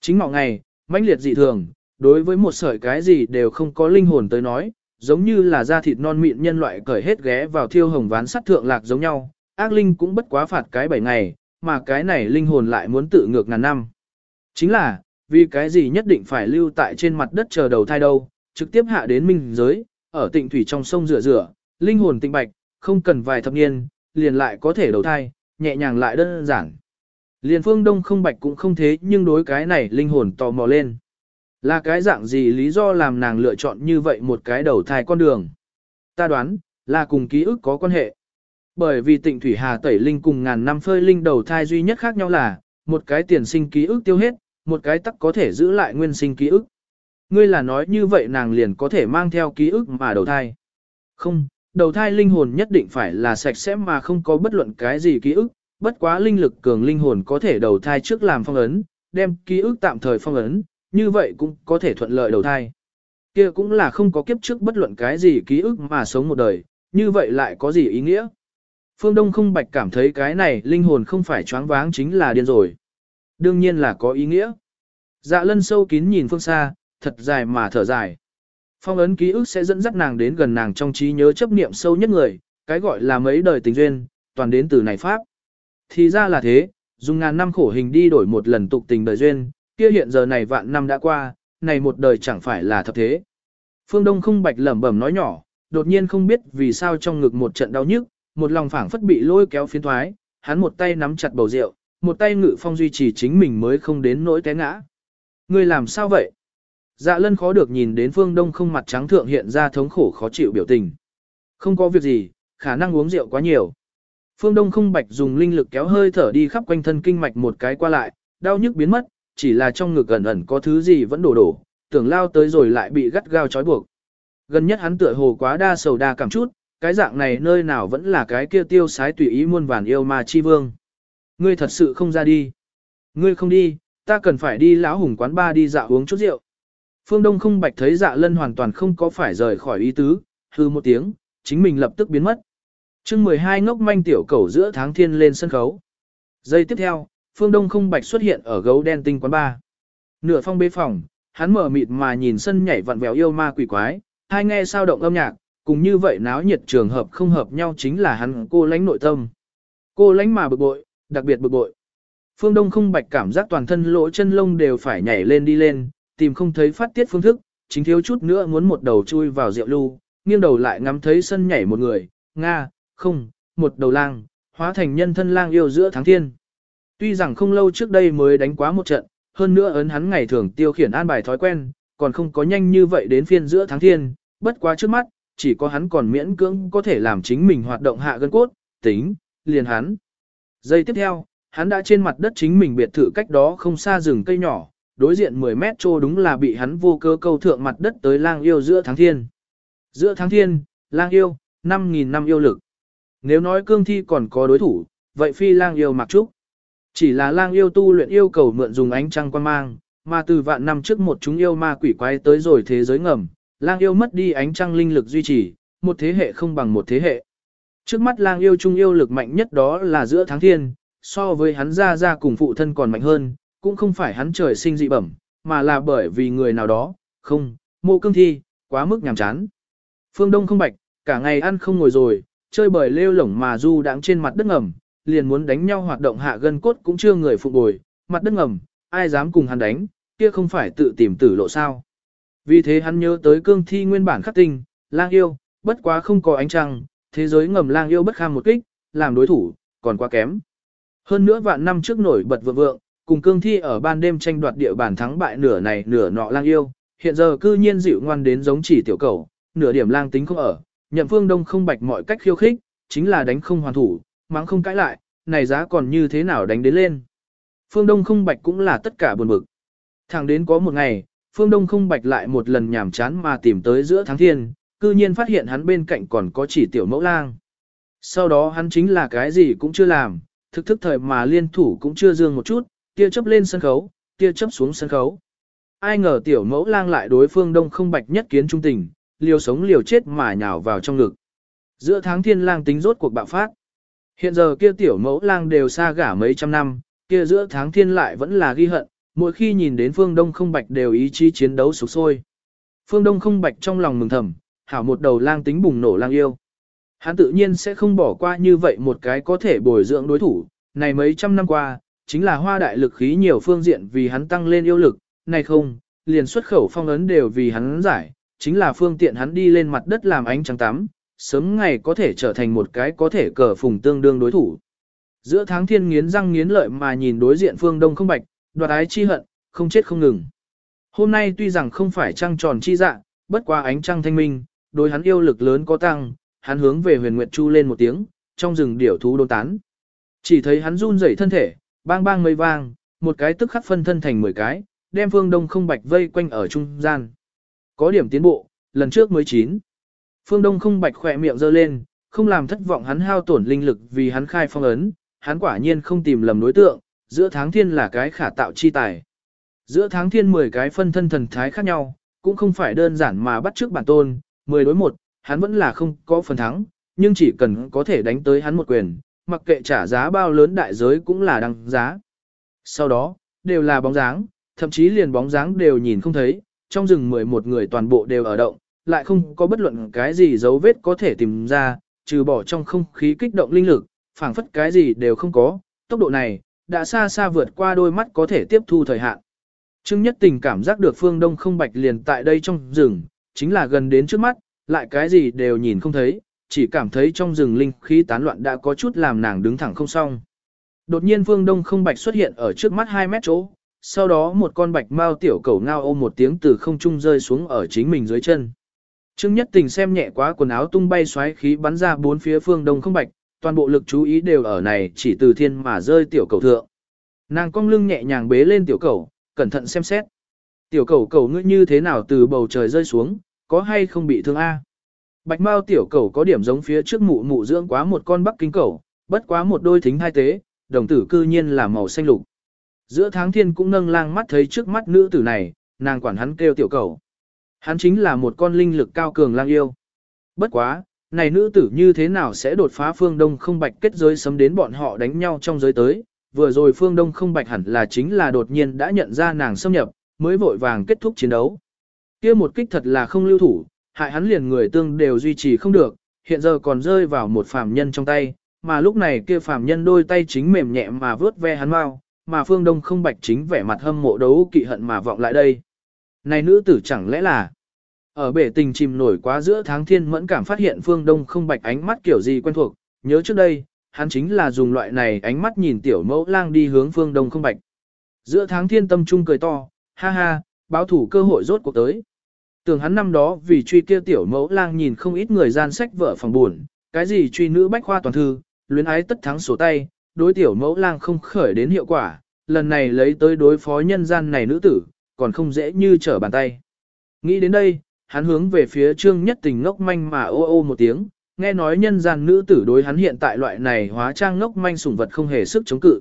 Chính mọi ngày, mãnh liệt dị thường, đối với một sợi cái gì đều không có linh hồn tới nói, giống như là da thịt non mịn nhân loại cởi hết ghé vào thiêu hồng ván sắt thượng lạc giống nhau, ác linh cũng bất quá phạt cái bảy ngày, mà cái này linh hồn lại muốn tự ngược ngàn năm. Chính là, vì cái gì nhất định phải lưu tại trên mặt đất chờ đầu thai đâu, trực tiếp hạ đến minh giới, ở tịnh thủy trong sông rửa rửa, linh hồn tịnh bạch, không cần vài thập niên, liền lại có thể đầu thai, nhẹ nhàng lại đơn giản. Liền phương đông không bạch cũng không thế nhưng đối cái này linh hồn tò mò lên. Là cái dạng gì lý do làm nàng lựa chọn như vậy một cái đầu thai con đường? Ta đoán, là cùng ký ức có quan hệ. Bởi vì tịnh thủy hà tẩy linh cùng ngàn năm phơi linh đầu thai duy nhất khác nhau là, một cái tiền sinh ký ức tiêu hết, một cái tắc có thể giữ lại nguyên sinh ký ức. Ngươi là nói như vậy nàng liền có thể mang theo ký ức mà đầu thai. Không, đầu thai linh hồn nhất định phải là sạch sẽ mà không có bất luận cái gì ký ức, bất quá linh lực cường linh hồn có thể đầu thai trước làm phong ấn, đem ký ức tạm thời phong ấn, như vậy cũng có thể thuận lợi đầu thai. Kia cũng là không có kiếp trước bất luận cái gì ký ức mà sống một đời, như vậy lại có gì ý nghĩa? Phương Đông không bạch cảm thấy cái này linh hồn không phải choáng váng chính là điên rồi. Đương nhiên là có ý nghĩa. Dạ lân sâu kín nhìn phương xa, thật dài mà thở dài. Phong ấn ký ức sẽ dẫn dắt nàng đến gần nàng trong trí nhớ chấp niệm sâu nhất người, cái gọi là mấy đời tình duyên, toàn đến từ này Pháp. Thì ra là thế, dùng ngàn năm khổ hình đi đổi một lần tục tình đời duyên, kia hiện giờ này vạn năm đã qua, này một đời chẳng phải là thập thế. Phương Đông không bạch lẩm bẩm nói nhỏ, đột nhiên không biết vì sao trong ngực một trận đau nhức, một lòng phảng phất bị lôi kéo phiến thoái, hắn một tay nắm chặt bầu rượu, một tay ngự phong duy trì chính mình mới không đến nỗi té ngã. Ngươi làm sao vậy? Dạ lân khó được nhìn đến phương đông không mặt trắng thượng hiện ra thống khổ khó chịu biểu tình. Không có việc gì, khả năng uống rượu quá nhiều. Phương đông không bạch dùng linh lực kéo hơi thở đi khắp quanh thân kinh mạch một cái qua lại, đau nhức biến mất, chỉ là trong ngực ẩn ẩn có thứ gì vẫn đổ đổ, tưởng lao tới rồi lại bị gắt gao trói buộc. Gần nhất hắn tựa hồ quá đa sầu đa cảm chút, cái dạng này nơi nào vẫn là cái kia tiêu sái tùy ý muôn vàn yêu ma chi vương. Ngươi thật sự không ra đi. Ngươi không đi, ta cần phải đi lão hùng quán ba đi dạo uống chút rượu. Phương Đông không bạch thấy dạ lân hoàn toàn không có phải rời khỏi ý tứ, hư một tiếng, chính mình lập tức biến mất. chương 12 ngốc manh tiểu cầu giữa tháng thiên lên sân khấu. Giây tiếp theo, Phương Đông không bạch xuất hiện ở gấu đen tinh quán ba. Nửa phong bế phòng, hắn mở mịt mà nhìn sân nhảy vặn vẹo yêu ma quỷ quái, hai nghe sao động âm nhạc, cùng như vậy náo nhiệt trường hợp không hợp nhau chính là hắn cô lánh nội tâm. Cô lánh mà bực bội, đặc biệt bực bội. Phương Đông không bạch cảm giác toàn thân lỗ chân lông đều phải nhảy lên đi lên, tìm không thấy phát tiết phương thức, chính thiếu chút nữa muốn một đầu chui vào rượu lưu, nghiêng đầu lại ngắm thấy sân nhảy một người, Nga, không, một đầu lang, hóa thành nhân thân lang yêu giữa tháng thiên. Tuy rằng không lâu trước đây mới đánh quá một trận, hơn nữa ấn hắn ngày thường tiêu khiển an bài thói quen, còn không có nhanh như vậy đến phiên giữa tháng thiên, bất quá trước mắt, chỉ có hắn còn miễn cưỡng có thể làm chính mình hoạt động hạ gân cốt, tính, liền hắn. Giây tiếp theo, hắn đã trên mặt đất chính mình biệt thự cách đó không xa rừng cây nhỏ, đối diện 10 mét trô đúng là bị hắn vô cơ câu thượng mặt đất tới lang yêu giữa tháng thiên. Giữa tháng thiên, lang yêu, 5.000 năm yêu lực. Nếu nói cương thi còn có đối thủ, vậy phi lang yêu mặc trúc. Chỉ là lang yêu tu luyện yêu cầu mượn dùng ánh trăng quan mang, mà từ vạn năm trước một chúng yêu ma quỷ quái tới rồi thế giới ngầm, lang yêu mất đi ánh trăng linh lực duy trì, một thế hệ không bằng một thế hệ. Trước mắt lang yêu trung yêu lực mạnh nhất đó là giữa tháng thiên, so với hắn ra ra cùng phụ thân còn mạnh hơn, cũng không phải hắn trời sinh dị bẩm, mà là bởi vì người nào đó, không, mộ cương thi, quá mức nhàm chán. Phương Đông không bạch, cả ngày ăn không ngồi rồi, chơi bời lêu lổng mà du đáng trên mặt đất ngầm, liền muốn đánh nhau hoạt động hạ gân cốt cũng chưa người phụ bồi, mặt đất ngầm, ai dám cùng hắn đánh, kia không phải tự tìm tử lộ sao. Vì thế hắn nhớ tới cương thi nguyên bản khắc tinh, lang yêu, bất quá không có ánh trăng, thế giới ngầm lang yêu bất kham một kích, làm đối thủ, còn quá kém. Hơn nữa vạn năm trước nổi bật vượng vượng, cùng cương thi ở ban đêm tranh đoạt địa bàn thắng bại nửa này nửa nọ lang yêu, hiện giờ cư nhiên dịu ngoan đến giống chỉ tiểu cầu, nửa điểm lang tính không ở, nhậm phương đông không bạch mọi cách khiêu khích, chính là đánh không hoàn thủ, mắng không cãi lại, này giá còn như thế nào đánh đến lên. Phương Đông không bạch cũng là tất cả buồn bực. Thẳng đến có một ngày, Phương Đông không bạch lại một lần nhảm chán mà tìm tới giữa tháng thiên, cư nhiên phát hiện hắn bên cạnh còn có chỉ tiểu mẫu lang. Sau đó hắn chính là cái gì cũng chưa làm, thực thức thời mà liên thủ cũng chưa dương một chút, tia chấp lên sân khấu, tia chấp xuống sân khấu. Ai ngờ tiểu mẫu lang lại đối phương đông không bạch nhất kiến trung tình, liều sống liều chết mà nhào vào trong ngực. Giữa tháng thiên lang tính rốt cuộc bạo phát. Hiện giờ kia tiểu mẫu lang đều xa gả mấy trăm năm, kia giữa tháng thiên lại vẫn là ghi hận, mỗi khi nhìn đến phương đông không bạch đều ý chí chiến đấu sục sôi. Phương đông không bạch trong lòng mừng thầm, hảo một đầu lang tính bùng nổ lang yêu. Hắn tự nhiên sẽ không bỏ qua như vậy một cái có thể bồi dưỡng đối thủ, này mấy trăm năm qua, chính là hoa đại lực khí nhiều phương diện vì hắn tăng lên yêu lực, này không, liền xuất khẩu phong ấn đều vì hắn giải, chính là phương tiện hắn đi lên mặt đất làm ánh trắng tắm, sớm ngày có thể trở thành một cái có thể cờ phùng tương đương đối thủ. Giữa tháng thiên nghiến răng nghiến lợi mà nhìn đối diện phương đông không bạch, đoạt ái chi hận, không chết không ngừng. Hôm nay tuy rằng không phải trăng tròn chi dạ, bất qua ánh trăng thanh minh, đối hắn yêu lực lớn có tăng, hắn hướng về huyền nguyệt chu lên một tiếng, trong rừng điểu thú đôn tán. Chỉ thấy hắn run rẩy thân thể, bang bang mây vang, một cái tức khắc phân thân thành 10 cái, đem phương đông không bạch vây quanh ở trung gian. Có điểm tiến bộ, lần trước mới chín. Phương Đông không bạch khỏe miệng giơ lên, không làm thất vọng hắn hao tổn linh lực vì hắn khai phong ấn, hắn quả nhiên không tìm lầm đối tượng, giữa tháng thiên là cái khả tạo chi tài. Giữa tháng thiên 10 cái phân thân thần thái khác nhau, cũng không phải đơn giản mà bắt trước bản tôn, 10 đối 1, hắn vẫn là không có phần thắng, nhưng chỉ cần có thể đánh tới hắn một quyền, mặc kệ trả giá bao lớn đại giới cũng là đăng giá. Sau đó, đều là bóng dáng, thậm chí liền bóng dáng đều nhìn không thấy, trong rừng 11 người toàn bộ đều ở động, lại không có bất luận cái gì dấu vết có thể tìm ra, trừ bỏ trong không khí kích động linh lực, phảng phất cái gì đều không có, tốc độ này, đã xa xa vượt qua đôi mắt có thể tiếp thu thời hạn. Trương Nhất Tình cảm giác được phương đông không bạch liền tại đây trong rừng, chính là gần đến trước mắt, lại cái gì đều nhìn không thấy, chỉ cảm thấy trong rừng linh khí tán loạn đã có chút làm nàng đứng thẳng không xong. Đột nhiên phương đông không bạch xuất hiện ở trước mắt 2 mét chỗ, sau đó một con bạch mao tiểu cẩu ngao ôm một tiếng từ không trung rơi xuống ở chính mình dưới chân. Trương Nhất Tình xem nhẹ quá quần áo tung bay xoáy khí bắn ra bốn phía phương đông không bạch, toàn bộ lực chú ý đều ở này chỉ từ thiên mà rơi tiểu cầu thượng. Nàng cong lưng nhẹ nhàng bế lên tiểu cầu, cẩn thận xem xét. Tiểu cầu cầu ngươi như thế nào từ bầu trời rơi xuống, có hay không bị thương a? Bạch Mao tiểu cầu có điểm giống phía trước mụ mụ dưỡng quá một con bắc Kinh cầu, bất quá một đôi thính hai tế, đồng tử cư nhiên là màu xanh lục. Giữa tháng thiên cũng nâng lang mắt thấy trước mắt nữ tử này, nàng quản hắn kêu tiểu cầu. Hắn chính là một con linh lực cao cường lang yêu. Bất quá, này nữ tử như thế nào sẽ đột phá phương đông không bạch kết giới sấm đến bọn họ đánh nhau trong giới tới, vừa rồi phương đông không bạch hẳn là chính là đột nhiên đã nhận ra nàng xâm nhập, mới vội vàng kết thúc chiến đấu. kia một kích thật là không lưu thủ, hại hắn liền người tương đều duy trì không được, hiện giờ còn rơi vào một phàm nhân trong tay, mà lúc này kia phàm nhân đôi tay chính mềm nhẹ mà vớt ve hắn mau, mà phương đông không bạch chính vẻ mặt hâm mộ đấu kỵ hận mà vọng lại đây. Này nữ tử chẳng lẽ là ở bể tình chìm nổi quá giữa tháng thiên mẫn cảm phát hiện phương đông không bạch ánh mắt kiểu gì quen thuộc, nhớ trước đây, hắn chính là dùng loại này ánh mắt nhìn tiểu mẫu lang đi hướng phương đông không bạch. Giữa tháng thiên tâm trung cười to, ha ha, báo thủ cơ hội rốt cuộc tới. Tưởng hắn năm đó vì truy kia tiểu mẫu lang nhìn không ít người gian sách vợ phòng buồn, cái gì truy nữ bách khoa toàn thư, luyến ái tất thắng sổ tay, đối tiểu mẫu lang không khởi đến hiệu quả, lần này lấy tới đối phó nhân gian này nữ tử, còn không dễ như trở bàn tay. Nghĩ đến đây, hắn hướng về phía trương nhất tình ngốc manh mà ô ô một tiếng, nghe nói nhân gian nữ tử đối hắn hiện tại loại này hóa trang ngốc manh sủng vật không hề sức chống cự.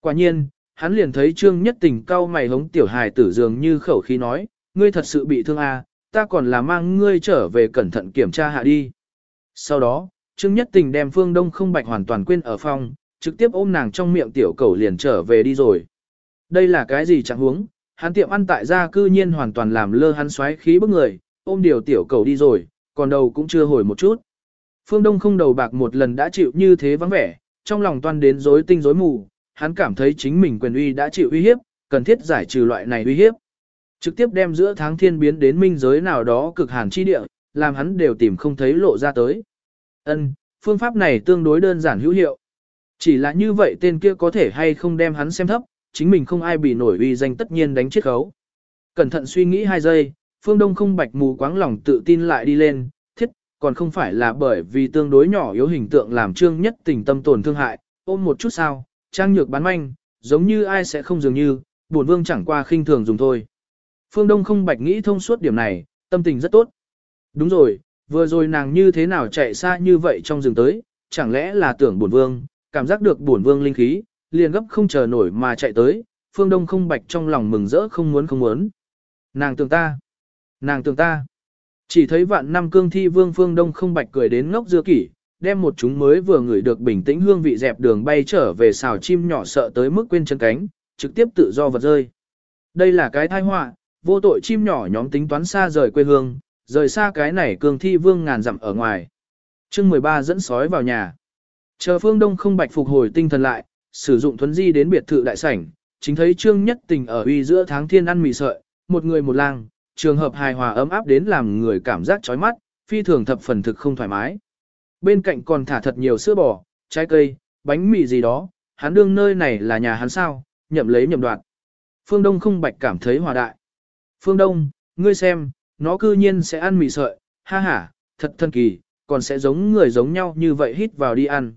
Quả nhiên, hắn liền thấy Trương Nhất Tình cau mày hống tiểu hài tử dường như khẩu khí nói, ngươi thật sự bị thương à, ta còn là mang ngươi trở về cẩn thận kiểm tra hạ đi. Sau đó, Trương Nhất Tình đem Phương Đông không bạch hoàn toàn quên ở phòng, trực tiếp ôm nàng trong miệng tiểu cầu liền trở về đi rồi. Đây là cái gì chẳng huống, hắn tiệm ăn tại gia cư nhiên hoàn toàn làm lơ hắn xoáy khí bức người, ôm điều tiểu cầu đi rồi, còn đầu cũng chưa hồi một chút. Phương Đông không đầu bạc một lần đã chịu như thế vắng vẻ, trong lòng toan đến rối tinh rối mù, hắn cảm thấy chính mình quyền uy đã chịu uy hiếp, cần thiết giải trừ loại này uy hiếp. Trực tiếp đem giữa tháng thiên biến đến minh giới nào đó cực hàn chi địa, làm hắn đều tìm không thấy lộ ra tới. Ân, phương pháp này tương đối đơn giản hữu hiệu. Chỉ là như vậy tên kia có thể hay không đem hắn xem thấp, chính mình không ai bị nổi uy danh tất nhiên đánh chết khấu. Cẩn thận suy nghĩ hai giây, phương đông không bạch mù quáng lòng tự tin lại đi lên, thiết, còn không phải là bởi vì tương đối nhỏ yếu hình tượng làm trương nhất tình tâm tổn thương hại, ôm một chút sao, trang nhược bán manh, giống như ai sẽ không dường như, buồn vương chẳng qua khinh thường dùng thôi. Phương Đông không bạch nghĩ thông suốt điểm này, tâm tình rất tốt. Đúng rồi, vừa rồi nàng như thế nào chạy xa như vậy trong rừng tới, chẳng lẽ là tưởng buồn vương, cảm giác được buồn vương linh khí, liền gấp không chờ nổi mà chạy tới, Phương Đông không bạch trong lòng mừng rỡ không muốn không muốn. Nàng tưởng ta, nàng tưởng ta. Chỉ thấy vạn năm cương thi vương Phương Đông không bạch cười đến ngốc dưa kỷ, đem một chúng mới vừa ngửi được bình tĩnh hương vị dẹp đường bay trở về xào chim nhỏ sợ tới mức quên chân cánh, trực tiếp tự do vật rơi. Đây là cái tai họa, vô tội chim nhỏ nhóm tính toán xa rời quê hương, rời xa cái này cường thi vương ngàn dặm ở ngoài. chương 13 dẫn sói vào nhà. Chờ phương đông không bạch phục hồi tinh thần lại, sử dụng thuấn di đến biệt thự đại sảnh, chính thấy trương nhất tình ở uy giữa tháng thiên ăn mì sợi, một người một lang, trường hợp hài hòa ấm áp đến làm người cảm giác chói mắt, phi thường thập phần thực không thoải mái. Bên cạnh còn thả thật nhiều sữa bò, trái cây, bánh mì gì đó, hắn đương nơi này là nhà hắn sao, nhậm lấy nhậm đoạt. Phương Đông không bạch cảm thấy hòa đại. Phương Đông, ngươi xem, nó cư nhiên sẽ ăn mì sợi, ha ha, thật thần kỳ, còn sẽ giống người giống nhau như vậy hít vào đi ăn.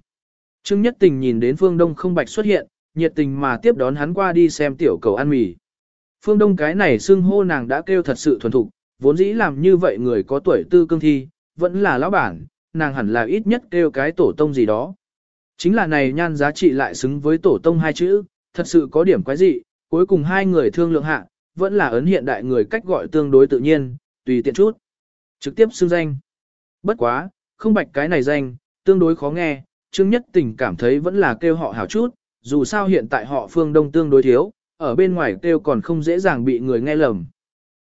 Trương Nhất Tình nhìn đến Phương Đông không bạch xuất hiện, nhiệt tình mà tiếp đón hắn qua đi xem tiểu cầu ăn mì. Phương Đông cái này xưng hô nàng đã kêu thật sự thuần thục, vốn dĩ làm như vậy người có tuổi tư cương thi, vẫn là lão bản, nàng hẳn là ít nhất kêu cái tổ tông gì đó. Chính là này nhan giá trị lại xứng với tổ tông hai chữ, thật sự có điểm quái dị, cuối cùng hai người thương lượng hạ, vẫn là ấn hiện đại người cách gọi tương đối tự nhiên, tùy tiện chút. Trực tiếp xưng danh. Bất quá, không bạch cái này danh, tương đối khó nghe, Trương Nhất Tình cảm thấy vẫn là kêu họ hảo chút, dù sao hiện tại họ phương đông tương đối thiếu, ở bên ngoài kêu còn không dễ dàng bị người nghe lầm.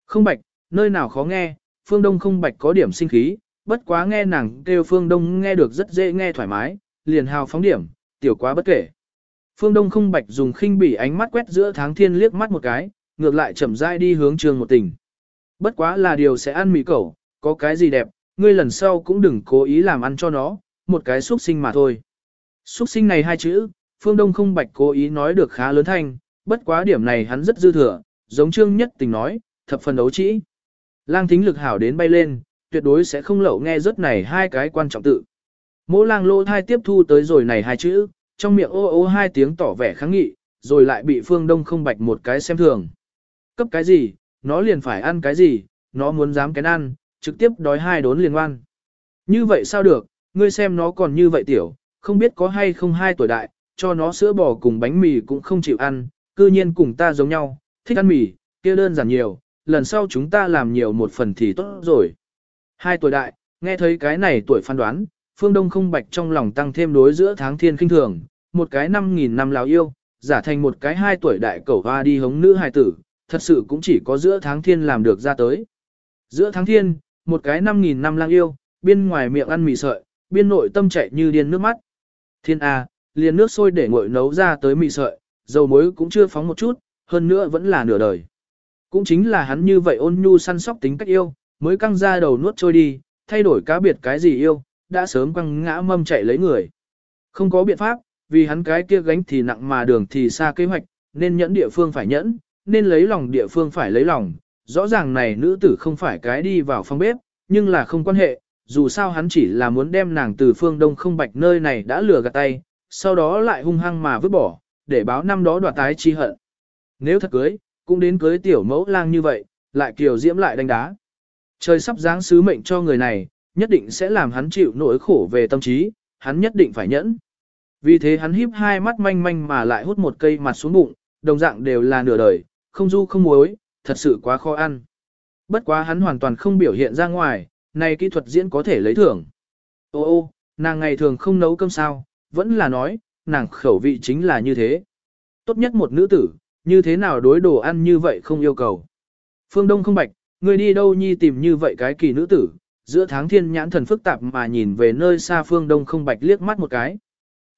Không bạch, nơi nào khó nghe, phương đông không bạch có điểm sinh khí, bất quá nghe nàng kêu phương đông nghe được rất dễ nghe thoải mái, liền hào phóng điểm, tiểu quá bất kể. Phương Đông không bạch dùng khinh bỉ ánh mắt quét giữa tháng thiên liếc mắt một cái, ngược lại chậm rãi đi hướng trường một tình. Bất quá là điều sẽ ăn mì cẩu, có cái gì đẹp, ngươi lần sau cũng đừng cố ý làm ăn cho nó, một cái xuất sinh mà thôi. Xuất sinh này hai chữ, Phương Đông không bạch cố ý nói được khá lớn thanh, bất quá điểm này hắn rất dư thừa, giống trương nhất tình nói, thập phần đấu trĩ. Lang thính lực hảo đến bay lên, tuyệt đối sẽ không lậu nghe rất này hai cái quan trọng tự. Mỗ lang lô thai tiếp thu tới rồi này hai chữ, trong miệng ô ô hai tiếng tỏ vẻ kháng nghị, rồi lại bị phương đông không bạch một cái xem thường. Cấp cái gì, nó liền phải ăn cái gì, nó muốn dám cái ăn, trực tiếp đói hai đốn liền ngoan. Như vậy sao được, ngươi xem nó còn như vậy tiểu, không biết có hay không hai tuổi đại, cho nó sữa bò cùng bánh mì cũng không chịu ăn, cư nhiên cùng ta giống nhau, thích ăn mì, kia đơn giản nhiều, lần sau chúng ta làm nhiều một phần thì tốt rồi. Hai tuổi đại, nghe thấy cái này tuổi phán đoán, phương đông không bạch trong lòng tăng thêm đối giữa tháng thiên kinh thường, một cái năm nghìn năm lào yêu, giả thành một cái hai tuổi đại cẩu hoa đi hống nữ hài tử, thật sự cũng chỉ có giữa tháng thiên làm được ra tới. Giữa tháng thiên, một cái năm nghìn năm lang yêu, bên ngoài miệng ăn mì sợi, biên nội tâm chạy như điên nước mắt. Thiên A, liền nước sôi để nguội nấu ra tới mì sợi, dầu muối cũng chưa phóng một chút, hơn nữa vẫn là nửa đời. Cũng chính là hắn như vậy ôn nhu săn sóc tính cách yêu, mới căng ra đầu nuốt trôi đi, thay đổi cá biệt cái gì yêu, đã sớm quăng ngã mâm chạy lấy người. Không có biện pháp, vì hắn cái kia gánh thì nặng mà đường thì xa kế hoạch, nên nhẫn địa phương phải nhẫn, nên lấy lòng địa phương phải lấy lòng. Rõ ràng này nữ tử không phải cái đi vào phòng bếp, nhưng là không quan hệ, dù sao hắn chỉ là muốn đem nàng từ phương đông không bạch nơi này đã lừa gạt tay, sau đó lại hung hăng mà vứt bỏ, để báo năm đó đoạt tái chi hận. Nếu thật cưới, cũng đến cưới tiểu mẫu lang như vậy, lại kiều diễm lại đánh đá. Trời sắp giáng sứ mệnh cho người này, nhất định sẽ làm hắn chịu nỗi khổ về tâm trí, hắn nhất định phải nhẫn. Vì thế hắn híp hai mắt manh manh mà lại hút một cây mặt xuống bụng, đồng dạng đều là nửa đời, không du không muối, thật sự quá khó ăn. Bất quá hắn hoàn toàn không biểu hiện ra ngoài, này kỹ thuật diễn có thể lấy thưởng. Ô ô, nàng ngày thường không nấu cơm sao, vẫn là nói, nàng khẩu vị chính là như thế. Tốt nhất một nữ tử, như thế nào đối đồ ăn như vậy không yêu cầu. Phương Đông không bạch, người đi đâu nhi tìm như vậy cái kỳ nữ tử, giữa tháng thiên nhãn thần phức tạp mà nhìn về nơi xa Phương Đông không bạch liếc mắt một cái.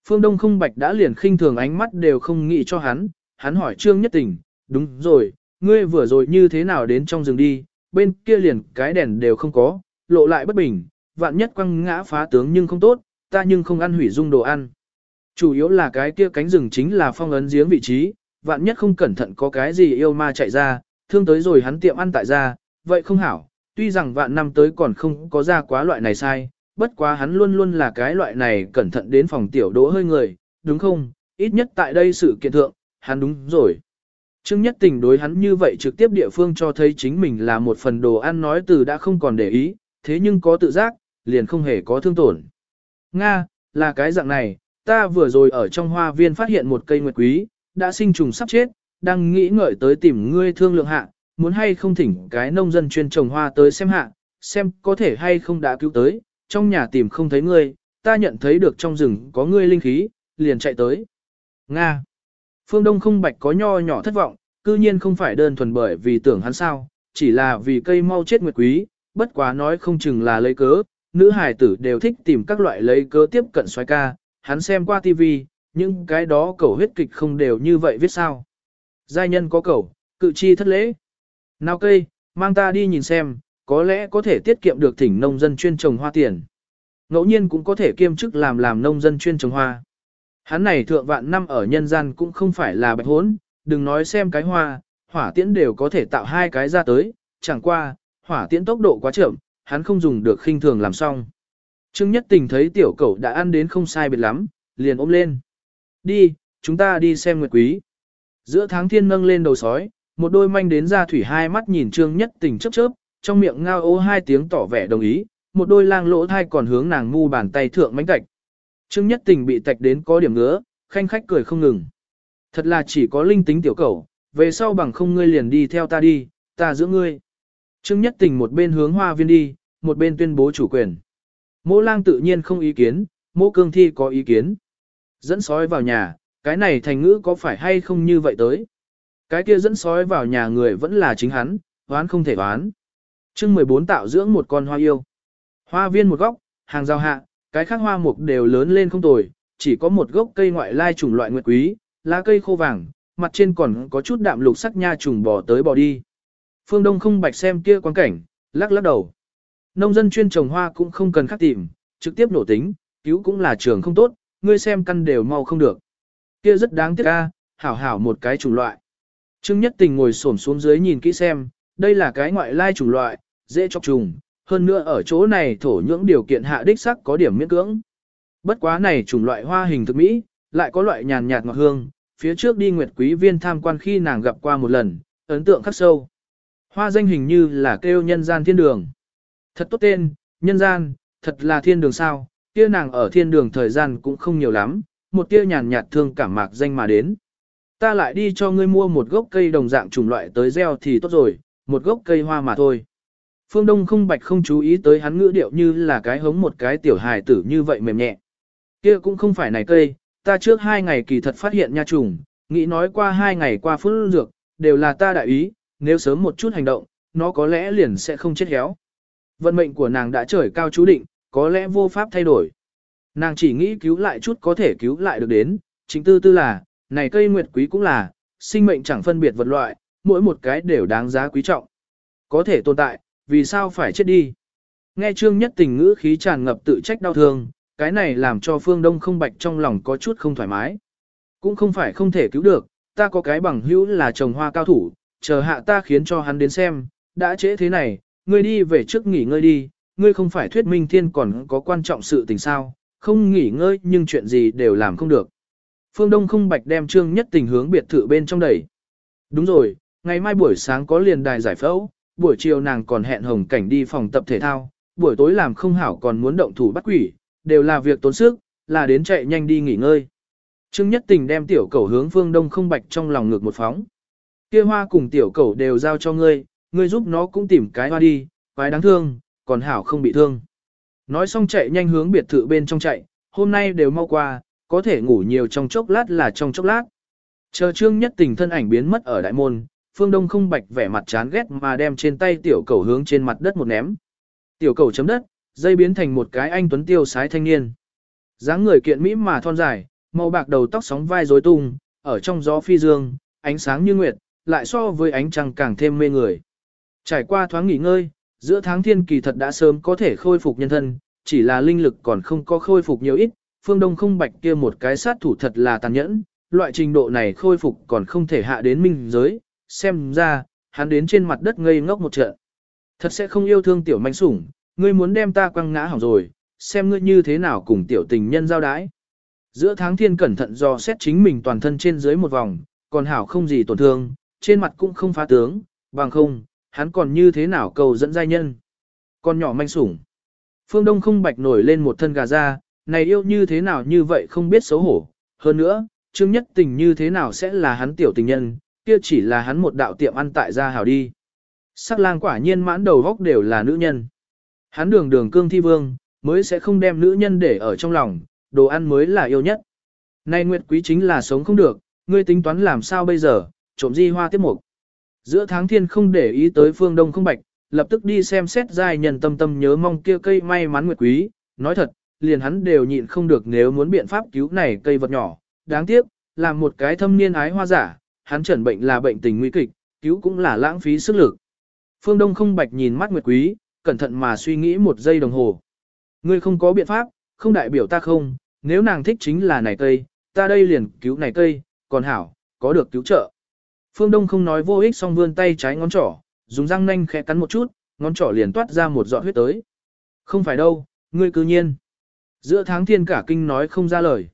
Phương Đông không bạch đã liền khinh thường ánh mắt đều không nghĩ cho hắn, hắn hỏi Trương Nhất Tình, đúng rồi, ngươi vừa rồi như thế nào đến trong rừng đi, bên kia liền cái đèn đều không có, lộ lại bất bình, vạn nhất quăng ngã phá tướng nhưng không tốt, ta nhưng không ăn hủy dung đồ ăn. Chủ yếu là cái kia cánh rừng chính là phong ấn giếng vị trí, vạn nhất không cẩn thận có cái gì yêu ma chạy ra, thương tới rồi hắn tiệm ăn tại ra, vậy không hảo, tuy rằng vạn năm tới còn không có ra quá loại này sai, bất quá hắn luôn luôn là cái loại này cẩn thận đến phòng tiểu đỗ hơi người, đúng không, ít nhất tại đây sự kiện thượng, hắn đúng rồi. Trương Nhất Tình đối hắn như vậy trực tiếp địa phương cho thấy chính mình là một phần đồ ăn nói từ đã không còn để ý, thế nhưng có tự giác, liền không hề có thương tổn. Nga, là cái dạng này, ta vừa rồi ở trong hoa viên phát hiện một cây nguyệt quý, đã sinh trùng sắp chết, đang nghĩ ngợi tới tìm ngươi thương lượng hạ, muốn hay không thỉnh cái nông dân chuyên trồng hoa tới xem hạ, xem có thể hay không đã cứu tới, trong nhà tìm không thấy ngươi, ta nhận thấy được trong rừng có ngươi linh khí, liền chạy tới. Nga. Phương Đông không bạch có nho nhỏ thất vọng, cư nhiên không phải đơn thuần bởi vì tưởng hắn sao, chỉ là vì cây mau chết nguyệt quý, bất quá nói không chừng là lấy cớ, nữ hài tử đều thích tìm các loại lấy cớ tiếp cận xoay ca, hắn xem qua tivi, nhưng cái đó cầu huyết kịch không đều như vậy viết sao. Giai nhân có cầu, cự chi thất lễ. Nào cây, mang ta đi nhìn xem, có lẽ có thể tiết kiệm được thỉnh nông dân chuyên trồng hoa tiền. Ngẫu nhiên cũng có thể kiêm chức làm làm nông dân chuyên trồng hoa. Hắn này thượng vạn năm ở nhân gian cũng không phải là bạch hốn, đừng nói xem cái hoa, hỏa tiễn đều có thể tạo hai cái ra tới, chẳng qua, hỏa tiễn tốc độ quá chậm, hắn không dùng được khinh thường làm xong. Trương Nhất Tình thấy tiểu cẩu đã ăn đến không sai biệt lắm, liền ôm lên. Đi, chúng ta đi xem nguyệt quý. Giữa tháng thiên nâng lên đầu sói, một đôi manh đến ra thủy hai mắt nhìn Trương Nhất Tình chớp chớp, trong miệng ngao ô hai tiếng tỏ vẻ đồng ý, một đôi lang lỗ thai còn hướng nàng ngu bàn tay thượng mánh cạch. Trương Nhất Tình bị tạch đến có điểm ngứa, khanh khách cười không ngừng. Thật là chỉ có linh tính tiểu cẩu, về sau bằng không ngươi liền đi theo ta đi, ta giữ ngươi. Trương Nhất Tình một bên hướng hoa viên đi, một bên tuyên bố chủ quyền. Mỗ lang tự nhiên không ý kiến, mỗ cương thi có ý kiến. Dẫn sói vào nhà, cái này thành ngữ có phải hay không như vậy tới. Cái kia dẫn sói vào nhà người vẫn là chính hắn, hoán không thể hoán. chương 14 tạo dưỡng một con hoa yêu. Hoa viên một góc, hàng rào hạ, cái khác hoa mục đều lớn lên không tồi, chỉ có một gốc cây ngoại lai chủng loại nguyệt quý, lá cây khô vàng, mặt trên còn có chút đạm lục sắc nha trùng bò tới bò đi. Phương Đông không bạch xem kia quan cảnh, lắc lắc đầu. Nông dân chuyên trồng hoa cũng không cần khắc tìm, trực tiếp nổ tính, cứu cũng là trường không tốt, ngươi xem căn đều mau không được. Kia rất đáng tiếc ca, hảo hảo một cái chủng loại. Trương Nhất Tình ngồi xổm xuống dưới nhìn kỹ xem, đây là cái ngoại lai chủng loại, dễ chọc trùng, hơn nữa ở chỗ này thổ nhưỡng điều kiện hạ đích sắc có điểm miễn cưỡng. Bất quá này chủng loại hoa hình thực mỹ, lại có loại nhàn nhạt ngọt hương, phía trước đi Nguyệt Quý Viên tham quan khi nàng gặp qua một lần, ấn tượng khắc sâu. Hoa danh hình như là kêu nhân gian thiên đường. Thật tốt tên, nhân gian, thật là thiên đường sao, kia nàng ở thiên đường thời gian cũng không nhiều lắm, một tia nhàn nhạt thương cảm mạc danh mà đến. Ta lại đi cho ngươi mua một gốc cây đồng dạng chủng loại tới gieo thì tốt rồi, một gốc cây hoa mà thôi. Phương Đông không bạch không chú ý tới hắn ngữ điệu như là cái hống một cái tiểu hài tử như vậy mềm nhẹ. Kia cũng không phải này cây, ta trước hai ngày kỳ thật phát hiện nha trùng, nghĩ nói qua hai ngày qua phương dược, đều là ta đại ý, nếu sớm một chút hành động, nó có lẽ liền sẽ không chết héo. Vận mệnh của nàng đã trời cao chú định, có lẽ vô pháp thay đổi. Nàng chỉ nghĩ cứu lại chút có thể cứu lại được đến, chính tư tư là, này cây nguyệt quý cũng là, sinh mệnh chẳng phân biệt vật loại, mỗi một cái đều đáng giá quý trọng. Có thể tồn tại, vì sao phải chết đi? Nghe trương nhất tình ngữ khí tràn ngập tự trách đau thương, cái này làm cho phương đông không bạch trong lòng có chút không thoải mái. Cũng không phải không thể cứu được, ta có cái bằng hữu là trồng hoa cao thủ, chờ hạ ta khiến cho hắn đến xem, đã trễ thế này, ngươi đi về trước nghỉ ngơi đi, ngươi không phải thuyết minh thiên còn có quan trọng sự tình sao, không nghỉ ngơi nhưng chuyện gì đều làm không được. Phương Đông không bạch đem trương nhất tình hướng biệt thự bên trong đẩy. Đúng rồi, ngày mai buổi sáng có liền đài giải phẫu, buổi chiều nàng còn hẹn hồng cảnh đi phòng tập thể thao, buổi tối làm không hảo còn muốn động thủ bắt quỷ, đều là việc tốn sức, là đến chạy nhanh đi nghỉ ngơi. Trương Nhất Tình đem tiểu cầu hướng phương đông không bạch trong lòng ngược một phóng. Kia hoa cùng tiểu cầu đều giao cho ngươi, ngươi giúp nó cũng tìm cái hoa đi, quái đáng thương, còn hảo không bị thương. Nói xong chạy nhanh hướng biệt thự bên trong chạy, hôm nay đều mau qua, có thể ngủ nhiều trong chốc lát là trong chốc lát. Chờ Trương Nhất Tình thân ảnh biến mất ở đại môn, Phương Đông không bạch vẻ mặt chán ghét mà đem trên tay tiểu cầu hướng trên mặt đất một ném. Tiểu cầu chấm đất, dây biến thành một cái anh tuấn tiêu sái thanh niên. dáng người kiện mỹ mà thon dài, màu bạc đầu tóc sóng vai rối tung, ở trong gió phi dương, ánh sáng như nguyệt, lại so với ánh trăng càng thêm mê người. Trải qua thoáng nghỉ ngơi, giữa tháng thiên kỳ thật đã sớm có thể khôi phục nhân thân, chỉ là linh lực còn không có khôi phục nhiều ít, phương đông không bạch kia một cái sát thủ thật là tàn nhẫn, loại trình độ này khôi phục còn không thể hạ đến minh giới, xem ra, hắn đến trên mặt đất ngây ngốc một trận. Thật sẽ không yêu thương tiểu manh sủng, ngươi muốn đem ta quăng ngã hỏng rồi, xem ngươi như thế nào cùng tiểu tình nhân giao đái. Giữa tháng thiên cẩn thận do xét chính mình toàn thân trên dưới một vòng, còn hảo không gì tổn thương, trên mặt cũng không phá tướng, bằng không, hắn còn như thế nào cầu dẫn giai nhân. Con nhỏ manh sủng. Phương Đông không bạch nổi lên một thân gà da, này yêu như thế nào như vậy không biết xấu hổ. Hơn nữa, Trương Nhất Tình như thế nào sẽ là hắn tiểu tình nhân, kia chỉ là hắn một đạo tiệm ăn tại gia hảo đi. Sắc lang quả nhiên mãn đầu góc đều là nữ nhân. Hắn đường đường cương thi vương, mới sẽ không đem nữ nhân để ở trong lòng, đồ ăn mới là yêu nhất. Nay Nguyệt Quý chính là sống không được, ngươi tính toán làm sao bây giờ, trộm di hoa tiếp mục. Giữa tháng thiên không để ý tới phương đông không bạch, lập tức đi xem xét giai nhân tâm tâm nhớ mong kia cây may mắn Nguyệt Quý, nói thật, liền hắn đều nhịn không được nếu muốn biện pháp cứu này cây vật nhỏ, đáng tiếc, làm một cái thâm niên ái hoa giả, hắn chẩn bệnh là bệnh tình nguy kịch, cứu cũng là lãng phí sức lực. Phương Đông không bạch nhìn mắt Nguyệt Quý, cẩn thận mà suy nghĩ một giây đồng hồ. Ngươi không có biện pháp, không đại biểu ta không, nếu nàng thích chính là này cây, ta đây liền cứu này cây, còn hảo, có được cứu trợ. Phương Đông không nói vô ích song vươn tay trái ngón trỏ, dùng răng nanh khẽ cắn một chút, ngón trỏ liền toát ra một giọt huyết tới. Không phải đâu, ngươi cứ nhiên. Giữa tháng thiên cả kinh nói không ra lời.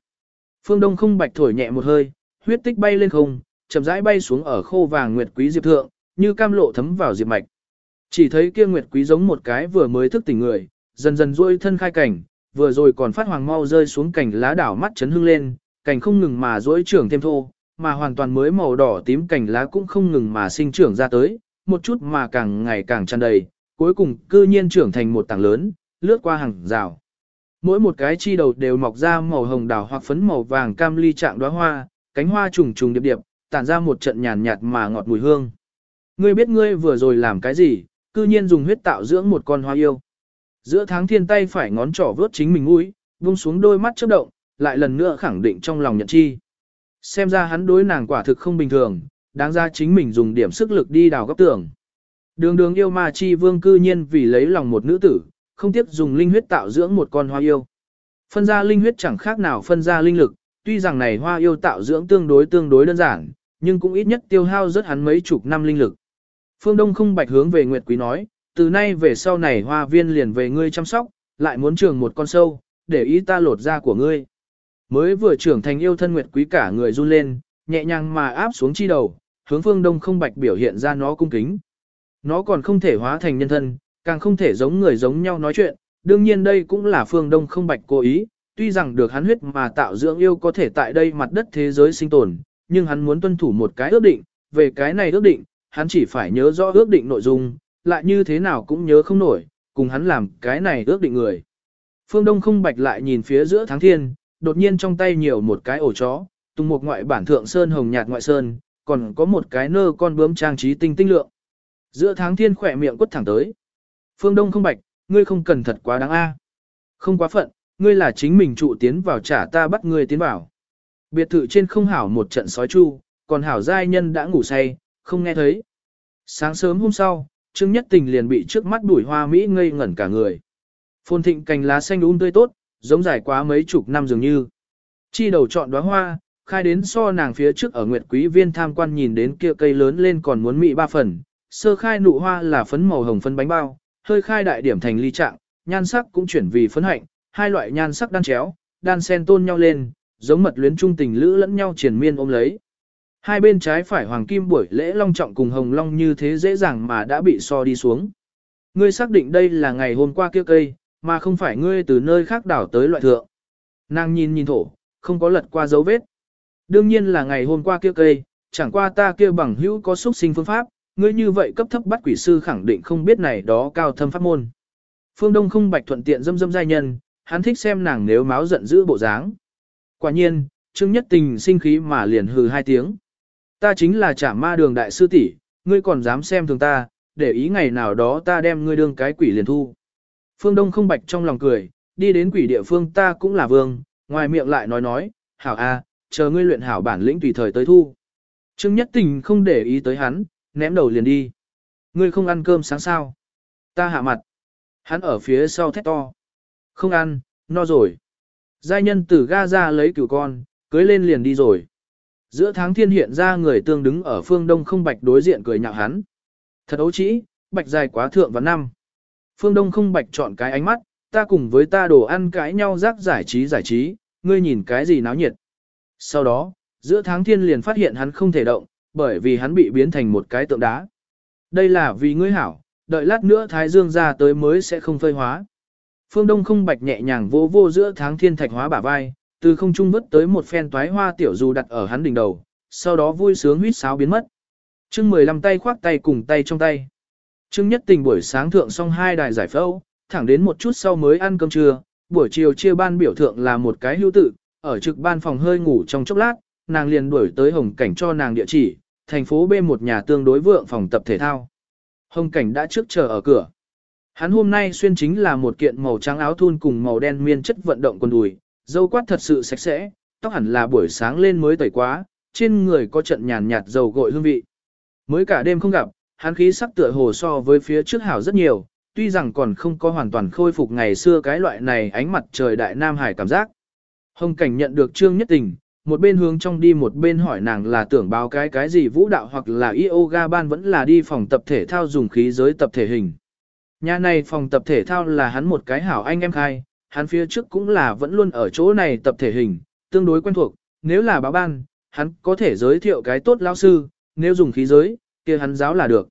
Phương Đông không bạch thổi nhẹ một hơi, huyết tích bay lên không, chậm rãi bay xuống ở khô vàng nguyệt quý diệp thượng, như cam lộ thấm vào diệp mạch. Chỉ thấy kia nguyệt quý giống một cái vừa mới thức tỉnh người, dần dần duỗi thân khai cảnh, vừa rồi còn phát hoàng mau rơi xuống cảnh lá đảo mắt chấn hưng lên, cảnh không ngừng mà duỗi trưởng thêm thô, mà hoàn toàn mới màu đỏ tím cảnh lá cũng không ngừng mà sinh trưởng ra tới, một chút mà càng ngày càng tràn đầy, cuối cùng cư nhiên trưởng thành một tảng lớn, lướt qua hàng rào. Mỗi một cái chi đầu đều mọc ra màu hồng đào hoặc phấn màu vàng cam ly trạng đóa hoa, cánh hoa trùng trùng điệp điệp, tản ra một trận nhàn nhạt mà ngọt mùi hương. Ngươi biết ngươi vừa rồi làm cái gì, cư nhiên dùng huyết tạo dưỡng một con hoa yêu. Giữa tháng thiên tay phải ngón trỏ vớt chính mình mũi, vung xuống đôi mắt chớp động, lại lần nữa khẳng định trong lòng nhận chi. Xem ra hắn đối nàng quả thực không bình thường, đáng ra chính mình dùng điểm sức lực đi đào góc tường. Đường đường yêu ma chi vương cư nhiên vì lấy lòng một nữ tử, không tiếc dùng linh huyết tạo dưỡng một con hoa yêu. Phân ra linh huyết chẳng khác nào phân ra linh lực, tuy rằng này hoa yêu tạo dưỡng tương đối tương đối đơn giản, nhưng cũng ít nhất tiêu hao rất hắn mấy chục năm linh lực. Phương Đông không bạch hướng về Nguyệt Quý nói, từ nay về sau này hoa viên liền về ngươi chăm sóc, lại muốn trường một con sâu, để ý ta lột da của ngươi. Mới vừa trưởng thành yêu thân Nguyệt Quý cả người run lên, nhẹ nhàng mà áp xuống chi đầu, hướng Phương Đông không bạch biểu hiện ra nó cung kính. Nó còn không thể hóa thành nhân thân, càng không thể giống người giống nhau nói chuyện, đương nhiên đây cũng là Phương Đông không bạch cố ý, tuy rằng được hắn huyết mà tạo dưỡng yêu có thể tại đây mặt đất thế giới sinh tồn, nhưng hắn muốn tuân thủ một cái ước định, về cái này ước định, hắn chỉ phải nhớ rõ ước định nội dung, lại như thế nào cũng nhớ không nổi, cùng hắn làm cái này ước định người. Phương Đông không bạch lại nhìn phía giữa tháng thiên, đột nhiên trong tay nhiều một cái ổ chó, tung một ngoại bản thượng sơn hồng nhạt ngoại sơn, còn có một cái nơ con bướm trang trí tinh tinh lượng. Giữa tháng thiên khỏe miệng quất thẳng tới. Phương Đông không bạch, ngươi không cần thật quá đáng a. Không quá phận, ngươi là chính mình trụ tiến vào trả ta bắt ngươi tiến vào. Biệt thự trên không hảo một trận sói chu, còn hảo giai nhân đã ngủ say, không nghe thấy. Sáng sớm hôm sau, Trương Nhất Tình liền bị trước mắt đuổi hoa Mỹ ngây ngẩn cả người. Phồn thịnh cành lá xanh um tươi tốt, giống dài quá mấy chục năm dường như. Chi đầu chọn đóa hoa, khai đến so nàng phía trước ở Nguyệt Quý Viên tham quan nhìn đến kia cây lớn lên còn muốn mị ba phần. Sơ khai nụ hoa là phấn màu hồng phân bánh bao, hơi khai đại điểm thành ly trạng, nhan sắc cũng chuyển vì phấn hạnh, hai loại nhan sắc đan chéo, đan sen tôn nhau lên, giống mật luyến trung tình lữ lẫn nhau triển miên ôm lấy. Hai bên trái phải hoàng kim buổi lễ long trọng cùng hồng long như thế dễ dàng mà đã bị so đi xuống. Ngươi xác định đây là ngày hôm qua kia cây, mà không phải ngươi từ nơi khác đảo tới loại thượng. Nàng nhìn nhìn thổ, không có lật qua dấu vết. Đương nhiên là ngày hôm qua kia cây, chẳng qua ta kia bằng hữu có xúc sinh phương pháp, ngươi như vậy cấp thấp bắt quỷ sư khẳng định không biết này đó cao thâm pháp môn. Phương Đông không bạch thuận tiện dâm dâm giai nhân, hắn thích xem nàng nếu máu giận dữ bộ dáng. Quả nhiên, Trương Nhất Tình sinh khí mà liền hừ hai tiếng. Ta chính là trả ma đường đại sư tỷ, ngươi còn dám xem thường ta, để ý ngày nào đó ta đem ngươi đương cái quỷ liền thu. Phương Đông không bạch trong lòng cười, đi đến quỷ địa phương ta cũng là vương, ngoài miệng lại nói nói, hảo a, chờ ngươi luyện hảo bản lĩnh tùy thời tới thu. Trương Nhất Tình không để ý tới hắn, ném đầu liền đi. Ngươi không ăn cơm sáng sao? Ta hạ mặt. Hắn ở phía sau thét to. Không ăn, no rồi. Giai nhân từ ga ra lấy cửu con, cưới lên liền đi rồi. Giữa tháng thiên hiện ra người tương đứng ở phương đông không bạch đối diện cười nhạo hắn. Thật ấu trĩ, bạch dài quá thượng và năm. Phương đông không bạch chọn cái ánh mắt, ta cùng với ta đồ ăn cãi nhau rác giải trí giải trí, ngươi nhìn cái gì náo nhiệt. Sau đó, giữa tháng thiên liền phát hiện hắn không thể động, bởi vì hắn bị biến thành một cái tượng đá. Đây là vì ngươi hảo, đợi lát nữa Thái Dương ra tới mới sẽ không phơi hóa. Phương Đông không bạch nhẹ nhàng vô vô giữa tháng thiên thạch hóa bả vai, từ không trung vứt tới một phen toái hoa tiểu dù đặt ở hắn đỉnh đầu, sau đó vui sướng huýt sáo biến mất. Trưng 15 tay khoác tay cùng tay trong tay. Trưng nhất tình buổi sáng thượng xong hai đài giải phẫu, thẳng đến một chút sau mới ăn cơm trưa, buổi chiều chia ban biểu thượng là một cái hưu tự, ở trực ban phòng hơi ngủ trong chốc lát, nàng liền đuổi tới hồng cảnh cho nàng địa chỉ, thành phố B một nhà tương đối vượng phòng tập thể thao. Hồng cảnh đã trước chờ ở cửa. Hắn hôm nay xuyên chính là một kiện màu trắng áo thun cùng màu đen miên chất vận động quần đùi, dâu quát thật sự sạch sẽ, tóc hẳn là buổi sáng lên mới tẩy quá, trên người có trận nhàn nhạt dầu gội hương vị. Mới cả đêm không gặp, hắn khí sắc tựa hồ so với phía trước hảo rất nhiều, tuy rằng còn không có hoàn toàn khôi phục ngày xưa cái loại này ánh mặt trời đại nam hải cảm giác. Hồng cảnh nhận được trương nhất tình, một bên hướng trong đi một bên hỏi nàng là tưởng báo cái cái gì vũ đạo hoặc là yoga ban vẫn là đi phòng tập thể thao dùng khí giới tập thể hình. Nhà này phòng tập thể thao là hắn một cái hảo anh em khai, hắn phía trước cũng là vẫn luôn ở chỗ này tập thể hình, tương đối quen thuộc, nếu là báo ban, hắn có thể giới thiệu cái tốt lao sư, nếu dùng khí giới, kia hắn giáo là được.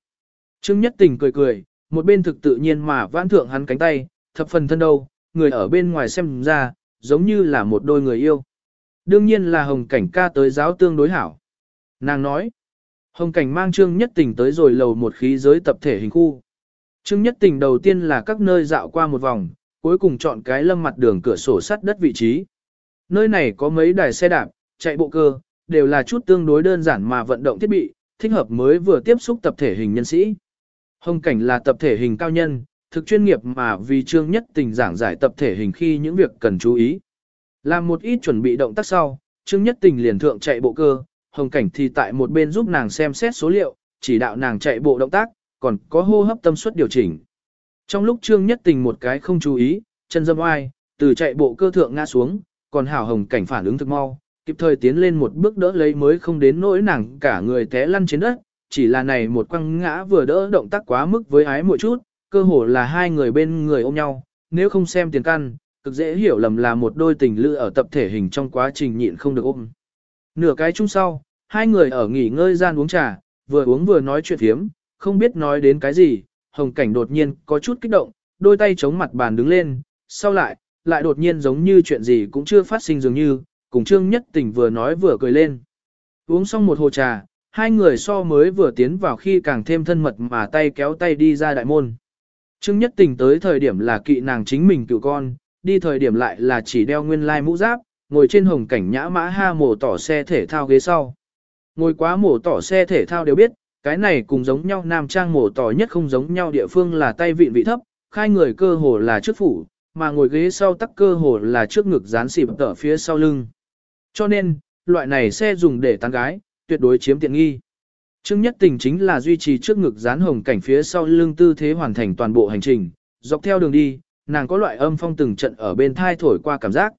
Trương Nhất Tình cười cười, một bên thực tự nhiên mà vãn thượng hắn cánh tay, thập phần thân đâu, người ở bên ngoài xem ra, giống như là một đôi người yêu. Đương nhiên là Hồng Cảnh ca tới giáo tương đối hảo. Nàng nói, Hồng Cảnh mang Trương Nhất Tình tới rồi lầu một khí giới tập thể hình khu. Trương Nhất Tình đầu tiên là các nơi dạo qua một vòng, cuối cùng chọn cái lâm mặt đường cửa sổ sắt đất vị trí. Nơi này có mấy đài xe đạp, chạy bộ cơ, đều là chút tương đối đơn giản mà vận động thiết bị, thích hợp mới vừa tiếp xúc tập thể hình nhân sĩ. Hồng cảnh là tập thể hình cao nhân, thực chuyên nghiệp mà vì trương nhất tình giảng giải tập thể hình khi những việc cần chú ý. Làm một ít chuẩn bị động tác sau, trương nhất tình liền thượng chạy bộ cơ, hồng cảnh thì tại một bên giúp nàng xem xét số liệu, chỉ đạo nàng chạy bộ động tác, còn có hô hấp tâm suất điều chỉnh. Trong lúc trương nhất tình một cái không chú ý, chân dâm oai, từ chạy bộ cơ thượng ngã xuống, còn hảo hồng cảnh phản ứng thực mau, kịp thời tiến lên một bước đỡ lấy mới không đến nỗi nàng cả người té lăn trên đất, chỉ là này một quăng ngã vừa đỡ động tác quá mức với ái một chút, cơ hồ là hai người bên người ôm nhau, nếu không xem tiền căn, cực dễ hiểu lầm là một đôi tình lữ ở tập thể hình trong quá trình nhịn không được ôm. Nửa cái chung sau, hai người ở nghỉ ngơi gian uống trà, vừa uống vừa nói chuyện thiếm, không biết nói đến cái gì, hồng cảnh đột nhiên có chút kích động, đôi tay chống mặt bàn đứng lên, sau lại, lại đột nhiên giống như chuyện gì cũng chưa phát sinh dường như, cùng Trương Nhất Tình vừa nói vừa cười lên. Uống xong một hồ trà, hai người so mới vừa tiến vào khi càng thêm thân mật mà tay kéo tay đi ra đại môn. Trương Nhất Tình tới thời điểm là kỵ nàng chính mình cựu con, đi thời điểm lại là chỉ đeo nguyên lai mũ giáp, ngồi trên hồng cảnh nhã mã ha mổ tỏ xe thể thao ghế sau. Ngồi quá mổ tỏ xe thể thao đều biết, cái này cùng giống nhau nam trang mổ tỏ nhất không giống nhau địa phương là tay vịn vị thấp, khai người cơ hồ là trước phủ, mà ngồi ghế sau tắc cơ hồ là trước ngực dán xịp tở phía sau lưng. Cho nên, loại này xe dùng để tán gái, tuyệt đối chiếm tiện nghi. Trương nhất tình chính là duy trì trước ngực dán hồng cảnh phía sau lưng tư thế hoàn thành toàn bộ hành trình, dọc theo đường đi, nàng có loại âm phong từng trận ở bên thai thổi qua cảm giác.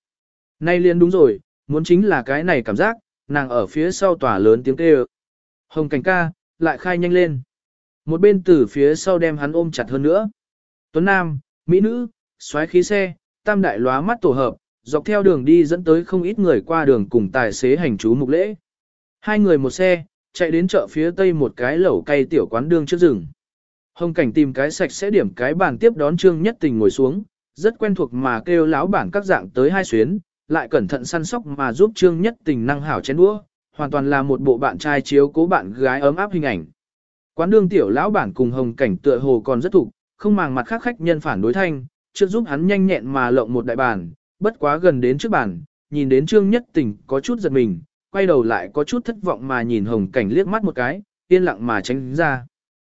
Nay liền đúng rồi, muốn chính là cái này cảm giác, nàng ở phía sau tỏa lớn tiếng kêu. Hồng cảnh ca, lại khai nhanh lên. Một bên từ phía sau đem hắn ôm chặt hơn nữa. Tuấn Nam, Mỹ nữ, xoáy khí xe, tam đại lóa mắt tổ hợp, dọc theo đường đi dẫn tới không ít người qua đường cùng tài xế hành chú mục lễ. Hai người một xe, chạy đến chợ phía tây một cái lẩu cây tiểu quán đương trước rừng. Hồng cảnh tìm cái sạch sẽ điểm cái bàn tiếp đón trương nhất tình ngồi xuống, rất quen thuộc mà kêu láo bản các dạng tới hai xuyến, lại cẩn thận săn sóc mà giúp Trương Nhất Tình năng hảo chén đũa, hoàn toàn là một bộ bạn trai chiếu cố bạn gái ấm áp hình ảnh. Quán đương tiểu lão bản cùng hồng cảnh tựa hồ còn rất thục, không màng mặt khác khách nhân phản đối thanh, trước giúp hắn nhanh nhẹn mà lộng một đại bàn, bất quá gần đến trước bàn, nhìn đến Trương Nhất Tình có chút giật mình, quay đầu lại có chút thất vọng mà nhìn hồng cảnh liếc mắt một cái, yên lặng mà tránh ra.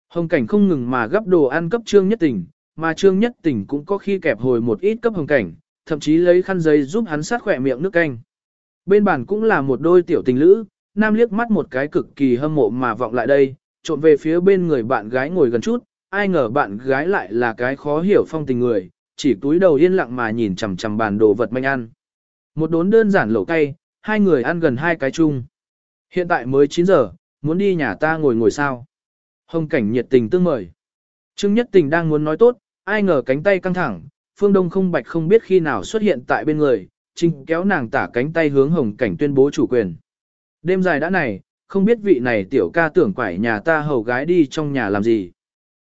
Hồng cảnh không ngừng mà gấp đồ ăn cấp Trương Nhất Tình, mà Trương Nhất Tình cũng có khi kẹp hồi một ít cấp hồng cảnh, thậm chí lấy khăn giấy giúp hắn sát khỏe miệng nước canh. Bên bàn cũng là một đôi tiểu tình lữ, nam liếc mắt một cái cực kỳ hâm mộ mà vọng lại đây, trộn về phía bên người bạn gái ngồi gần chút, ai ngờ bạn gái lại là cái khó hiểu phong tình người, chỉ túi đầu yên lặng mà nhìn chằm chằm bàn đồ vật manh ăn. Một đốn đơn giản lẩu cay, hai người ăn gần hai cái chung. Hiện tại mới 9 giờ, muốn đi nhà ta ngồi ngồi sao. Hồng cảnh nhiệt tình tương mời. Trương Nhất Tình đang muốn nói tốt, ai ngờ cánh tay căng thẳng, Phương Đông không bạch không biết khi nào xuất hiện tại bên người, trinh kéo nàng tả cánh tay hướng hồng cảnh tuyên bố chủ quyền. Đêm dài đã này, không biết vị này tiểu ca tưởng quải nhà ta hầu gái đi trong nhà làm gì.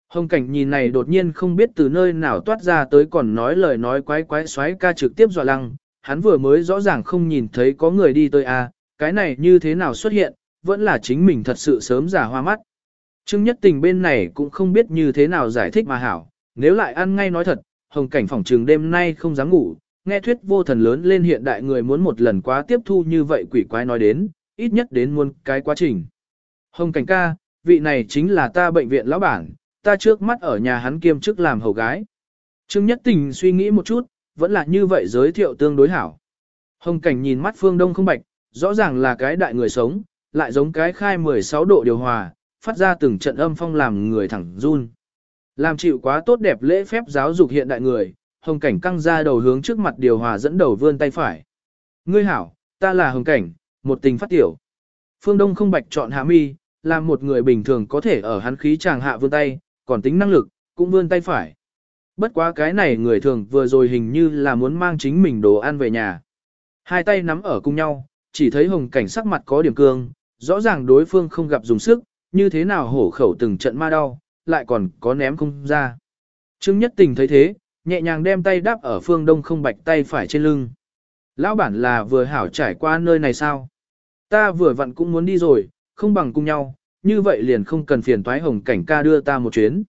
Hồng cảnh nhìn này đột nhiên không biết từ nơi nào toát ra tới còn nói lời nói quái quái xoáy ca trực tiếp dọa lăng, hắn vừa mới rõ ràng không nhìn thấy có người đi tới à, cái này như thế nào xuất hiện, vẫn là chính mình thật sự sớm giả hoa mắt. Trương Nhất Tình bên này cũng không biết như thế nào giải thích mà hảo, nếu lại ăn ngay nói thật, hồng cảnh phòng trường đêm nay không dám ngủ, nghe thuyết vô thần lớn lên hiện đại người muốn một lần quá tiếp thu như vậy quỷ quái nói đến, ít nhất đến muôn cái quá trình. Hồng cảnh ca, vị này chính là ta bệnh viện lão bản, ta trước mắt ở nhà hắn kiêm chức làm hầu gái. Trương Nhất Tình suy nghĩ một chút, vẫn là như vậy giới thiệu tương đối hảo. Hồng cảnh nhìn mắt phương đông không bạch, rõ ràng là cái đại người sống, lại giống cái khai 16 độ điều hòa, phát ra từng trận âm phong làm người thẳng run. Làm chịu quá tốt đẹp lễ phép giáo dục hiện đại người, hồng cảnh căng ra đầu hướng trước mặt điều hòa dẫn đầu vươn tay phải. Ngươi hảo, ta là hồng cảnh, một tình phát tiểu. Phương Đông không bạch chọn hạ mi, làm một người bình thường có thể ở hắn khí chàng hạ vươn tay, còn tính năng lực, cũng vươn tay phải. Bất quá cái này người thường vừa rồi hình như là muốn mang chính mình đồ ăn về nhà. Hai tay nắm ở cùng nhau, chỉ thấy hồng cảnh sắc mặt có điểm cương, rõ ràng đối phương không gặp dùng sức, như thế nào hổ khẩu từng trận ma đau, lại còn có ném không ra. Trương Nhất Tình thấy thế, nhẹ nhàng đem tay đáp ở phương đông không bạch tay phải trên lưng. Lão bản là vừa hảo trải qua nơi này sao? Ta vừa vặn cũng muốn đi rồi, không bằng cùng nhau, như vậy liền không cần phiền toái hồng cảnh ca đưa ta một chuyến.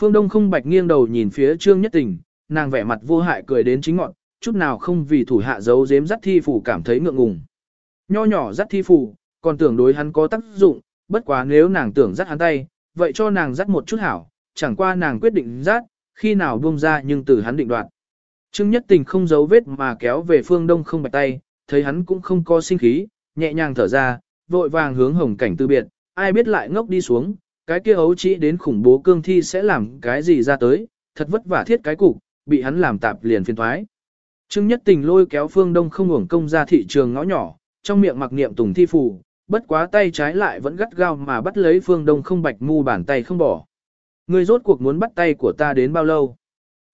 Phương Đông không bạch nghiêng đầu nhìn phía Trương Nhất Tình, nàng vẻ mặt vô hại cười đến chính ngọn, chút nào không vì thủ hạ giấu giếm dắt thi phủ cảm thấy ngượng ngùng. Nho nhỏ dắt thi phủ, còn tưởng đối hắn có tác dụng, bất quá nếu nàng tưởng dắt hắn tay, vậy cho nàng dắt một chút hảo, chẳng qua nàng quyết định dắt, khi nào buông ra nhưng từ hắn định đoạt. Trương Nhất Tình không giấu vết mà kéo về phương đông không bạch tay, thấy hắn cũng không có sinh khí, nhẹ nhàng thở ra, vội vàng hướng hồng cảnh tư biệt, ai biết lại ngốc đi xuống, cái kia ấu chỉ đến khủng bố cương thi sẽ làm cái gì ra tới, thật vất vả thiết cái cục, bị hắn làm tạp liền phiền thoái. Trương Nhất Tình lôi kéo phương đông không uổng công ra thị trường ngõ nhỏ, trong miệng mặc niệm tùng thi phù, bất quá tay trái lại vẫn gắt gao mà bắt lấy phương đông không bạch mu bàn tay không bỏ. Ngươi rốt cuộc muốn bắt tay của ta đến bao lâu?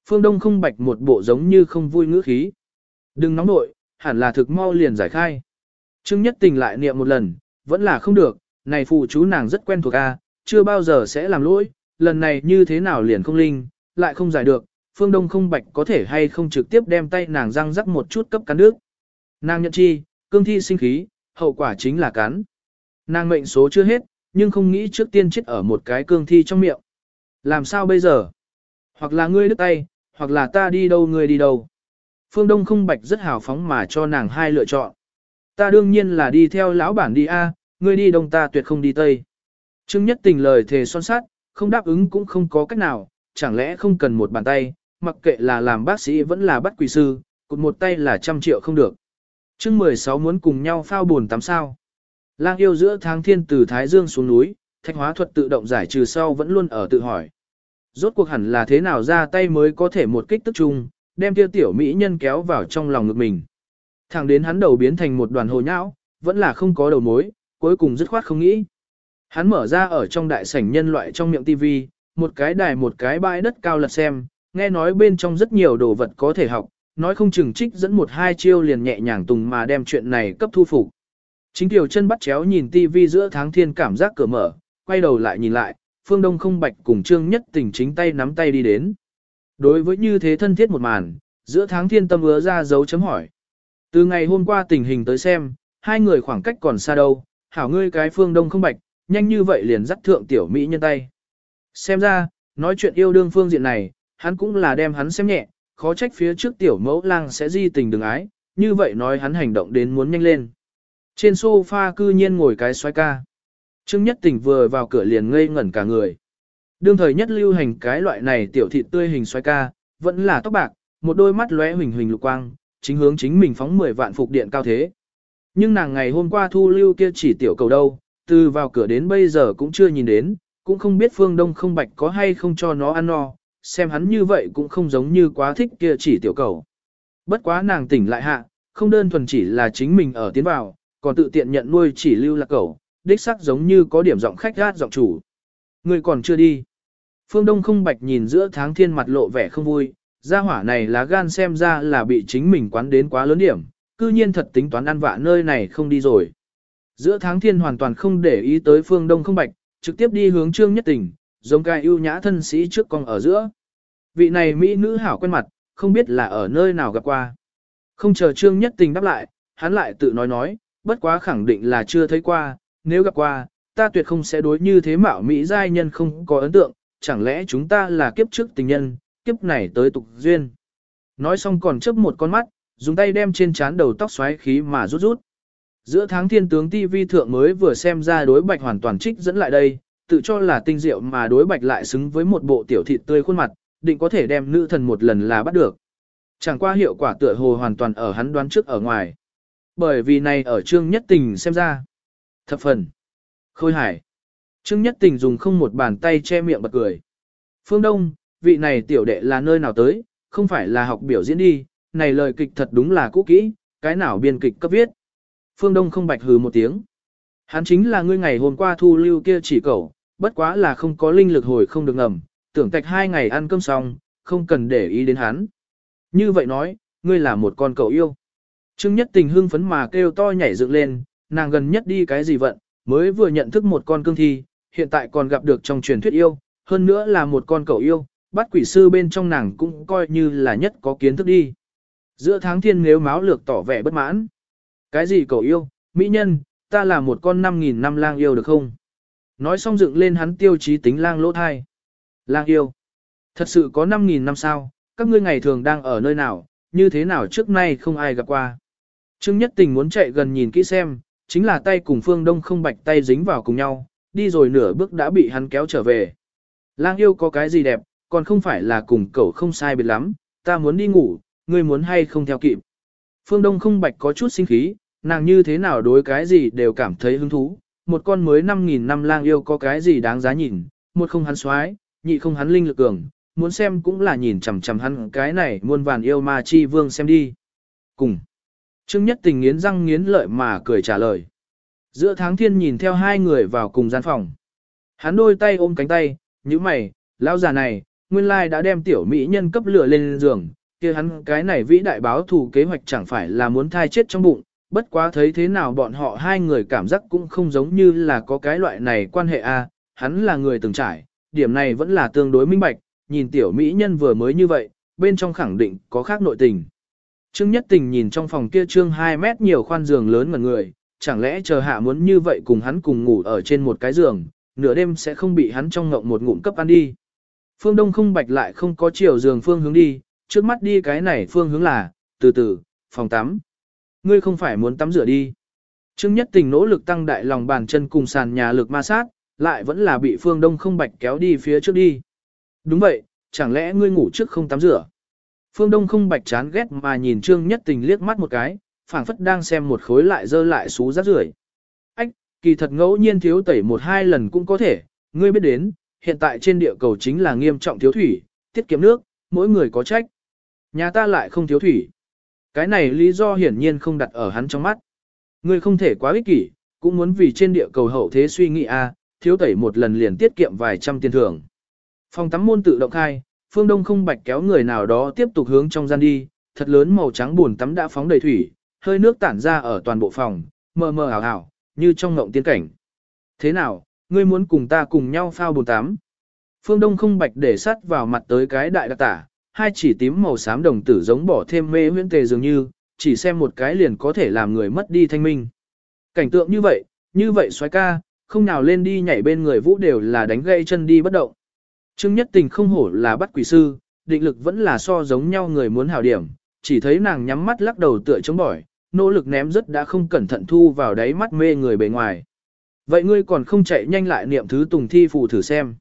Phương Đông không bạch một bộ giống như không vui ngữ khí. Đừng nóng nội, hẳn là thực mau liền giải khai. Trương Nhất Tình lại niệm một lần, vẫn là không được, này phụ chú nàng rất quen thuộc a, chưa bao giờ sẽ làm lỗi, lần này như thế nào liền không linh, lại không giải được, Phương Đông không bạch có thể hay không trực tiếp đem tay nàng răng rắc một chút cấp cắn nước. Nàng nhận chi, cương thi sinh khí, hậu quả chính là cắn. Nàng mệnh số chưa hết, nhưng không nghĩ trước tiên chết ở một cái cương thi trong miệng. Làm sao bây giờ? Hoặc là ngươi đứt tay, hoặc là ta đi đâu ngươi đi đâu. Phương Đông không bạch rất hào phóng mà cho nàng hai lựa chọn. Ta đương nhiên là đi theo lão bản đi A, ngươi đi đông ta tuyệt không đi tây. Trương Nhất Tình lời thề son sát, không đáp ứng cũng không có cách nào, chẳng lẽ không cần một bàn tay, mặc kệ là làm bác sĩ vẫn là bắt quỷ sư, cụt một tay là trăm triệu không được. Chương 16 muốn cùng nhau phao buồn tắm sao. Lang yêu giữa tháng thiên từ Thái Dương xuống núi, thạch hóa thuật tự động giải trừ sau vẫn luôn ở tự hỏi. Rốt cuộc hẳn là thế nào ra tay mới có thể một kích tức chung, đem kia tiểu mỹ nhân kéo vào trong lòng ngực mình. Thẳng đến hắn đầu biến thành một đoàn hồ nhão, vẫn là không có đầu mối, cuối cùng dứt khoát không nghĩ. Hắn mở ra ở trong đại sảnh nhân loại trong miệng tivi, một cái đài một cái bãi đất cao lật xem, nghe nói bên trong rất nhiều đồ vật có thể học, nói không chừng trích dẫn một hai chiêu liền nhẹ nhàng tùng mà đem chuyện này cấp thu phục. Chính tiểu chân bắt chéo nhìn tivi giữa tháng thiên cảm giác cửa mở, quay đầu lại nhìn lại, phương đông không bạch cùng trương nhất tình chính tay nắm tay đi đến. Đối với như thế thân thiết một màn, giữa tháng thiên tâm ứa ra dấu chấm hỏi. Từ ngày hôm qua tình hình tới xem, hai người khoảng cách còn xa đâu, hảo ngươi cái phương đông không bạch, nhanh như vậy liền dắt thượng tiểu mỹ nhân tay. Xem ra, nói chuyện yêu đương phương diện này, hắn cũng là đem hắn xem nhẹ, khó trách phía trước tiểu mẫu lang sẽ di tình đừng ái, như vậy nói hắn hành động đến muốn nhanh lên. Trên sofa cư nhiên ngồi cái xoay ca. Trương Nhất Tình vừa vào cửa liền ngây ngẩn cả người. Đương thời nhất lưu hành cái loại này tiểu thịt tươi hình xoay ca, vẫn là tóc bạc, một đôi mắt lóe huỳnh huỳnh lục quang, chính hướng chính mình phóng 10 vạn phục điện cao thế. Nhưng nàng ngày hôm qua thu lưu kia chỉ tiểu cầu đâu, từ vào cửa đến bây giờ cũng chưa nhìn đến, cũng không biết phương đông không bạch có hay không cho nó ăn no, xem hắn như vậy cũng không giống như quá thích kia chỉ tiểu cầu. Bất quá nàng tỉnh lại hạ, không đơn thuần chỉ là chính mình ở tiến vào, còn tự tiện nhận nuôi chỉ lưu là cầu, đích sắc giống như có điểm giọng khách gát giọng chủ. Người còn chưa đi. Phương Đông không bạch nhìn giữa tháng thiên mặt lộ vẻ không vui, gia hỏa này lá gan xem ra là bị chính mình quán đến quá lớn điểm, cư nhiên thật tính toán ăn vạ nơi này không đi rồi. Giữa tháng thiên hoàn toàn không để ý tới phương đông không bạch, trực tiếp đi hướng trương nhất tình, giống cai ưu nhã thân sĩ trước con ở giữa. Vị này mỹ nữ hảo quen mặt, không biết là ở nơi nào gặp qua. Không chờ trương nhất tình đáp lại, hắn lại tự nói nói, bất quá khẳng định là chưa thấy qua, nếu gặp qua, ta tuyệt không sẽ đối như thế mạo mỹ giai nhân không có ấn tượng, chẳng lẽ chúng ta là kiếp trước tình nhân, kiếp này tới tục duyên. Nói xong còn chớp một con mắt, dùng tay đem trên trán đầu tóc xoáy khí mà rút rút. Giữa tháng thiên tướng TV thượng mới vừa xem ra đối bạch hoàn toàn trích dẫn lại đây, tự cho là tinh diệu mà đối bạch lại xứng với một bộ tiểu thịt tươi khuôn mặt, định có thể đem nữ thần một lần là bắt được. Chẳng qua hiệu quả tựa hồ hoàn toàn ở hắn đoán trước ở ngoài. Bởi vì này ở trương nhất tình xem ra. Thập phần. Khôi hải. Trương nhất tình dùng không một bàn tay che miệng bật cười. Phương Đông, vị này tiểu đệ là nơi nào tới, không phải là học biểu diễn đi, này lời kịch thật đúng là cũ kỹ, cái nào biên kịch cấp viết. Phương Đông không bạch hừ một tiếng. Hắn chính là ngươi ngày hôm qua thu lưu kia chỉ cầu, bất quá là không có linh lực hồi không được ngầm, tưởng tạch hai ngày ăn cơm xong, không cần để ý đến hắn. Như vậy nói, ngươi là một con cậu yêu. Trương Nhất Tình hưng phấn mà kêu to nhảy dựng lên, nàng gần nhất đi cái gì vận, mới vừa nhận thức một con cương thi, hiện tại còn gặp được trong truyền thuyết yêu, hơn nữa là một con cậu yêu, bắt quỷ sư bên trong nàng cũng coi như là nhất có kiến thức đi. Giữa tháng thiên nếu máu lược tỏ vẻ bất mãn. Cái gì cậu yêu, mỹ nhân, ta là một con 5.000 năm lang yêu được không? Nói xong dựng lên hắn tiêu chí tính lang lỗ thai. Lang yêu. Thật sự có 5.000 năm sao, các ngươi ngày thường đang ở nơi nào, như thế nào trước nay không ai gặp qua. Trương Nhất Tình muốn chạy gần nhìn kỹ xem, chính là tay cùng Phương Đông không bạch tay dính vào cùng nhau, đi rồi nửa bước đã bị hắn kéo trở về. Lang yêu có cái gì đẹp, còn không phải là cùng cậu không sai biệt lắm, ta muốn đi ngủ, ngươi muốn hay không theo kịp. Phương Đông không bạch có chút sinh khí, nàng như thế nào đối cái gì đều cảm thấy hứng thú, một con mới 5.000 năm lang yêu có cái gì đáng giá nhìn, một không hắn xoái, nhị không hắn linh lực cường, muốn xem cũng là nhìn chằm chằm hắn cái này muôn vàn yêu ma chi vương xem đi. Cùng. Trương Nhất Tình nghiến răng nghiến lợi mà cười trả lời. Giữa tháng thiên nhìn theo hai người vào cùng gian phòng. Hắn đôi tay ôm cánh tay, như mày, lão già này, nguyên lai đã đem tiểu mỹ nhân cấp lửa lên giường, kia hắn cái này vĩ đại báo thù kế hoạch chẳng phải là muốn thai chết trong bụng, bất quá thấy thế nào bọn họ hai người cảm giác cũng không giống như là có cái loại này quan hệ a, hắn là người từng trải, điểm này vẫn là tương đối minh bạch, nhìn tiểu mỹ nhân vừa mới như vậy, bên trong khẳng định có khác nội tình. Trương Nhất Tình nhìn trong phòng kia trương 2 mét nhiều khoan giường lớn mà người, chẳng lẽ chờ hạ muốn như vậy cùng hắn cùng ngủ ở trên một cái giường, nửa đêm sẽ không bị hắn trong ngộng một ngụm cấp ăn đi. Phương Đông không bạch lại không có chiều giường phương hướng đi, trước mắt đi cái này phương hướng là, từ từ, phòng tắm. Ngươi không phải muốn tắm rửa đi. Trương Nhất Tình nỗ lực tăng đại lòng bàn chân cùng sàn nhà lực ma sát, lại vẫn là bị Phương Đông không bạch kéo đi phía trước đi. Đúng vậy, chẳng lẽ ngươi ngủ trước không tắm rửa? Phương Đông không bạch chán ghét mà nhìn Trương Nhất Tình liếc mắt một cái, phảng phất đang xem một khối lại dơ lại xú rác rưởi. Ách, kỳ thật ngẫu nhiên thiếu tẩy một hai lần cũng có thể, ngươi biết đến, hiện tại trên địa cầu chính là nghiêm trọng thiếu thủy, tiết kiệm nước, mỗi người có trách. Nhà ta lại không thiếu thủy. Cái này lý do hiển nhiên không đặt ở hắn trong mắt. Ngươi không thể quá ích kỷ, cũng muốn vì trên địa cầu hậu thế suy nghĩ a, thiếu tẩy một lần liền tiết kiệm vài trăm tiền thưởng. Phòng tắm môn tự động khai, phương đông không bạch kéo người nào đó tiếp tục hướng trong gian đi, thật lớn màu trắng buồn tắm đã phóng đầy thủy, hơi nước tản ra ở toàn bộ phòng, mờ mờ ảo ảo, như trong ngộng tiên cảnh. Thế nào, ngươi muốn cùng ta cùng nhau phao bồn tắm? Phương Đông không bạch để sắt vào mặt tới cái đại đặc tả, hai chỉ tím màu xám đồng tử giống bỏ thêm mê huyễn tề dường như, chỉ xem một cái liền có thể làm người mất đi thanh minh. Cảnh tượng như vậy, như vậy xoái ca, không nào lên đi nhảy bên người vũ đều là đánh gây chân đi bất động. Trương Nhất Tình không hổ là bắt quỷ sư, định lực vẫn là so giống nhau người muốn hảo điểm, chỉ thấy nàng nhắm mắt lắc đầu tựa chống bỏi, nỗ lực ném rất đã không cẩn thận thu vào đáy mắt mê người bề ngoài. Vậy ngươi còn không chạy nhanh lại niệm thứ tùng thi phù thử xem.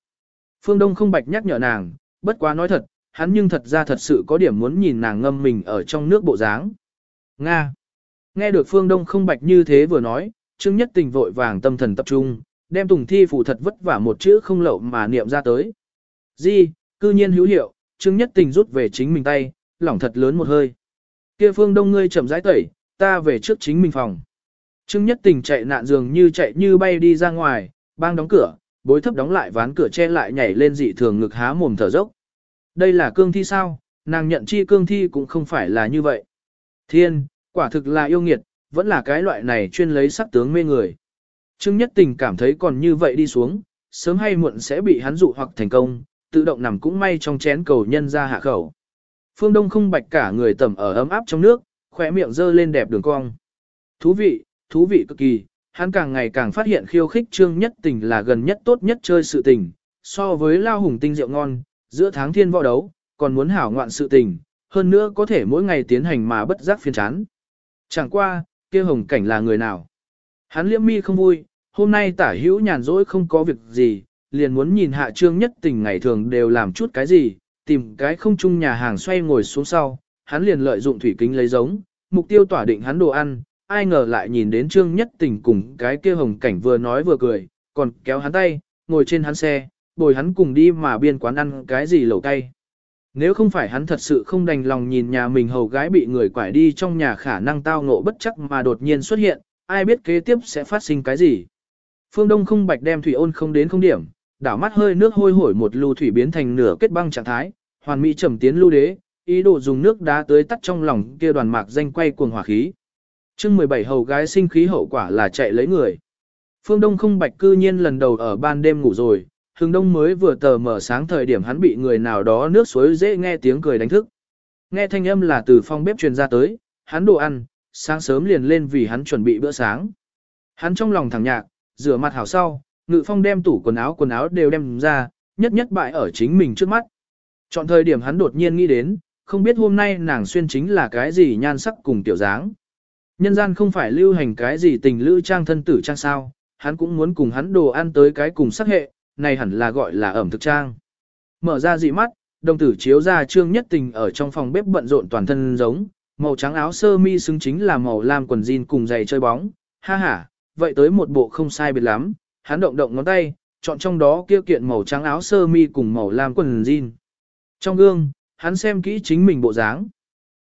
Phương Đông không bạch nhắc nhở nàng, bất quá nói thật, hắn nhưng thật ra thật sự có điểm muốn nhìn nàng ngâm mình ở trong nước bộ dáng. Nga. Nghe được Phương Đông không bạch như thế vừa nói, Trương Nhất Tình vội vàng tâm thần tập trung, đem Tùng Thi phù thật vất vả một chữ không lậu mà niệm ra tới. Di, cư nhiên hữu hiệu, Trương Nhất Tình rút về chính mình tay, lỏng thật lớn một hơi. Kia Phương Đông ngươi chậm rãi tẩy, ta về trước chính mình phòng. Trương Nhất Tình chạy nạn giường như chạy như bay đi ra ngoài, bang đóng cửa, bối thấp đóng lại ván cửa che lại nhảy lên dị thường ngực há mồm thở dốc. Đây là cương thi sao, nàng nhận chi cương thi cũng không phải là như vậy. Thiên, quả thực là yêu nghiệt, vẫn là cái loại này chuyên lấy sắc tướng mê người. Trương Nhất Tình cảm thấy còn như vậy đi xuống, sớm hay muộn sẽ bị hắn dụ hoặc thành công, tự động nằm cũng may trong chén cầu nhân ra hạ khẩu. Phương Đông không bạch cả người tẩm ở ấm áp trong nước, khỏe miệng dơ lên đẹp đường cong. Thú vị, thú vị cực kỳ, hắn càng ngày càng phát hiện khiêu khích Trương Nhất Tình là gần nhất tốt nhất chơi sự tình, so với lao hùng tinh rượu ngon, giữa tháng thiên võ đấu, còn muốn hảo ngoạn sự tình, hơn nữa có thể mỗi ngày tiến hành mà bất giác phiền chán. Chẳng qua, kia hồng cảnh là người nào? Hắn liễm mi không vui, hôm nay tả hữu nhàn rỗi không có việc gì, liền muốn nhìn hạ trương nhất tình ngày thường đều làm chút cái gì, tìm cái không chung nhà hàng xoay ngồi xuống sau, hắn liền lợi dụng thủy kính lấy giống, mục tiêu tỏa định hắn đồ ăn, ai ngờ lại nhìn đến trương nhất tình cùng cái kia hồng cảnh vừa nói vừa cười, còn kéo hắn tay, ngồi trên hắn xe, bồi hắn cùng đi mà biên quán ăn cái gì lẩu cay. Nếu không phải hắn thật sự không đành lòng nhìn nhà mình hầu gái bị người quải đi trong nhà khả năng tao ngộ bất chắc mà đột nhiên xuất hiện, ai biết kế tiếp sẽ phát sinh cái gì. Phương Đông không bạch đem thủy ôn không đến không điểm, đảo mắt hơi nước hôi hổi một lưu thủy biến thành nửa kết băng trạng thái, hoàn mỹ trầm tiến lưu đế, ý đồ dùng nước đá tới tắt trong lòng kia đoàn mạc danh quay cuồng hỏa khí. chương 17 hầu gái sinh khí hậu quả là chạy lấy người. Phương Đông không bạch cư nhiên lần đầu ở ban đêm ngủ rồi, Hưng đông mới vừa tờ mở sáng thời điểm hắn bị người nào đó nước suối dễ nghe tiếng cười đánh thức. Nghe thanh âm là từ phòng bếp truyền ra tới, hắn đồ ăn, sáng sớm liền lên vì hắn chuẩn bị bữa sáng. Hắn trong lòng thẳng nhạc, rửa mặt hảo sau, ngự phong đem tủ quần áo quần áo đều đem ra, nhất nhất bại ở chính mình trước mắt. Chọn thời điểm hắn đột nhiên nghĩ đến, không biết hôm nay nàng xuyên chính là cái gì nhan sắc cùng tiểu dáng. Nhân gian không phải lưu hành cái gì tình lữ trang thân tử trang sao, hắn cũng muốn cùng hắn đồ ăn tới cái cùng sắc hệ, này hẳn là gọi là ẩm thực trang. Mở ra dị mắt, đồng tử chiếu ra trương nhất tình ở trong phòng bếp bận rộn toàn thân giống, màu trắng áo sơ mi xứng chính là màu lam quần jean cùng giày chơi bóng, ha ha, vậy tới một bộ không sai biệt lắm, hắn động động ngón tay, chọn trong đó kia kiện màu trắng áo sơ mi cùng màu lam quần jean. Trong gương, hắn xem kỹ chính mình bộ dáng.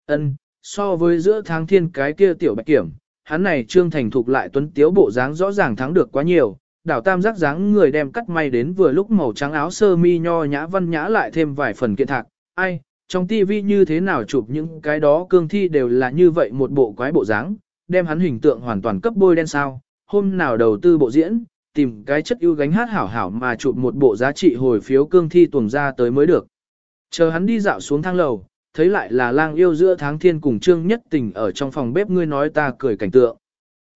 Ân, so với giữa tháng thiên cái kia tiểu bạch kiểm, hắn này trương thành thục lại tuấn tiếu bộ dáng rõ ràng thắng được quá nhiều, đảo tam giác dáng người đem cắt may đến vừa lúc màu trắng áo sơ mi nho nhã văn nhã lại thêm vài phần kiện thạc. Ai, trong tivi như thế nào chụp những cái đó cương thi đều là như vậy một bộ quái bộ dáng, đem hắn hình tượng hoàn toàn cấp bôi đen sao. Hôm nào đầu tư bộ diễn, tìm cái chất ưu gánh hát hảo hảo mà chụp một bộ giá trị hồi phiếu cương thi tuồng ra tới mới được. Chờ hắn đi dạo xuống thang lầu, thấy lại là lang yêu giữa tháng thiên cùng trương nhất tình ở trong phòng bếp ngươi nói ta cười cảnh tượng.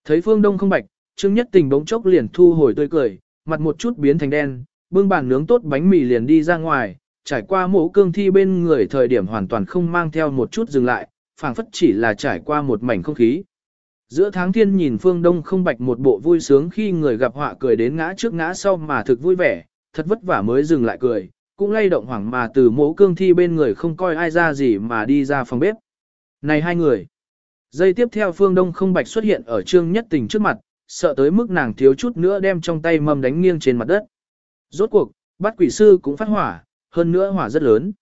Thấy phương đông không bạch, Trương Nhất Tình bỗng chốc liền thu hồi tươi cười, mặt một chút biến thành đen, bưng bàn nướng tốt bánh mì liền đi ra ngoài, trải qua mộ cương thi bên người thời điểm hoàn toàn không mang theo một chút dừng lại, phảng phất chỉ là trải qua một mảnh không khí. Giữa tháng thiên nhìn phương đông không bạch một bộ vui sướng khi người gặp họa cười đến ngã trước ngã sau mà thực vui vẻ, thật vất vả mới dừng lại cười, cũng lay động hoảng mà từ mộ cương thi bên người không coi ai ra gì mà đi ra phòng bếp. Này hai người! Giây tiếp theo phương đông không bạch xuất hiện ở trương nhất tình trước mặt, sợ tới mức nàng thiếu chút nữa đem trong tay mâm đánh nghiêng trên mặt đất. Rốt cuộc, bắt quỷ sư cũng phát hỏa, hơn nữa hỏa rất lớn.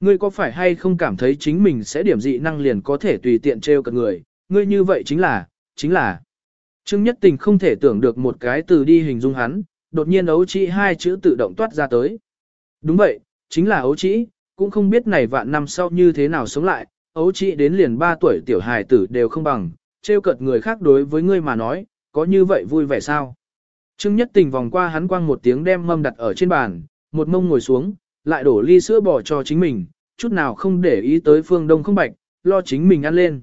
Ngươi có phải hay không cảm thấy chính mình sẽ điểm dị năng liền có thể tùy tiện trêu cận người, ngươi như vậy chính là, chính là. Trương Nhất Tình không thể tưởng được một cái từ đi hình dung hắn, đột nhiên ấu trĩ hai chữ tự động toát ra tới. Đúng vậy, chính là ấu trĩ, cũng không biết này vạn năm sau như thế nào sống lại, ấu trĩ đến liền 3 tuổi tiểu hài tử đều không bằng, trêu cợt người khác đối với ngươi mà nói, có như vậy vui vẻ sao? Trương Nhất Tình vòng qua hắn quang một tiếng đem mâm đặt ở trên bàn, một mông ngồi xuống, lại đổ ly sữa bò cho chính mình, chút nào không để ý tới phương đông không bạch, lo chính mình ăn lên.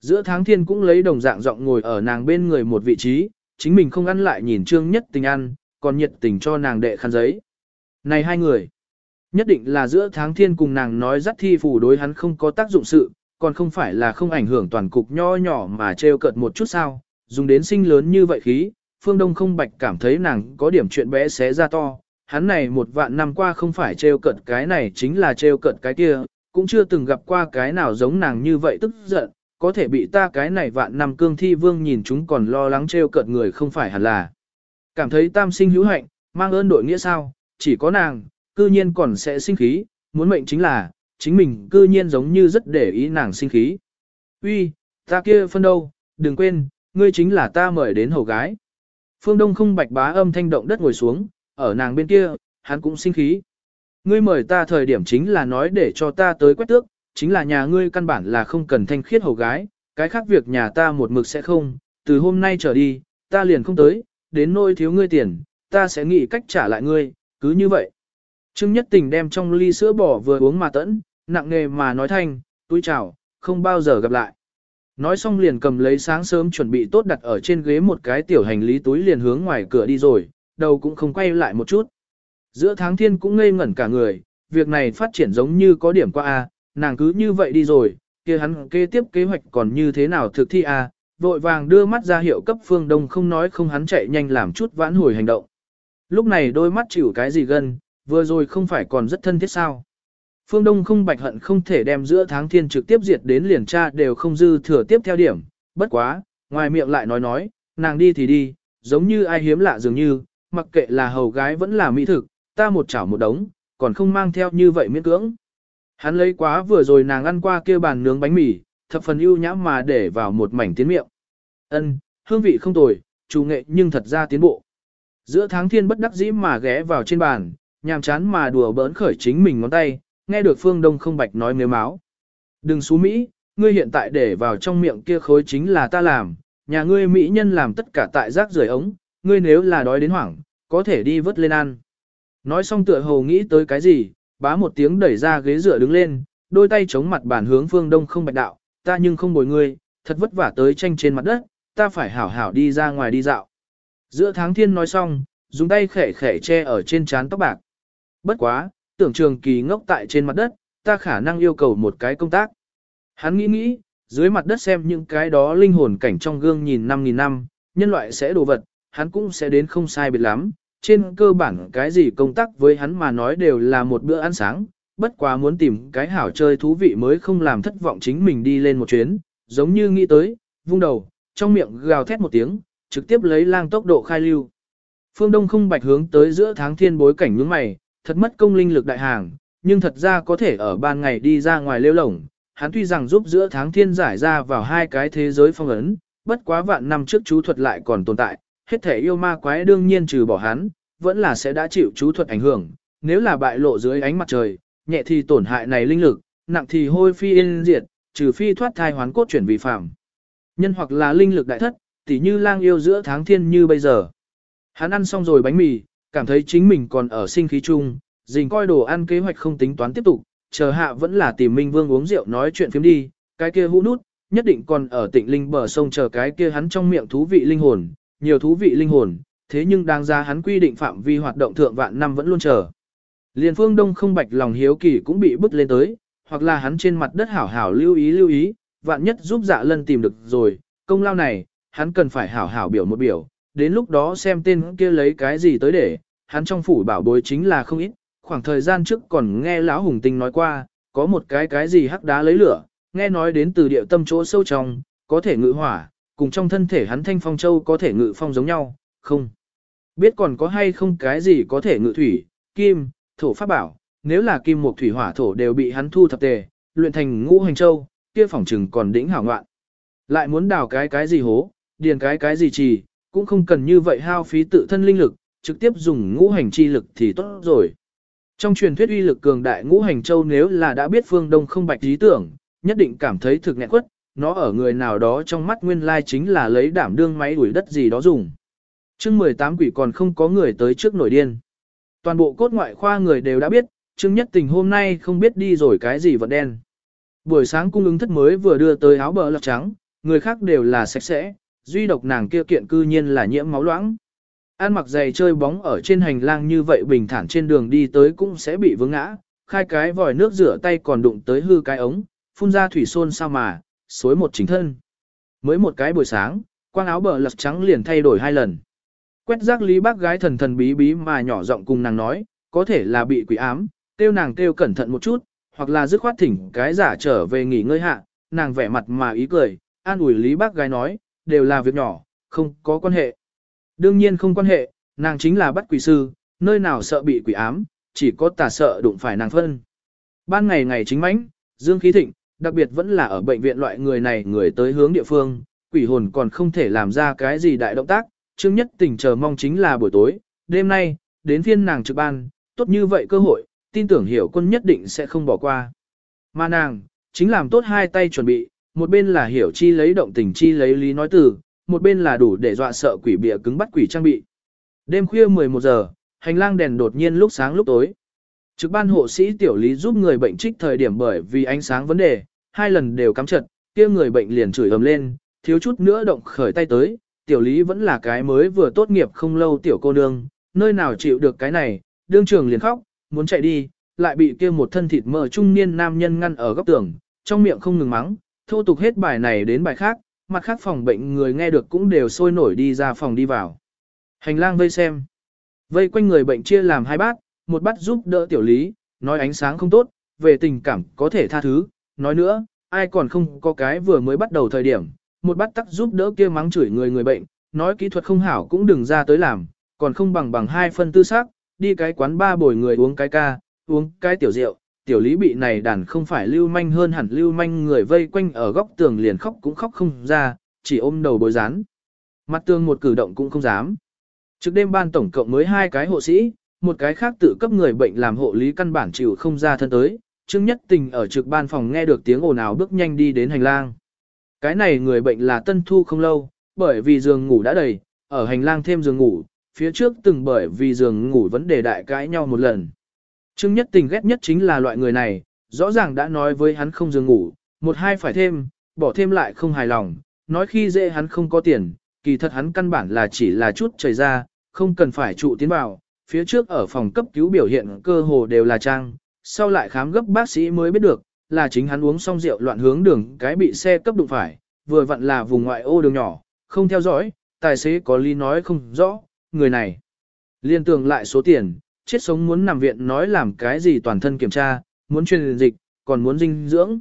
Giữa tháng thiên cũng lấy đồng dạng giọng ngồi ở nàng bên người một vị trí, chính mình không ăn lại nhìn trương nhất tình ăn, còn nhiệt tình cho nàng đệ khăn giấy. Này hai người, nhất định là giữa tháng thiên cùng nàng nói dắt thi phủ đối hắn không có tác dụng sự, còn không phải là không ảnh hưởng toàn cục nho nhỏ mà trêu cợt một chút sao, dùng đến sinh lớn như vậy khí, phương đông không bạch cảm thấy nàng có điểm chuyện bé xé ra to, hắn này một vạn năm qua không phải trêu cợt cái này chính là trêu cợt cái kia, cũng chưa từng gặp qua cái nào giống nàng như vậy tức giận, có thể bị ta cái này vạn năm cương thi vương nhìn chúng còn lo lắng trêu cợt người không phải hẳn là. Cảm thấy tam sinh hữu hạnh, mang ơn đội nghĩa sao, chỉ có nàng, cư nhiên còn sẽ sinh khí, muốn mệnh chính là, chính mình cư nhiên giống như rất để ý nàng sinh khí. Uy, ta kia phân đâu, đừng quên, ngươi chính là ta mời đến hầu gái. Phương Đông không bạch bá âm thanh động đất ngồi xuống, ở nàng bên kia, hắn cũng sinh khí. Ngươi mời ta thời điểm chính là nói để cho ta tới quét tước, chính là nhà ngươi căn bản là không cần thanh khiết hầu gái, cái khác việc nhà ta một mực sẽ không, từ hôm nay trở đi, ta liền không tới, đến nôi thiếu ngươi tiền, ta sẽ nghĩ cách trả lại ngươi, cứ như vậy. Trương Nhất Tình đem trong ly sữa bò vừa uống mà tẫn, nặng nề mà nói thanh, túi chào, không bao giờ gặp lại. Nói xong liền cầm lấy sáng sớm chuẩn bị tốt đặt ở trên ghế một cái tiểu hành lý túi liền hướng ngoài cửa đi rồi, đầu cũng không quay lại một chút. Giữa tháng thiên cũng ngây ngẩn cả người, việc này phát triển giống như có điểm qua a, nàng cứ như vậy đi rồi, kia hắn kế tiếp kế hoạch còn như thế nào thực thi à? vội vàng đưa mắt ra hiệu cấp phương đông không nói không hắn chạy nhanh làm chút vãn hồi hành động. Lúc này đôi mắt chịu cái gì gần, vừa rồi không phải còn rất thân thiết sao. Phương Đông không bạch hận không thể đem giữa tháng thiên trực tiếp diệt đến liền tra đều không dư thừa tiếp theo điểm, bất quá, ngoài miệng lại nói nói, nàng đi thì đi, giống như ai hiếm lạ dường như, mặc kệ là hầu gái vẫn là mỹ thực, ta một chảo một đống, còn không mang theo như vậy miễn cưỡng. Hắn lấy quá vừa rồi nàng ăn qua kia bàn nướng bánh mì, thập phần ưu nhã mà để vào một mảnh tiến miệng. Ân, hương vị không tồi, chủ nghệ nhưng thật ra tiến bộ. Giữa tháng thiên bất đắc dĩ mà ghé vào trên bàn, nhàm chán mà đùa bỡn khởi chính mình ngón tay, nghe được phương đông không bạch nói nếu máu. Đừng xú Mỹ, ngươi hiện tại để vào trong miệng kia khối chính là ta làm, nhà ngươi Mỹ nhân làm tất cả tại rác rưởi ống, ngươi nếu là đói đến hoảng, có thể đi vớt lên ăn. Nói xong tựa hồ nghĩ tới cái gì, bá một tiếng đẩy ra ghế dựa đứng lên, đôi tay chống mặt bàn hướng phương đông không bạch đạo, ta nhưng không bồi ngươi, thật vất vả tới tranh trên mặt đất, ta phải hảo hảo đi ra ngoài đi dạo. Giữa tháng thiên nói xong, dùng tay khẻ khẻ che ở trên trán tóc bạc. Bất quá, tưởng trường kỳ ngốc tại trên mặt đất, ta khả năng yêu cầu một cái công tác. Hắn nghĩ nghĩ, dưới mặt đất xem những cái đó linh hồn cảnh trong gương nhìn năm nghìn năm, nhân loại sẽ đồ vật, hắn cũng sẽ đến không sai biệt lắm. Trên cơ bản cái gì công tác với hắn mà nói đều là một bữa ăn sáng, bất quá muốn tìm cái hảo chơi thú vị mới không làm thất vọng chính mình đi lên một chuyến, giống như nghĩ tới, vung đầu, trong miệng gào thét một tiếng, trực tiếp lấy lang tốc độ khai lưu. Phương Đông không bạch hướng tới giữa tháng thiên bối cảnh những mày, thật mất công linh lực đại hàng, nhưng thật ra có thể ở ban ngày đi ra ngoài lêu lổng. Hắn tuy rằng giúp giữa tháng thiên giải ra vào hai cái thế giới phong ấn, bất quá vạn năm trước chú thuật lại còn tồn tại, hết thể yêu ma quái đương nhiên trừ bỏ hắn, vẫn là sẽ đã chịu chú thuật ảnh hưởng, nếu là bại lộ dưới ánh mặt trời, nhẹ thì tổn hại này linh lực, nặng thì hôi phi yên diệt, trừ phi thoát thai hoán cốt chuyển vi phạm. Nhân hoặc là linh lực đại thất, tỉ như lang yêu giữa tháng thiên như bây giờ. Hắn ăn xong rồi bánh mì, cảm thấy chính mình còn ở sinh khí chung, dình coi đồ ăn kế hoạch không tính toán tiếp tục, chờ hạ vẫn là tìm Minh Vương uống rượu nói chuyện phiếm đi, cái kia hũ nút, nhất định còn ở tịnh linh bờ sông chờ cái kia hắn trong miệng thú vị linh hồn, nhiều thú vị linh hồn, thế nhưng đang ra hắn quy định phạm vi hoạt động thượng vạn năm vẫn luôn chờ. Liên phương đông không bạch lòng hiếu kỳ cũng bị bức lên tới, hoặc là hắn trên mặt đất hảo hảo lưu ý lưu ý, vạn nhất giúp dạ lân tìm được rồi, công lao này, hắn cần phải hảo hảo biểu một biểu, đến lúc đó xem tên kia lấy cái gì tới để, hắn trong phủ bảo bối chính là không ít, khoảng thời gian trước còn nghe lão hùng tinh nói qua, có một cái cái gì hắc đá lấy lửa, nghe nói đến từ địa tâm chỗ sâu trong, có thể ngự hỏa, cùng trong thân thể hắn thanh phong châu có thể ngự phong giống nhau, không. Biết còn có hay không cái gì có thể ngự thủy, kim, thổ pháp bảo, nếu là kim một thủy hỏa thổ đều bị hắn thu thập tề, luyện thành ngũ hành châu, kia phỏng trừng còn đỉnh hảo ngoạn. Lại muốn đào cái cái gì hố, điền cái cái gì trì, cũng không cần như vậy hao phí tự thân linh lực, trực tiếp dùng ngũ hành chi lực thì tốt rồi. Trong truyền thuyết uy lực cường đại ngũ hành châu nếu là đã biết phương đông không bạch lý tưởng, nhất định cảm thấy thực nghẹn quất, nó ở người nào đó trong mắt nguyên lai chính là lấy đảm đương máy đuổi đất gì đó dùng. chương 18 quỷ còn không có người tới trước nổi điên. Toàn bộ cốt ngoại khoa người đều đã biết, chương nhất tình hôm nay không biết đi rồi cái gì vật đen. Buổi sáng cung ứng thất mới vừa đưa tới áo bờ lọc trắng, người khác đều là sạch sẽ, duy độc nàng kia kiện cư nhiên là nhiễm máu loãng. An mặc giày chơi bóng ở trên hành lang như vậy bình thản trên đường đi tới cũng sẽ bị vướng ngã, khai cái vòi nước rửa tay còn đụng tới hư cái ống, phun ra thủy xôn sao mà, xối một chính thân. Mới một cái buổi sáng, quang áo bờ lật trắng liền thay đổi hai lần. Quét rác lý bác gái thần thần bí bí mà nhỏ giọng cùng nàng nói, có thể là bị quỷ ám, kêu nàng kêu cẩn thận một chút, hoặc là dứt khoát thỉnh cái giả trở về nghỉ ngơi hạ, nàng vẻ mặt mà ý cười, an ủi lý bác gái nói, đều là việc nhỏ, không có quan hệ. Đương nhiên không quan hệ, nàng chính là bắt quỷ sư, nơi nào sợ bị quỷ ám, chỉ có tà sợ đụng phải nàng phân. Ban ngày ngày chính mãnh, dương khí thịnh, đặc biệt vẫn là ở bệnh viện loại người này người tới hướng địa phương, quỷ hồn còn không thể làm ra cái gì đại động tác, Trương Nhất Tình chờ mong chính là buổi tối, đêm nay, đến phiên nàng trực ban, tốt như vậy cơ hội, tin tưởng hiểu quân nhất định sẽ không bỏ qua. Mà nàng, chính làm tốt hai tay chuẩn bị, một bên là hiểu chi lấy động tình chi lấy lý nói từ, một bên là đủ để dọa sợ quỷ bịa cứng bắt quỷ trang bị. Đêm khuya 11 giờ, hành lang đèn đột nhiên lúc sáng lúc tối. Trực ban hộ sĩ tiểu lý giúp người bệnh trích thời điểm bởi vì ánh sáng vấn đề, hai lần đều cắm chật, kia người bệnh liền chửi ầm lên, thiếu chút nữa động khởi tay tới, tiểu lý vẫn là cái mới vừa tốt nghiệp không lâu tiểu cô nương, nơi nào chịu được cái này, đương trường liền khóc, muốn chạy đi, lại bị kia một thân thịt mờ trung niên nam nhân ngăn ở góc tường, trong miệng không ngừng mắng, thô tục hết bài này đến bài khác, mặt khác phòng bệnh người nghe được cũng đều sôi nổi đi ra phòng đi vào. Hành lang vây xem. Vây quanh người bệnh chia làm hai bát, một bắt giúp đỡ tiểu lý, nói ánh sáng không tốt, về tình cảm có thể tha thứ, nói nữa, ai còn không có cái vừa mới bắt đầu thời điểm, một bắt tắc giúp đỡ kia mắng chửi người người bệnh, nói kỹ thuật không hảo cũng đừng ra tới làm, còn không bằng bằng hai phân tư xác, đi cái quán ba bồi người uống cái ca, uống cái tiểu rượu, tiểu lý bị này đàn không phải lưu manh hơn hẳn lưu manh người vây quanh ở góc tường liền khóc cũng khóc không ra, chỉ ôm đầu bối rán. Mặt tường một cử động cũng không dám. Trước đêm ban tổng cộng mới hai cái hộ sĩ, một cái khác tự cấp người bệnh làm hộ lý căn bản chịu không ra thân tới. Trương Nhất Tình ở trực ban phòng nghe được tiếng ồn ào bước nhanh đi đến hành lang. Cái này người bệnh là tân thu không lâu, bởi vì giường ngủ đã đầy, ở hành lang thêm giường ngủ, phía trước từng bởi vì giường ngủ vấn đề đại cãi nhau một lần. Trương Nhất Tình ghét nhất chính là loại người này, rõ ràng đã nói với hắn không giường ngủ, một hai phải thêm, bỏ thêm lại không hài lòng, nói khi dễ hắn không có tiền, kỳ thật hắn căn bản là chỉ là chút chảy ra, không cần phải trụ tiến vào, phía trước ở phòng cấp cứu biểu hiện cơ hồ đều là trang, sau lại khám gấp bác sĩ mới biết được, là chính hắn uống xong rượu loạn hướng đường cái bị xe cấp đụng phải, vừa vặn là vùng ngoại ô đường nhỏ, không theo dõi, tài xế có lý nói không rõ, người này liên tưởng lại số tiền, chết sống muốn nằm viện nói làm cái gì toàn thân kiểm tra, muốn truyền dịch, còn muốn dinh dưỡng.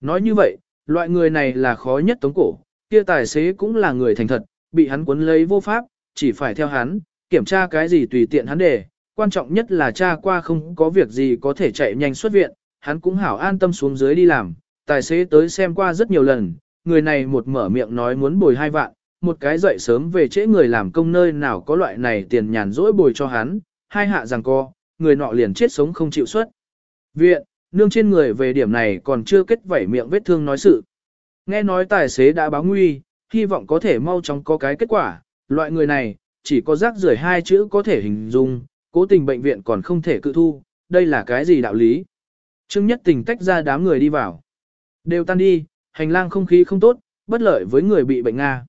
Nói như vậy, loại người này là khó nhất tống cổ, kia tài xế cũng là người thành thật, bị hắn cuốn lấy vô pháp, chỉ phải theo hắn, kiểm tra cái gì tùy tiện hắn để, quan trọng nhất là cha qua không có việc gì có thể chạy nhanh xuất viện, hắn cũng hảo an tâm xuống dưới đi làm, tài xế tới xem qua rất nhiều lần, người này một mở miệng nói muốn bồi hai vạn, một cái dậy sớm về trễ người làm công nơi nào có loại này tiền nhàn rỗi bồi cho hắn, hai hạ rằng co, người nọ liền chết sống không chịu xuất. Viện, nương trên người về điểm này còn chưa kết vảy miệng vết thương nói sự. Nghe nói tài xế đã báo nguy, hy vọng có thể mau chóng có cái kết quả, loại người này, chỉ có rác rưởi hai chữ có thể hình dung, cố tình bệnh viện còn không thể cự thu, đây là cái gì đạo lý. Trương Nhất Tình tách ra đám người đi vào. Đều tan đi, hành lang không khí không tốt, bất lợi với người bị bệnh Nga.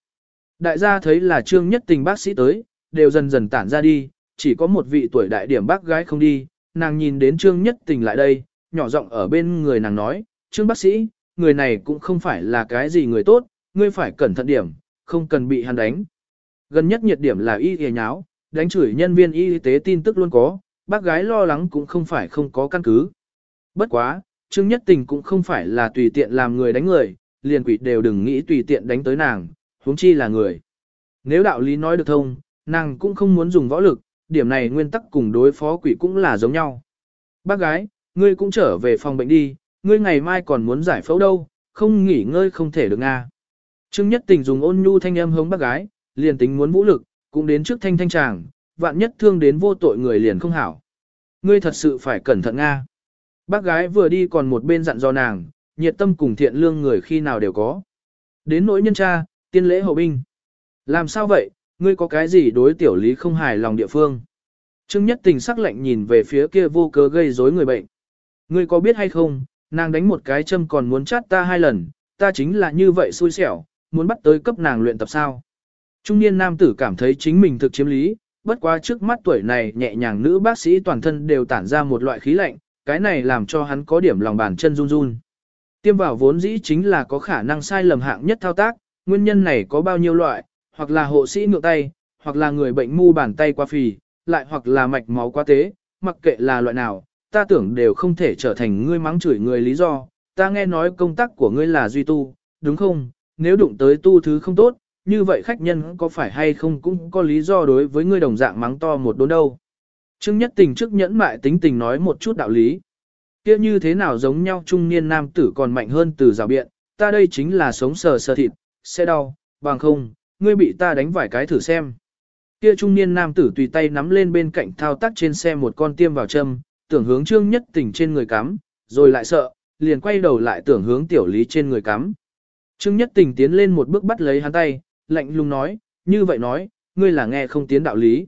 Đại gia thấy là Trương Nhất Tình bác sĩ tới, đều dần dần tản ra đi, chỉ có một vị tuổi đại điểm bác gái không đi, nàng nhìn đến Trương Nhất Tình lại đây, nhỏ giọng ở bên người nàng nói, Trương bác sĩ, người này cũng không phải là cái gì người tốt, ngươi phải cẩn thận điểm, không cần bị hắn đánh. Gần nhất nhiệt điểm là y y nháo, đánh chửi nhân viên y tế tin tức luôn có, bác gái lo lắng cũng không phải không có căn cứ. Bất quá, Trương Nhất Tình cũng không phải là tùy tiện làm người đánh người, liền quỷ đều đừng nghĩ tùy tiện đánh tới nàng, huống chi là người. Nếu đạo lý nói được thông, nàng cũng không muốn dùng võ lực, điểm này nguyên tắc cùng đối phó quỷ cũng là giống nhau. Bác gái, ngươi cũng trở về phòng bệnh đi, ngươi ngày mai còn muốn giải phẫu đâu, không nghỉ ngơi không thể được à. Trương Nhất Tình dùng ôn nhu thanh âm hống bác gái, liền tính muốn vũ lực, cũng đến trước thanh thanh chàng, vạn nhất thương đến vô tội người liền không hảo. Ngươi thật sự phải cẩn thận nga. Bác gái vừa đi còn một bên dặn dò nàng, nhiệt tâm cùng thiện lương người khi nào đều có. Đến nỗi nhân cha, tiên lễ hậu binh. Làm sao vậy, ngươi có cái gì đối tiểu lý không hài lòng địa phương? Trương Nhất Tình sắc lạnh nhìn về phía kia vô cớ gây rối người bệnh. Ngươi có biết hay không, nàng đánh một cái châm còn muốn chát ta hai lần, ta chính là như vậy xui xẻo, muốn bắt tới cấp nàng luyện tập sao. Trung niên nam tử cảm thấy chính mình thực chiếm lý, bất quá trước mắt tuổi này nhẹ nhàng nữ bác sĩ toàn thân đều tản ra một loại khí lạnh, cái này làm cho hắn có điểm lòng bàn chân run run. Tiêm vào vốn dĩ chính là có khả năng sai lầm hạng nhất thao tác, nguyên nhân này có bao nhiêu loại, hoặc là hộ sĩ ngược tay, hoặc là người bệnh mu bàn tay qua phì, lại hoặc là mạch máu quá tế, mặc kệ là loại nào, ta tưởng đều không thể trở thành ngươi mắng chửi người lý do, ta nghe nói công tác của ngươi là duy tu, đúng không, nếu đụng tới tu thứ không tốt, như vậy khách nhân có phải hay không cũng có lý do đối với ngươi đồng dạng mắng to một đốn đâu. Trương Nhất Tình trước nhẫn mại tính tình nói một chút đạo lý. Kia như thế nào giống nhau trung niên nam tử còn mạnh hơn từ rào biện, ta đây chính là sống sờ sờ thịt, sẽ đau, bằng không, ngươi bị ta đánh vài cái thử xem. Kia trung niên nam tử tùy tay nắm lên bên cạnh thao tác trên xe một con tiêm vào châm, tưởng hướng Trương Nhất Tình trên người cắm, rồi lại sợ, liền quay đầu lại tưởng hướng tiểu lý trên người cắm. Trương Nhất Tình tiến lên một bước bắt lấy hắn tay, lạnh lùng nói, như vậy nói, ngươi là nghe không tiến đạo lý.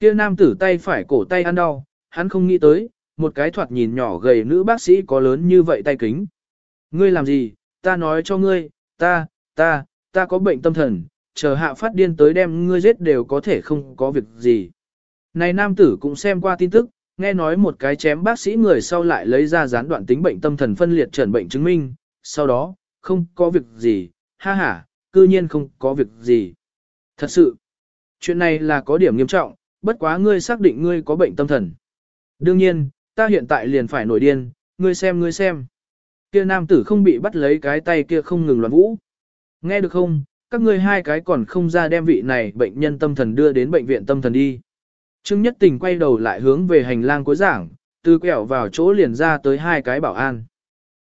Kia nam tử tay phải cổ tay ăn đau, hắn không nghĩ tới, một cái thoạt nhìn nhỏ gầy nữ bác sĩ có lớn như vậy tay kính. Ngươi làm gì, ta nói cho ngươi, ta, ta, ta có bệnh tâm thần, chờ hạ phát điên tới đem ngươi giết đều có thể không có việc gì. Này nam tử cũng xem qua tin tức, nghe nói một cái chém bác sĩ người sau lại lấy ra gián đoạn tính bệnh tâm thần phân liệt trần bệnh chứng minh, sau đó, không có việc gì, ha ha, cư nhiên không có việc gì. Thật sự, chuyện này là có điểm nghiêm trọng, bất quá ngươi xác định ngươi có bệnh tâm thần. Đương nhiên, ta hiện tại liền phải nổi điên, ngươi xem ngươi xem. Kia nam tử không bị bắt lấy cái tay kia không ngừng loạn vũ. Nghe được không, các ngươi hai cái còn không ra đem vị này bệnh nhân tâm thần đưa đến bệnh viện tâm thần đi. Trương Nhất Tình quay đầu lại hướng về hành lang cuối giảng, từ quẹo vào chỗ liền ra tới hai cái bảo an.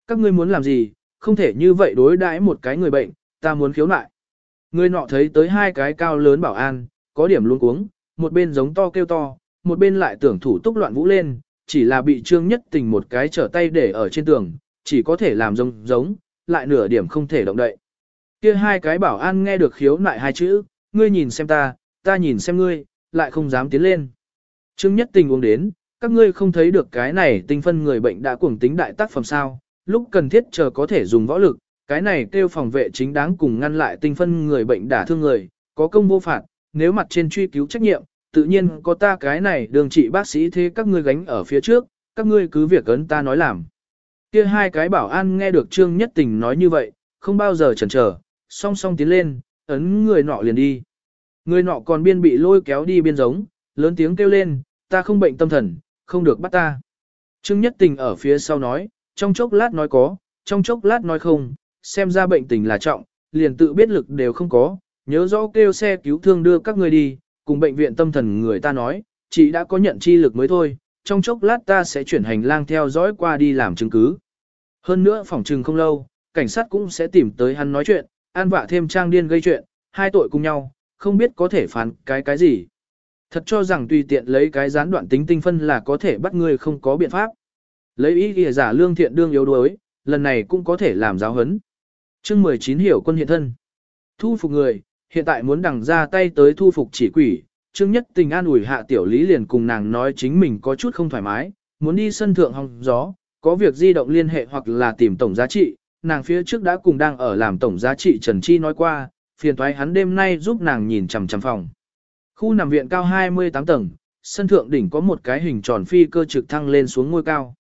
Các ngươi muốn làm gì, không thể như vậy đối đãi một cái người bệnh, ta muốn khiếu nại. Người nọ thấy tới hai cái cao lớn bảo an, có điểm luôn cuống, một bên giống to kêu to, một bên lại tưởng thủ túc loạn vũ lên, chỉ là bị trương nhất tình một cái trở tay để ở trên tường, chỉ có thể làm giống giống, lại nửa điểm không thể động đậy. Kia hai cái bảo an nghe được khiếu nại hai chữ, ngươi nhìn xem ta, ta nhìn xem ngươi, lại không dám tiến lên. Trương nhất tình uống đến, các ngươi không thấy được cái này tinh phân người bệnh đã cuồng tính đại tác phẩm sao, lúc cần thiết chờ có thể dùng võ lực, cái này kêu phòng vệ chính đáng cùng ngăn lại tinh phân người bệnh đả thương người, có công vô phạt, nếu mặt trên truy cứu trách nhiệm, tự nhiên có ta cái này đường trị bác sĩ thế các ngươi gánh ở phía trước, các ngươi cứ việc ấn ta nói làm. Kia hai cái bảo an nghe được Trương Nhất Tình nói như vậy, không bao giờ chần chờ, song song tiến lên, ấn người nọ liền đi. Người nọ còn biên bị lôi kéo đi biên giống, lớn tiếng kêu lên, ta không bệnh tâm thần, không được bắt ta. Trương Nhất Tình ở phía sau nói, trong chốc lát nói có, trong chốc lát nói không, xem ra bệnh tình là trọng, liền tự biết lực đều không có, nhớ rõ kêu xe cứu thương đưa các người đi, cùng bệnh viện tâm thần người ta nói, chị đã có nhận chi lực mới thôi, trong chốc lát ta sẽ chuyển hành lang theo dõi qua đi làm chứng cứ. Hơn nữa phòng trừng không lâu, cảnh sát cũng sẽ tìm tới hắn nói chuyện, an vạ thêm trang điên gây chuyện, hai tội cùng nhau, không biết có thể phán cái cái gì. Thật cho rằng tùy tiện lấy cái gián đoạn tính tinh phân là có thể bắt người không có biện pháp. Lấy ý ghi giả lương thiện đương yếu đuối, lần này cũng có thể làm giáo hấn chương 19 hiểu quân hiện thân. Thu phục người, hiện tại muốn đằng ra tay tới thu phục chỉ quỷ. Trương Nhất Tình an ủi hạ tiểu lý liền cùng nàng nói chính mình có chút không thoải mái, muốn đi sân thượng hong gió, có việc di động liên hệ hoặc là tìm tổng giá trị. Nàng phía trước đã cùng đang ở làm tổng giá trị Trần Chi nói qua, phiền thoái hắn đêm nay giúp nàng nhìn chằm chằm phòng. Khu nằm viện cao 28 tầng, sân thượng đỉnh có một cái hình tròn phi cơ trực thăng lên xuống ngôi cao.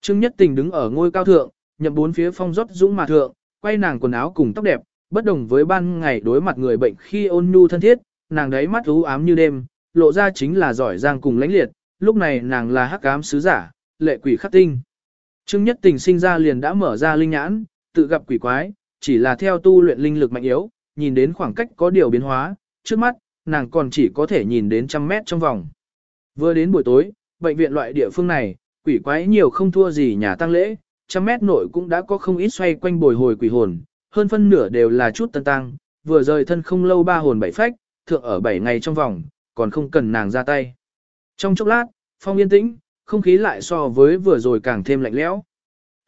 Trương Nhất Tình đứng ở ngôi cao thượng, nhậm bốn phía phong rót dũng mà thượng, quay nàng quần áo cùng tóc đẹp, bất đồng với ban ngày đối mặt người bệnh khi ôn nhu thân thiết, nàng đấy mắt u ám như đêm, lộ ra chính là giỏi giang cùng lãnh liệt, lúc này nàng là hắc ám sứ giả, lệ quỷ khắc tinh. Trương Nhất Tình sinh ra liền đã mở ra linh nhãn, tự gặp quỷ quái, chỉ là theo tu luyện linh lực mạnh yếu, nhìn đến khoảng cách có điều biến hóa, trước mắt, nàng còn chỉ có thể nhìn đến trăm mét trong vòng. Vừa đến buổi tối, bệnh viện loại địa phương này, quỷ quái nhiều không thua gì nhà tăng lễ, trăm mét nội cũng đã có không ít xoay quanh bồi hồi quỷ hồn, hơn phân nửa đều là chút tân tăng, vừa rời thân không lâu ba hồn bảy phách, thượng ở bảy ngày trong vòng, còn không cần nàng ra tay. Trong chốc lát, phong yên tĩnh, không khí lại so với vừa rồi càng thêm lạnh lẽo.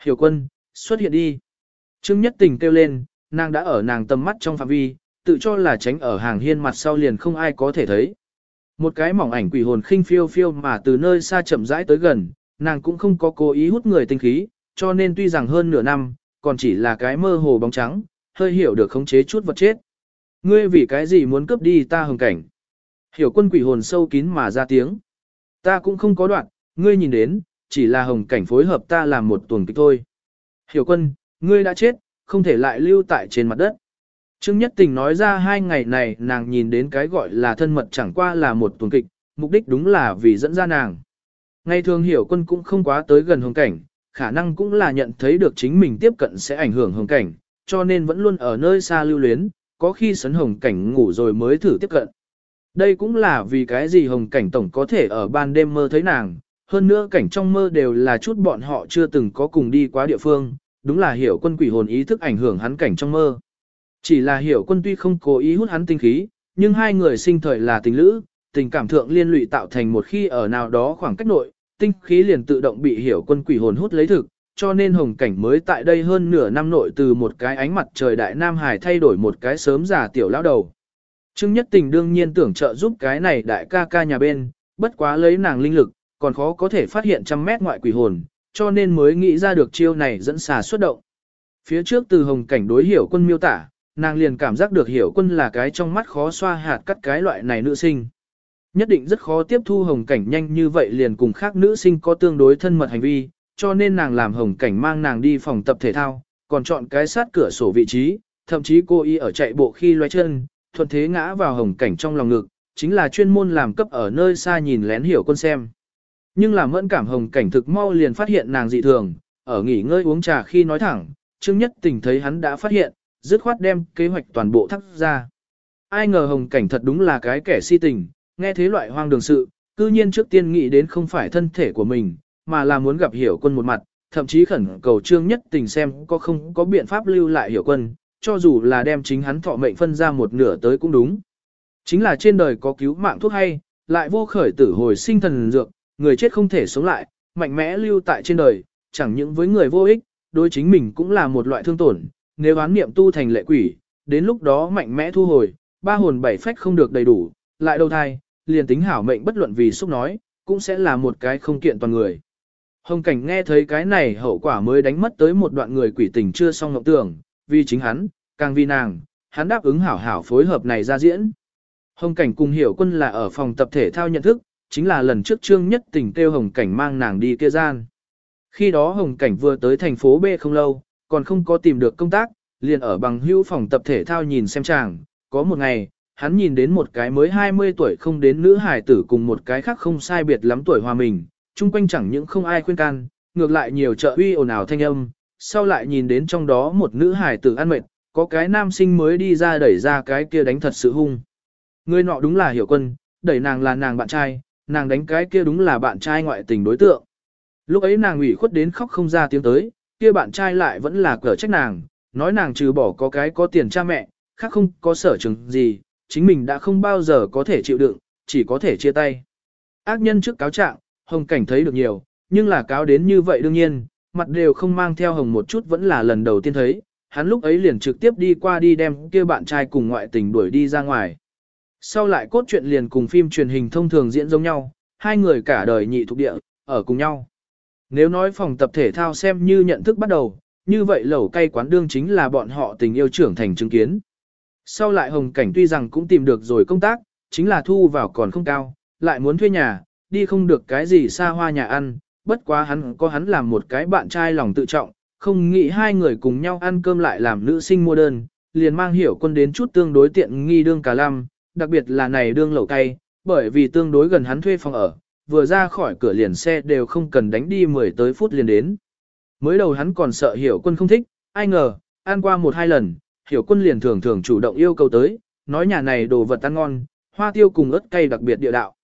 Hiểu quân, xuất hiện đi. Trương Nhất Tình kêu lên, nàng đã ở nàng tầm mắt trong phạm vi, tự cho là tránh ở hàng hiên mặt sau liền không ai có thể thấy. Một cái mỏng ảnh quỷ hồn khinh phiêu phiêu mà từ nơi xa chậm rãi tới gần, nàng cũng không có cố ý hút người tinh khí, cho nên tuy rằng hơn nửa năm, còn chỉ là cái mơ hồ bóng trắng, hơi hiểu được khống chế chút vật chết. Ngươi vì cái gì muốn cướp đi ta hồng cảnh? Hiểu quân quỷ hồn sâu kín mà ra tiếng. Ta cũng không có đoạn, ngươi nhìn đến, chỉ là hồng cảnh phối hợp ta làm một tuần kịch thôi. Hiểu quân, ngươi đã chết, không thể lại lưu tại trên mặt đất. Trương Nhất Tình nói ra hai ngày này nàng nhìn đến cái gọi là thân mật chẳng qua là một tuần kịch, mục đích đúng là vì dẫn ra nàng. Ngày thường hiểu quân cũng không quá tới gần hồng cảnh, khả năng cũng là nhận thấy được chính mình tiếp cận sẽ ảnh hưởng hồng cảnh, cho nên vẫn luôn ở nơi xa lưu luyến, có khi sấn hồng cảnh ngủ rồi mới thử tiếp cận. Đây cũng là vì cái gì hồng cảnh tổng có thể ở ban đêm mơ thấy nàng, hơn nữa cảnh trong mơ đều là chút bọn họ chưa từng có cùng đi qua địa phương, đúng là hiểu quân quỷ hồn ý thức ảnh hưởng hắn cảnh trong mơ. Chỉ là hiểu quân tuy không cố ý hút hắn tinh khí, nhưng hai người sinh thời là tình lữ, tình cảm thượng liên lụy tạo thành một khi ở nào đó khoảng cách nội, tinh khí liền tự động bị hiểu quân quỷ hồn hút lấy thực, cho nên hồng cảnh mới tại đây hơn nửa năm nội từ một cái ánh mặt trời đại nam hải thay đổi một cái sớm già tiểu lão đầu. Trương Nhất Tình đương nhiên tưởng trợ giúp cái này đại ca ca nhà bên, bất quá lấy nàng linh lực, còn khó có thể phát hiện trăm mét ngoại quỷ hồn, cho nên mới nghĩ ra được chiêu này dẫn xà xuất động. Phía trước từ hồng cảnh đối hiểu quân miêu tả, nàng liền cảm giác được hiểu quân là cái trong mắt khó xoa hạt cắt cái loại này nữ sinh. Nhất định rất khó tiếp thu hồng cảnh nhanh như vậy liền cùng khác nữ sinh có tương đối thân mật hành vi, cho nên nàng làm hồng cảnh mang nàng đi phòng tập thể thao, còn chọn cái sát cửa sổ vị trí, thậm chí cô y ở chạy bộ khi loay chân, thuận thế ngã vào hồng cảnh trong lòng ngực, chính là chuyên môn làm cấp ở nơi xa nhìn lén hiểu quân xem. Nhưng làm mẫn cảm hồng cảnh thực mau liền phát hiện nàng dị thường, ở nghỉ ngơi uống trà khi nói thẳng, Trương Nhất Tình thấy hắn đã phát hiện, dứt khoát đem kế hoạch toàn bộ thắt ra. Ai ngờ hồng cảnh thật đúng là cái kẻ si tình, nghe thế loại hoang đường sự, cư nhiên trước tiên nghĩ đến không phải thân thể của mình, mà là muốn gặp hiểu quân một mặt, thậm chí khẩn cầu Trương Nhất Tình xem có không có biện pháp lưu lại hiểu quân, cho dù là đem chính hắn thọ mệnh phân ra một nửa tới cũng đúng. Chính là trên đời có cứu mạng thuốc hay, lại vô khởi tử hồi sinh thần dược, người chết không thể sống lại, mạnh mẽ lưu tại trên đời, chẳng những với người vô ích, đối chính mình cũng là một loại thương tổn, nếu án niệm tu thành lệ quỷ, đến lúc đó mạnh mẽ thu hồi, ba hồn bảy phách không được đầy đủ, lại đầu thai, liền tính hảo mệnh bất luận vì xúc nói, cũng sẽ là một cái không kiện toàn người. Hồng cảnh nghe thấy cái này hậu quả mới đánh mất tới một đoạn người quỷ tình chưa xong ngọc tưởng, vì chính hắn, càng vì nàng, hắn đáp ứng hảo hảo phối hợp này ra diễn. Hồng cảnh cùng hiểu quân là ở phòng tập thể thao nhận thức, chính là lần trước trương nhất tình kêu hồng cảnh mang nàng đi kia gian. Khi đó hồng cảnh vừa tới thành phố B không lâu, còn không có tìm được công tác, liền ở bằng hữu phòng tập thể thao nhìn xem chàng, có một ngày, hắn nhìn đến một cái mới 20 tuổi không đến nữ hải tử cùng một cái khác không sai biệt lắm tuổi hòa mình, chung quanh chẳng những không ai khuyên can, ngược lại nhiều trợ uy ồn ào thanh âm, sau lại nhìn đến trong đó một nữ hải tử ăn mệt, có cái nam sinh mới đi ra đẩy ra cái kia đánh thật sự hung. Người nọ đúng là hiểu quân, đẩy nàng là nàng bạn trai, nàng đánh cái kia đúng là bạn trai ngoại tình đối tượng. Lúc ấy nàng ủy khuất đến khóc không ra tiếng tới, kia bạn trai lại vẫn là cở trách nàng, nói nàng trừ bỏ có cái có tiền cha mẹ, khác không có sở trường gì, chính mình đã không bao giờ có thể chịu đựng, chỉ có thể chia tay. Ác nhân trước cáo trạng, Hồng Cảnh thấy được nhiều, nhưng là cáo đến như vậy đương nhiên, mặt đều không mang theo Hồng một chút vẫn là lần đầu tiên thấy, hắn lúc ấy liền trực tiếp đi qua đi đem kia bạn trai cùng ngoại tình đuổi đi ra ngoài. Sau lại cốt truyện liền cùng phim truyền hình thông thường diễn giống nhau, hai người cả đời nhị thuộc địa, ở cùng nhau. Nếu nói phòng tập thể thao xem như nhận thức bắt đầu, như vậy lẩu cay quán đương chính là bọn họ tình yêu trưởng thành chứng kiến. Sau lại Hồng Cảnh tuy rằng cũng tìm được rồi công tác, chính là thu vào còn không cao, lại muốn thuê nhà, đi không được cái gì xa hoa nhà ăn, bất quá hắn có hắn làm một cái bạn trai lòng tự trọng, không nghĩ hai người cùng nhau ăn cơm lại làm nữ sinh mua đơn, liền mang hiểu quân đến chút tương đối tiện nghi đương cả lăm, đặc biệt là này đương lẩu cay, bởi vì tương đối gần hắn thuê phòng ở, vừa ra khỏi cửa liền xe đều không cần đánh đi 10 tới phút liền đến. Mới đầu hắn còn sợ hiểu quân không thích, ai ngờ, ăn qua một hai lần, hiểu quân liền thường thường chủ động yêu cầu tới, nói nhà này đồ vật ăn ngon, hoa tiêu cùng ớt cay đặc biệt địa đạo.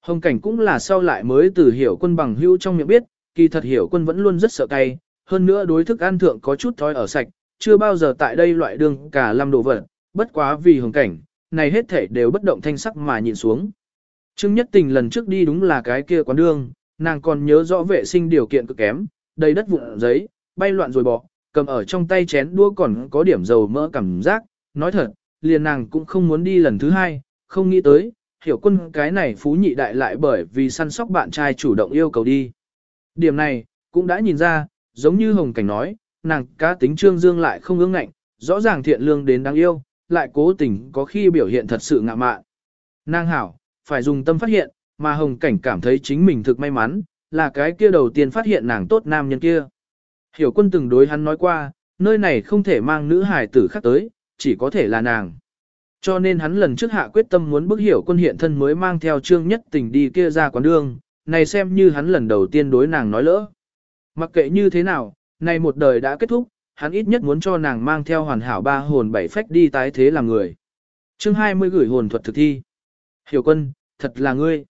Hồng cảnh cũng là sau lại mới từ hiểu quân bằng hữu trong miệng biết, kỳ thật hiểu quân vẫn luôn rất sợ cay, hơn nữa đối thức ăn thượng có chút thói ở sạch, chưa bao giờ tại đây loại đường cả làm đồ vật, bất quá vì hồng cảnh, này hết thể đều bất động thanh sắc mà nhìn xuống. Trương Nhất Tình lần trước đi đúng là cái kia quán đương, nàng còn nhớ rõ vệ sinh điều kiện cực kém, đầy đất vụn giấy, bay loạn rồi bỏ, cầm ở trong tay chén đũa còn có điểm dầu mỡ cảm giác, nói thật, liền nàng cũng không muốn đi lần thứ hai, không nghĩ tới, hiểu quân cái này phú nhị đại lại bởi vì săn sóc bạn trai chủ động yêu cầu đi. Điểm này, cũng đã nhìn ra, giống như Hồng Cảnh nói, nàng cá tính trương dương lại không ương ngạnh, rõ ràng thiện lương đến đáng yêu, lại cố tình có khi biểu hiện thật sự ngạ mạn. Nàng hảo, phải dùng tâm phát hiện, mà hồng cảnh cảm thấy chính mình thực may mắn, là cái kia đầu tiên phát hiện nàng tốt nam nhân kia. Hiểu quân từng đối hắn nói qua, nơi này không thể mang nữ hài tử khác tới, chỉ có thể là nàng. Cho nên hắn lần trước hạ quyết tâm muốn bức hiểu quân hiện thân mới mang theo trương nhất tình đi kia ra quán đường, này xem như hắn lần đầu tiên đối nàng nói lỡ. Mặc kệ như thế nào, này một đời đã kết thúc, hắn ít nhất muốn cho nàng mang theo hoàn hảo ba hồn bảy phách đi tái thế làm người. chương 20 gửi hồn thuật thực thi. Hiểu quân, thật là ngươi.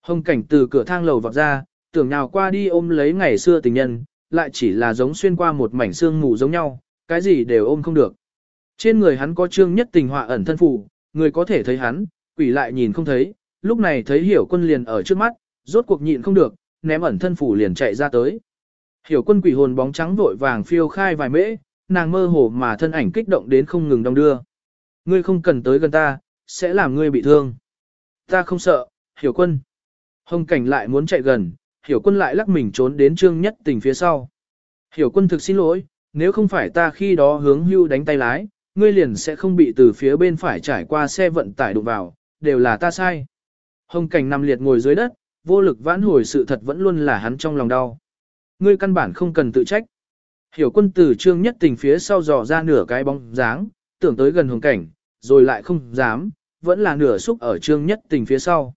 Hồng cảnh từ cửa thang lầu vọt ra, tưởng nào qua đi ôm lấy ngày xưa tình nhân, lại chỉ là giống xuyên qua một mảnh xương ngủ giống nhau, cái gì đều ôm không được. Trên người hắn có trương nhất tình họa ẩn thân phủ, người có thể thấy hắn, quỷ lại nhìn không thấy, lúc này thấy hiểu quân liền ở trước mắt, rốt cuộc nhịn không được, ném ẩn thân phủ liền chạy ra tới. Hiểu quân quỷ hồn bóng trắng vội vàng phiêu khai vài mễ, nàng mơ hồ mà thân ảnh kích động đến không ngừng đong đưa. Ngươi không cần tới gần ta, sẽ làm ngươi bị thương. Ta không sợ, hiểu quân. Hồng cảnh lại muốn chạy gần, hiểu quân lại lắc mình trốn đến trương nhất tình phía sau. Hiểu quân thực xin lỗi, nếu không phải ta khi đó hướng hưu đánh tay lái, ngươi liền sẽ không bị từ phía bên phải trải qua xe vận tải đụng vào, đều là ta sai. Hồng cảnh nằm liệt ngồi dưới đất, vô lực vãn hồi sự thật vẫn luôn là hắn trong lòng đau. Ngươi căn bản không cần tự trách. Hiểu quân từ trương nhất tình phía sau dò ra nửa cái bóng dáng, tưởng tới gần hồng cảnh, rồi lại không dám, vẫn là nửa xúc ở trương nhất tình phía sau.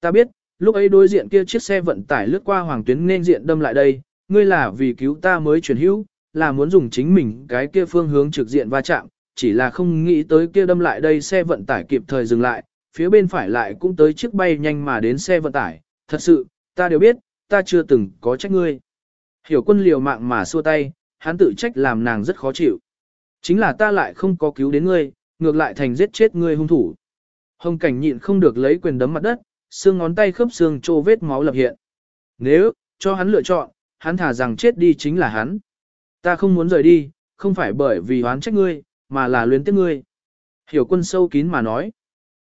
Ta biết, lúc ấy đối diện kia chiếc xe vận tải lướt qua hoàng tuyến nên diện đâm lại đây, ngươi là vì cứu ta mới chuyển hữu, là muốn dùng chính mình cái kia phương hướng trực diện va chạm, chỉ là không nghĩ tới kia đâm lại đây xe vận tải kịp thời dừng lại, phía bên phải lại cũng tới chiếc bay nhanh mà đến xe vận tải, thật sự, ta đều biết, ta chưa từng có trách ngươi. Hiểu quân liều mạng mà xua tay, hắn tự trách làm nàng rất khó chịu. Chính là ta lại không có cứu đến ngươi, ngược lại thành giết chết ngươi hung thủ. Hồng cảnh nhịn không được lấy quyền đấm mặt đất, xương ngón tay khớp xương trô vết máu lập hiện. Nếu, cho hắn lựa chọn, hắn thả rằng chết đi chính là hắn. Ta không muốn rời đi, không phải bởi vì oán trách ngươi, mà là luyến tiếc ngươi. Hiểu quân sâu kín mà nói.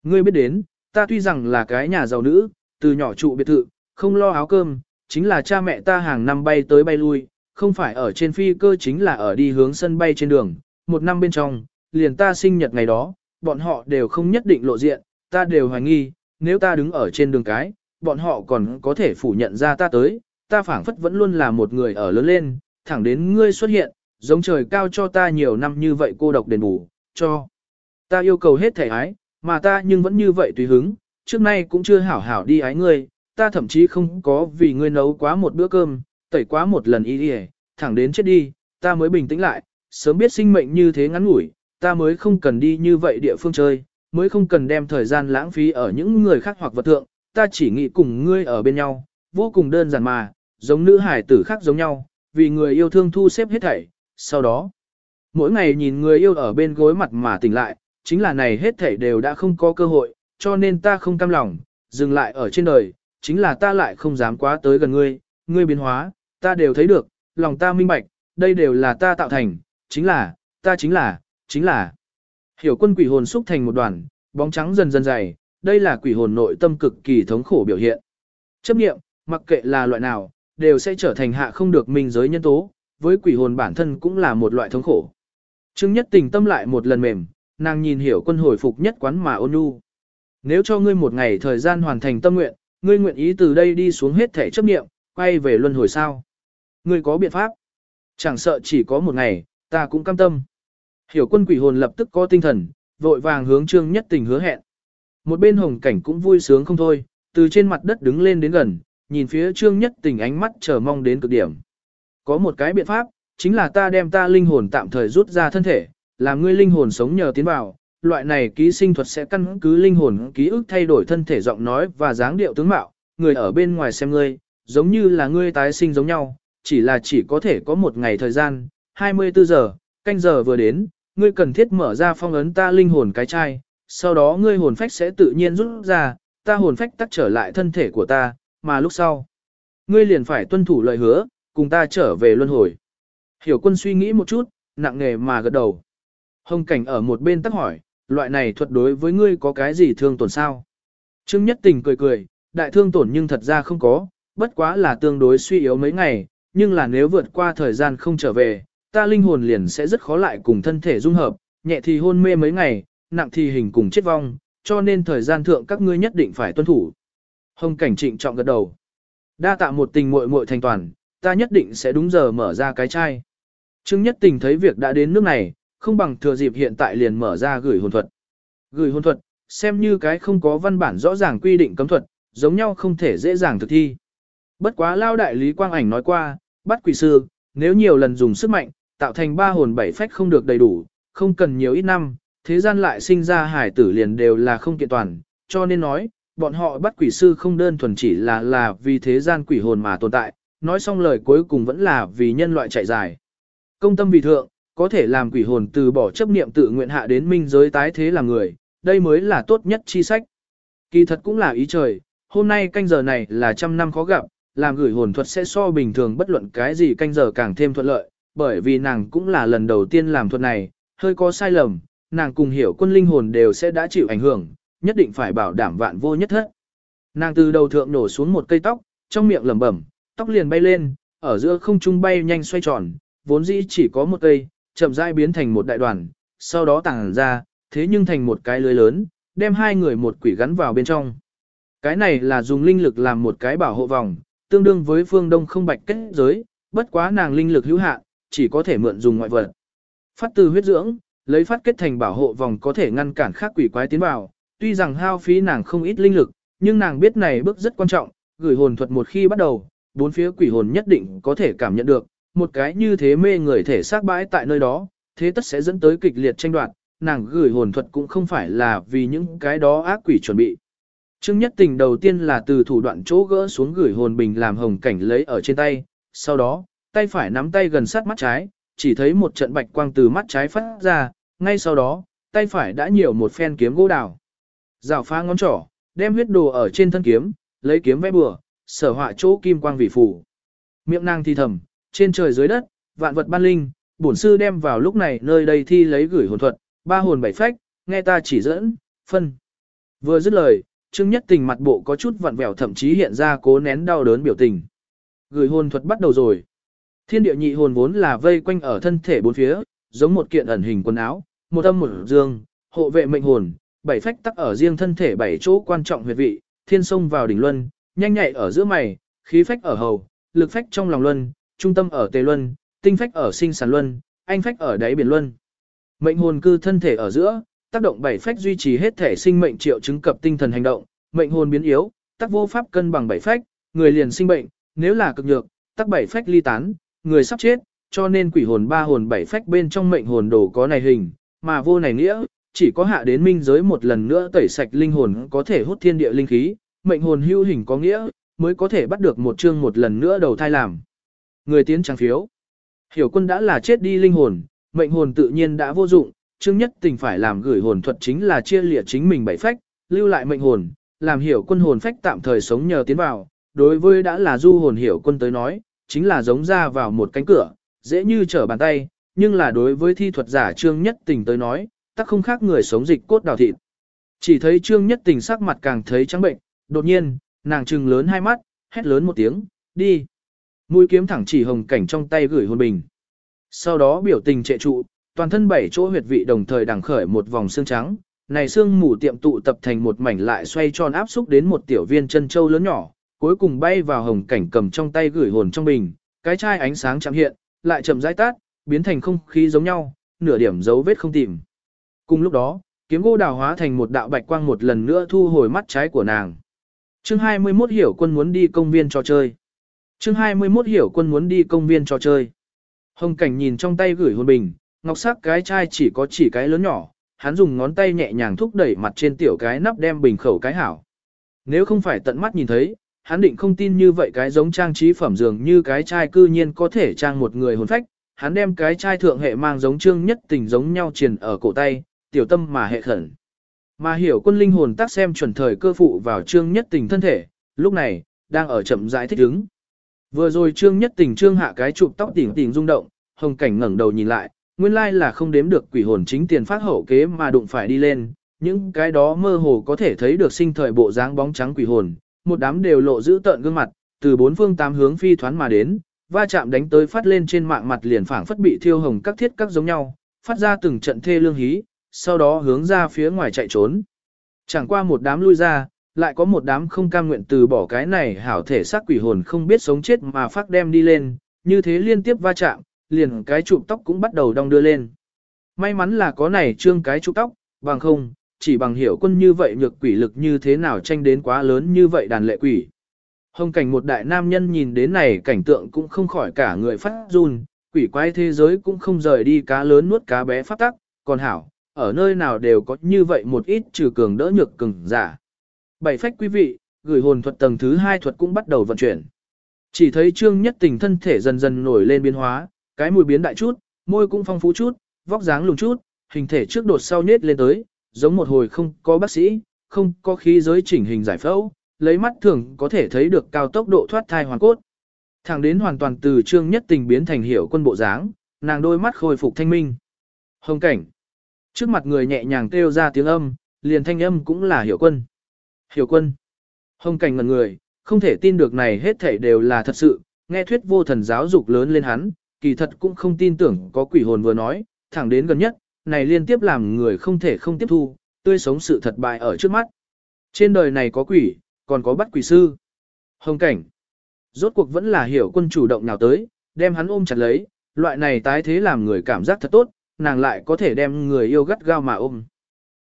Ngươi biết đến, ta tuy rằng là cái nhà giàu nữ, từ nhỏ trụ biệt thự, không lo áo cơm, chính là cha mẹ ta hàng năm bay tới bay lui, không phải ở trên phi cơ chính là ở đi hướng sân bay trên đường, một năm bên trong, liền ta sinh nhật ngày đó, bọn họ đều không nhất định lộ diện, ta đều hoài nghi, nếu ta đứng ở trên đường cái, bọn họ còn có thể phủ nhận ra ta tới, ta phảng phất vẫn luôn là một người ở lớn lên, thẳng đến ngươi xuất hiện, giống trời cao cho ta nhiều năm như vậy cô độc đền bù, cho. Ta yêu cầu hết thể ái, mà ta nhưng vẫn như vậy tùy hứng, trước nay cũng chưa hảo hảo đi ái ngươi, ta thậm chí không có vì ngươi nấu quá một bữa cơm, tẩy quá một lần y đi thẳng đến chết đi, ta mới bình tĩnh lại, sớm biết sinh mệnh như thế ngắn ngủi, ta mới không cần đi như vậy địa phương chơi, mới không cần đem thời gian lãng phí ở những người khác hoặc vật thượng, ta chỉ nghĩ cùng ngươi ở bên nhau, vô cùng đơn giản mà, giống nữ hải tử khác giống nhau, vì người yêu thương thu xếp hết thảy, sau đó, mỗi ngày nhìn người yêu ở bên gối mặt mà tỉnh lại, chính là này hết thảy đều đã không có cơ hội, cho nên ta không cam lòng, dừng lại ở trên đời, chính là ta lại không dám quá tới gần ngươi, ngươi biến hóa, ta đều thấy được, lòng ta minh bạch, đây đều là ta tạo thành, chính là, ta chính là, chính là. Hiểu quân quỷ hồn xúc thành một đoàn, bóng trắng dần dần dày, đây là quỷ hồn nội tâm cực kỳ thống khổ biểu hiện. Chấp nghiệm, mặc kệ là loại nào, đều sẽ trở thành hạ không được minh giới nhân tố, với quỷ hồn bản thân cũng là một loại thống khổ. Trương nhất tình tâm lại một lần mềm, nàng nhìn hiểu quân hồi phục nhất quán mà ôn nhu. Nếu cho ngươi một ngày thời gian hoàn thành tâm nguyện, ngươi nguyện ý từ đây đi xuống hết thể chấp nghiệm, quay về luân hồi sao. Ngươi có biện pháp. Chẳng sợ chỉ có một ngày, ta cũng cam tâm. Hiểu quân quỷ hồn lập tức có tinh thần, vội vàng hướng trương nhất tình hứa hẹn. Một bên hồng cảnh cũng vui sướng không thôi, từ trên mặt đất đứng lên đến gần, nhìn phía trương nhất tình ánh mắt chờ mong đến cực điểm. Có một cái biện pháp, chính là ta đem ta linh hồn tạm thời rút ra thân thể, làm ngươi linh hồn sống nhờ tiến vào. Loại này ký sinh thuật sẽ căn cứ linh hồn ký ức thay đổi thân thể giọng nói và dáng điệu tướng mạo, người ở bên ngoài xem ngươi, giống như là ngươi tái sinh giống nhau, chỉ là chỉ có thể có một ngày thời gian, 24 giờ, canh giờ vừa đến, ngươi cần thiết mở ra phong ấn ta linh hồn cái chai, sau đó ngươi hồn phách sẽ tự nhiên rút ra, ta hồn phách tắt trở lại thân thể của ta, mà lúc sau, ngươi liền phải tuân thủ lời hứa, cùng ta trở về luân hồi. Hiểu quân suy nghĩ một chút, nặng nề mà gật đầu. Hồng cảnh ở một bên tắc hỏi, loại này thuật đối với ngươi có cái gì thương tổn sao? Trương Nhất Tình cười cười, đại thương tổn nhưng thật ra không có, bất quá là tương đối suy yếu mấy ngày, nhưng là nếu vượt qua thời gian không trở về, ta linh hồn liền sẽ rất khó lại cùng thân thể dung hợp, nhẹ thì hôn mê mấy ngày, nặng thì hình cùng chết vong, cho nên thời gian thượng các ngươi nhất định phải tuân thủ. Hồng cảnh trịnh trọng gật đầu. Đa tạ một tình muội muội thành toàn, ta nhất định sẽ đúng giờ mở ra cái chai. Trương Nhất Tình thấy việc đã đến nước này, không bằng thừa dịp hiện tại liền mở ra gửi hồn thuật. Gửi hồn thuật, xem như cái không có văn bản rõ ràng quy định cấm thuật, giống nhau không thể dễ dàng thực thi. Bất quá lao đại lý quang ảnh nói qua, bắt quỷ sư, nếu nhiều lần dùng sức mạnh, tạo thành ba hồn bảy phách không được đầy đủ, không cần nhiều ít năm, thế gian lại sinh ra hải tử liền đều là không kiện toàn, cho nên nói, bọn họ bắt quỷ sư không đơn thuần chỉ là là vì thế gian quỷ hồn mà tồn tại, nói xong lời cuối cùng vẫn là vì nhân loại chạy dài. Công tâm vì thượng, có thể làm quỷ hồn từ bỏ chấp niệm tự nguyện hạ đến minh giới tái thế làm người, đây mới là tốt nhất chi sách. Kỳ thật cũng là ý trời, hôm nay canh giờ này là trăm năm khó gặp, làm gửi hồn thuật sẽ so bình thường bất luận cái gì canh giờ càng thêm thuận lợi, bởi vì nàng cũng là lần đầu tiên làm thuật này, hơi có sai lầm, nàng cùng hiểu quân linh hồn đều sẽ đã chịu ảnh hưởng, nhất định phải bảo đảm vạn vô nhất hết. Nàng từ đầu thượng nổ xuống một cây tóc, trong miệng lẩm bẩm, tóc liền bay lên, ở giữa không trung bay nhanh xoay tròn, vốn dĩ chỉ có một cây, chậm rãi biến thành một đại đoàn, sau đó tàng ra, thế nhưng thành một cái lưới lớn, đem hai người một quỷ gắn vào bên trong. Cái này là dùng linh lực làm một cái bảo hộ vòng, tương đương với phương đông không bạch kết giới, bất quá nàng linh lực hữu hạn, chỉ có thể mượn dùng ngoại vật. Phát từ huyết dưỡng, lấy phát kết thành bảo hộ vòng có thể ngăn cản khác quỷ quái tiến vào, tuy rằng hao phí nàng không ít linh lực, nhưng nàng biết này bước rất quan trọng, gửi hồn thuật một khi bắt đầu, bốn phía quỷ hồn nhất định có thể cảm nhận được, một cái như thế mê người thể xác bãi tại nơi đó, thế tất sẽ dẫn tới kịch liệt tranh đoạt, nàng gửi hồn thuật cũng không phải là vì những cái đó ác quỷ chuẩn bị. Trương nhất tình đầu tiên là từ thủ đoạn chỗ gỡ xuống gửi hồn bình làm hồng cảnh lấy ở trên tay, sau đó, tay phải nắm tay gần sát mắt trái, chỉ thấy một trận bạch quang từ mắt trái phát ra, ngay sau đó, tay phải đã nhiều một phen kiếm gỗ đào. Rào phá ngón trỏ, đem huyết đồ ở trên thân kiếm, lấy kiếm vẽ bừa, sở họa chỗ kim quang vị phủ. Miệng nàng thi thầm, trên trời dưới đất, vạn vật ban linh, bổn sư đem vào lúc này nơi đây thi lấy gửi hồn thuật, ba hồn bảy phách, nghe ta chỉ dẫn, phân. Vừa dứt lời, Trương Nhất Tình mặt bộ có chút vặn vẹo thậm chí hiện ra cố nén đau đớn biểu tình. Gửi hồn thuật bắt đầu rồi. Thiên địa nhị hồn vốn là vây quanh ở thân thể bốn phía, giống một kiện ẩn hình quần áo, một âm một dương, hộ vệ mệnh hồn, bảy phách tắc ở riêng thân thể bảy chỗ quan trọng huyệt vị, thiên sông vào đỉnh luân, nhanh nhạy ở giữa mày, khí phách ở hầu, lực phách trong lòng luân, trung tâm ở tề luân, tinh phách ở sinh sản luân, anh phách ở đáy biển luân. Mệnh hồn cư thân thể ở giữa, tác động bảy phách duy trì hết thể sinh mệnh triệu chứng cập tinh thần hành động, mệnh hồn biến yếu, tác vô pháp cân bằng bảy phách, người liền sinh bệnh, nếu là cực nhược, tác bảy phách ly tán, người sắp chết, cho nên quỷ hồn ba hồn bảy phách bên trong mệnh hồn đồ có này hình, mà vô này nghĩa, chỉ có hạ đến minh giới một lần nữa tẩy sạch linh hồn có thể hút thiên địa linh khí, mệnh hồn hưu hình có nghĩa, mới có thể bắt được một chương một lần nữa đầu thai làm. Người tiến trang phiếu. Hiểu quân đã là chết đi linh hồn, mệnh hồn tự nhiên đã vô dụng, chương nhất tình phải làm gửi hồn thuật chính là chia lịa chính mình bảy phách, lưu lại mệnh hồn, làm hiểu quân hồn phách tạm thời sống nhờ tiến vào. Đối với đã là du hồn hiểu quân tới nói, chính là giống ra vào một cánh cửa, dễ như trở bàn tay, nhưng là đối với thi thuật giả trương nhất tình tới nói, tắc không khác người sống dịch cốt đào thịt. Chỉ thấy trương nhất tình sắc mặt càng thấy trắng bệnh, đột nhiên, nàng trừng lớn hai mắt, hét lớn một tiếng, đi. Mũi kiếm thẳng chỉ hồng cảnh trong tay gửi hồn bình. Sau đó biểu tình trệ trụ, toàn thân bảy chỗ huyệt vị đồng thời đằng khởi một vòng xương trắng, này xương mù tiệm tụ tập thành một mảnh lại xoay tròn áp xúc đến một tiểu viên chân châu lớn nhỏ, cuối cùng bay vào hồng cảnh cầm trong tay gửi hồn trong bình, cái chai ánh sáng chạm hiện, lại chậm rãi tát, biến thành không khí giống nhau, nửa điểm dấu vết không tìm. Cùng lúc đó, kiếm gỗ đào hóa thành một đạo bạch quang một lần nữa thu hồi mắt trái của nàng. Chương 21 hiểu quân muốn đi công viên trò chơi. Chương 21 hiểu quân muốn đi công viên trò chơi. Hồng cảnh nhìn trong tay gửi hồn bình, ngọc sắc cái chai chỉ có chỉ cái lớn nhỏ, hắn dùng ngón tay nhẹ nhàng thúc đẩy mặt trên tiểu cái nắp đem bình khẩu cái hảo. Nếu không phải tận mắt nhìn thấy, hắn định không tin như vậy cái giống trang trí phẩm dường như cái chai cư nhiên có thể trang một người hồn phách, hắn đem cái chai thượng hệ mang giống trương nhất tình giống nhau truyền ở cổ tay, tiểu tâm mà hệ khẩn. Mà hiểu quân linh hồn tác xem chuẩn thời cơ phụ vào trương nhất tình thân thể, lúc này, đang ở chậm rãi thích ứng. Vừa rồi trương nhất tình trương hạ cái chụp tóc tỉnh tỉnh rung động, hồng cảnh ngẩng đầu nhìn lại, nguyên lai là không đếm được quỷ hồn chính tiền phát hậu kế mà đụng phải đi lên, những cái đó mơ hồ có thể thấy được sinh thời bộ dáng bóng trắng quỷ hồn, một đám đều lộ giữ tợn gương mặt, từ bốn phương tám hướng phi thoán mà đến, va chạm đánh tới phát lên trên mạng mặt liền phảng phất bị thiêu hồng các thiết các giống nhau, phát ra từng trận thê lương hí, sau đó hướng ra phía ngoài chạy trốn. Chẳng qua một đám lui ra, lại có một đám không cam nguyện từ bỏ cái này hảo thể xác quỷ hồn không biết sống chết mà phát đem đi lên, như thế liên tiếp va chạm, liền cái trụ tóc cũng bắt đầu đong đưa lên. May mắn là có này trương cái trụ tóc, bằng không, chỉ bằng hiểu quân như vậy nhược quỷ lực như thế nào tranh đến quá lớn như vậy đàn lệ quỷ. Hồng cảnh một đại nam nhân nhìn đến này cảnh tượng cũng không khỏi cả người phát run, quỷ quái thế giới cũng không rời đi cá lớn nuốt cá bé phát tắc, còn hảo, ở nơi nào đều có như vậy một ít trừ cường đỡ nhược cường giả. Bảy phách quý vị, gửi hồn thuật tầng thứ hai thuật cũng bắt đầu vận chuyển. Chỉ thấy trương nhất tình thân thể dần dần nổi lên biến hóa, cái mùi biến đại chút, môi cũng phong phú chút, vóc dáng lùng chút, hình thể trước đột sau nhết lên tới, giống một hồi không có bác sĩ, không có khí giới chỉnh hình giải phẫu, lấy mắt thường có thể thấy được cao tốc độ thoát thai hoàn cốt. Thẳng đến hoàn toàn từ trương nhất tình biến thành hiểu quân bộ dáng, nàng đôi mắt khôi phục thanh minh. Hồng cảnh. Trước mặt người nhẹ nhàng kêu ra tiếng âm, liền thanh âm cũng là hiểu quân. Hiểu quân. Hồng cảnh ngần người, không thể tin được này hết thảy đều là thật sự, nghe thuyết vô thần giáo dục lớn lên hắn, kỳ thật cũng không tin tưởng có quỷ hồn vừa nói, thẳng đến gần nhất, này liên tiếp làm người không thể không tiếp thu, tươi sống sự thật bại ở trước mắt. Trên đời này có quỷ, còn có bắt quỷ sư. Hồng cảnh. Rốt cuộc vẫn là hiểu quân chủ động nào tới, đem hắn ôm chặt lấy, loại này tái thế làm người cảm giác thật tốt, nàng lại có thể đem người yêu gắt gao mà ôm.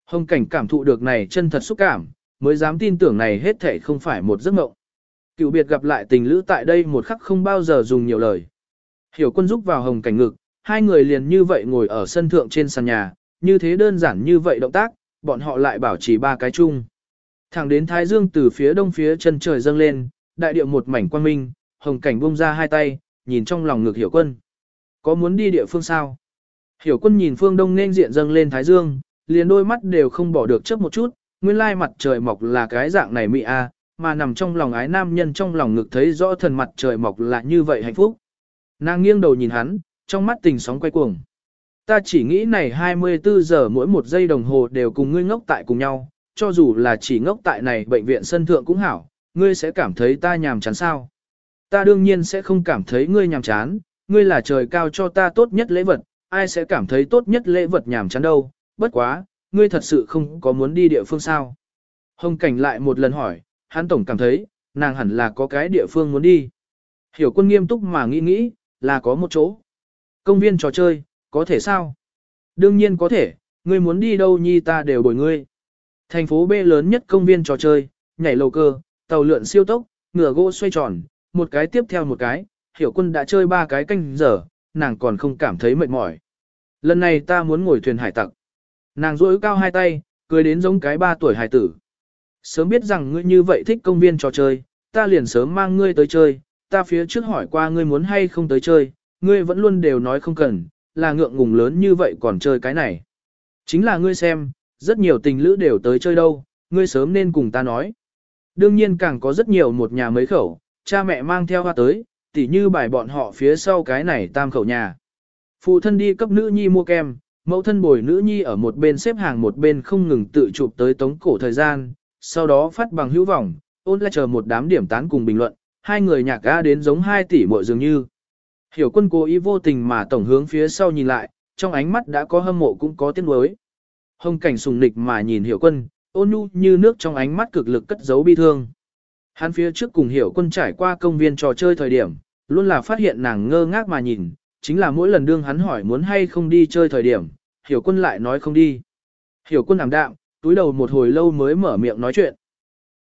Hồng cảnh cảm thụ được này chân thật xúc cảm, mới dám tin tưởng này hết thể không phải một giấc mộng. Cựu biệt gặp lại tình lữ tại đây một khắc không bao giờ dùng nhiều lời. Hiểu quân giúp vào hồng cảnh ngực, hai người liền như vậy ngồi ở sân thượng trên sàn nhà, như thế đơn giản như vậy động tác, bọn họ lại bảo trì ba cái chung. Thẳng đến Thái Dương từ phía đông phía chân trời dâng lên, đại địa một mảnh quang minh, hồng cảnh bung ra hai tay, nhìn trong lòng ngực hiểu quân. Có muốn đi địa phương sao? Hiểu quân nhìn phương đông nên diện dâng lên Thái Dương, liền đôi mắt đều không bỏ được chớp một chút, nguyên lai mặt trời mọc là cái dạng này mị a, mà nằm trong lòng ái nam nhân trong lòng ngực thấy rõ thần mặt trời mọc là như vậy hạnh phúc. Nàng nghiêng đầu nhìn hắn, trong mắt tình sóng quay cuồng. Ta chỉ nghĩ này 24 giờ mỗi một giây đồng hồ đều cùng ngươi ngốc tại cùng nhau, cho dù là chỉ ngốc tại này bệnh viện sân thượng cũng hảo, ngươi sẽ cảm thấy ta nhàm chán sao. Ta đương nhiên sẽ không cảm thấy ngươi nhàm chán, ngươi là trời cao cho ta tốt nhất lễ vật, ai sẽ cảm thấy tốt nhất lễ vật nhàm chán đâu, bất quá, ngươi thật sự không có muốn đi địa phương sao. Hồng Cảnh lại một lần hỏi, hắn tổng cảm thấy, nàng hẳn là có cái địa phương muốn đi. Hiểu quân nghiêm túc mà nghĩ nghĩ, là có một chỗ. Công viên trò chơi, có thể sao? Đương nhiên có thể, ngươi muốn đi đâu nhi ta đều bồi ngươi. Thành phố B lớn nhất công viên trò chơi, nhảy lầu cơ, tàu lượn siêu tốc, ngựa gỗ xoay tròn, một cái tiếp theo một cái, hiểu quân đã chơi ba cái canh giờ, nàng còn không cảm thấy mệt mỏi. Lần này ta muốn ngồi thuyền hải tặc. Nàng duỗi cao hai tay, cười đến giống cái ba tuổi hải tử. Sớm biết rằng ngươi như vậy thích công viên trò chơi, ta liền sớm mang ngươi tới chơi, ta phía trước hỏi qua ngươi muốn hay không tới chơi, ngươi vẫn luôn đều nói không cần, là ngượng ngùng lớn như vậy còn chơi cái này. Chính là ngươi xem, rất nhiều tình lữ đều tới chơi đâu, ngươi sớm nên cùng ta nói. Đương nhiên càng có rất nhiều một nhà mấy khẩu, cha mẹ mang theo hoa tới, tỉ như bài bọn họ phía sau cái này tam khẩu nhà. Phụ thân đi cấp nữ nhi mua kem, mẫu thân bồi nữ nhi ở một bên xếp hàng một bên không ngừng tự chụp tới tống cổ thời gian, sau đó phát bằng hữu vọng, ôn lại chờ một đám điểm tán cùng bình luận, hai người nhạc ga đến giống hai tỷ muội dường như. Hiểu quân cố ý vô tình mà tổng hướng phía sau nhìn lại, trong ánh mắt đã có hâm mộ cũng có tiếc nuối. Hồng cảnh sùng nịch mà nhìn hiểu quân, ôn nhu như nước trong ánh mắt cực lực cất giấu bi thương. Hắn phía trước cùng hiểu quân trải qua công viên trò chơi thời điểm, luôn là phát hiện nàng ngơ ngác mà nhìn, chính là mỗi lần đương hắn hỏi muốn hay không đi chơi thời điểm, hiểu quân lại nói không đi. Hiểu quân ảm đạm, túi đầu một hồi lâu mới mở miệng nói chuyện.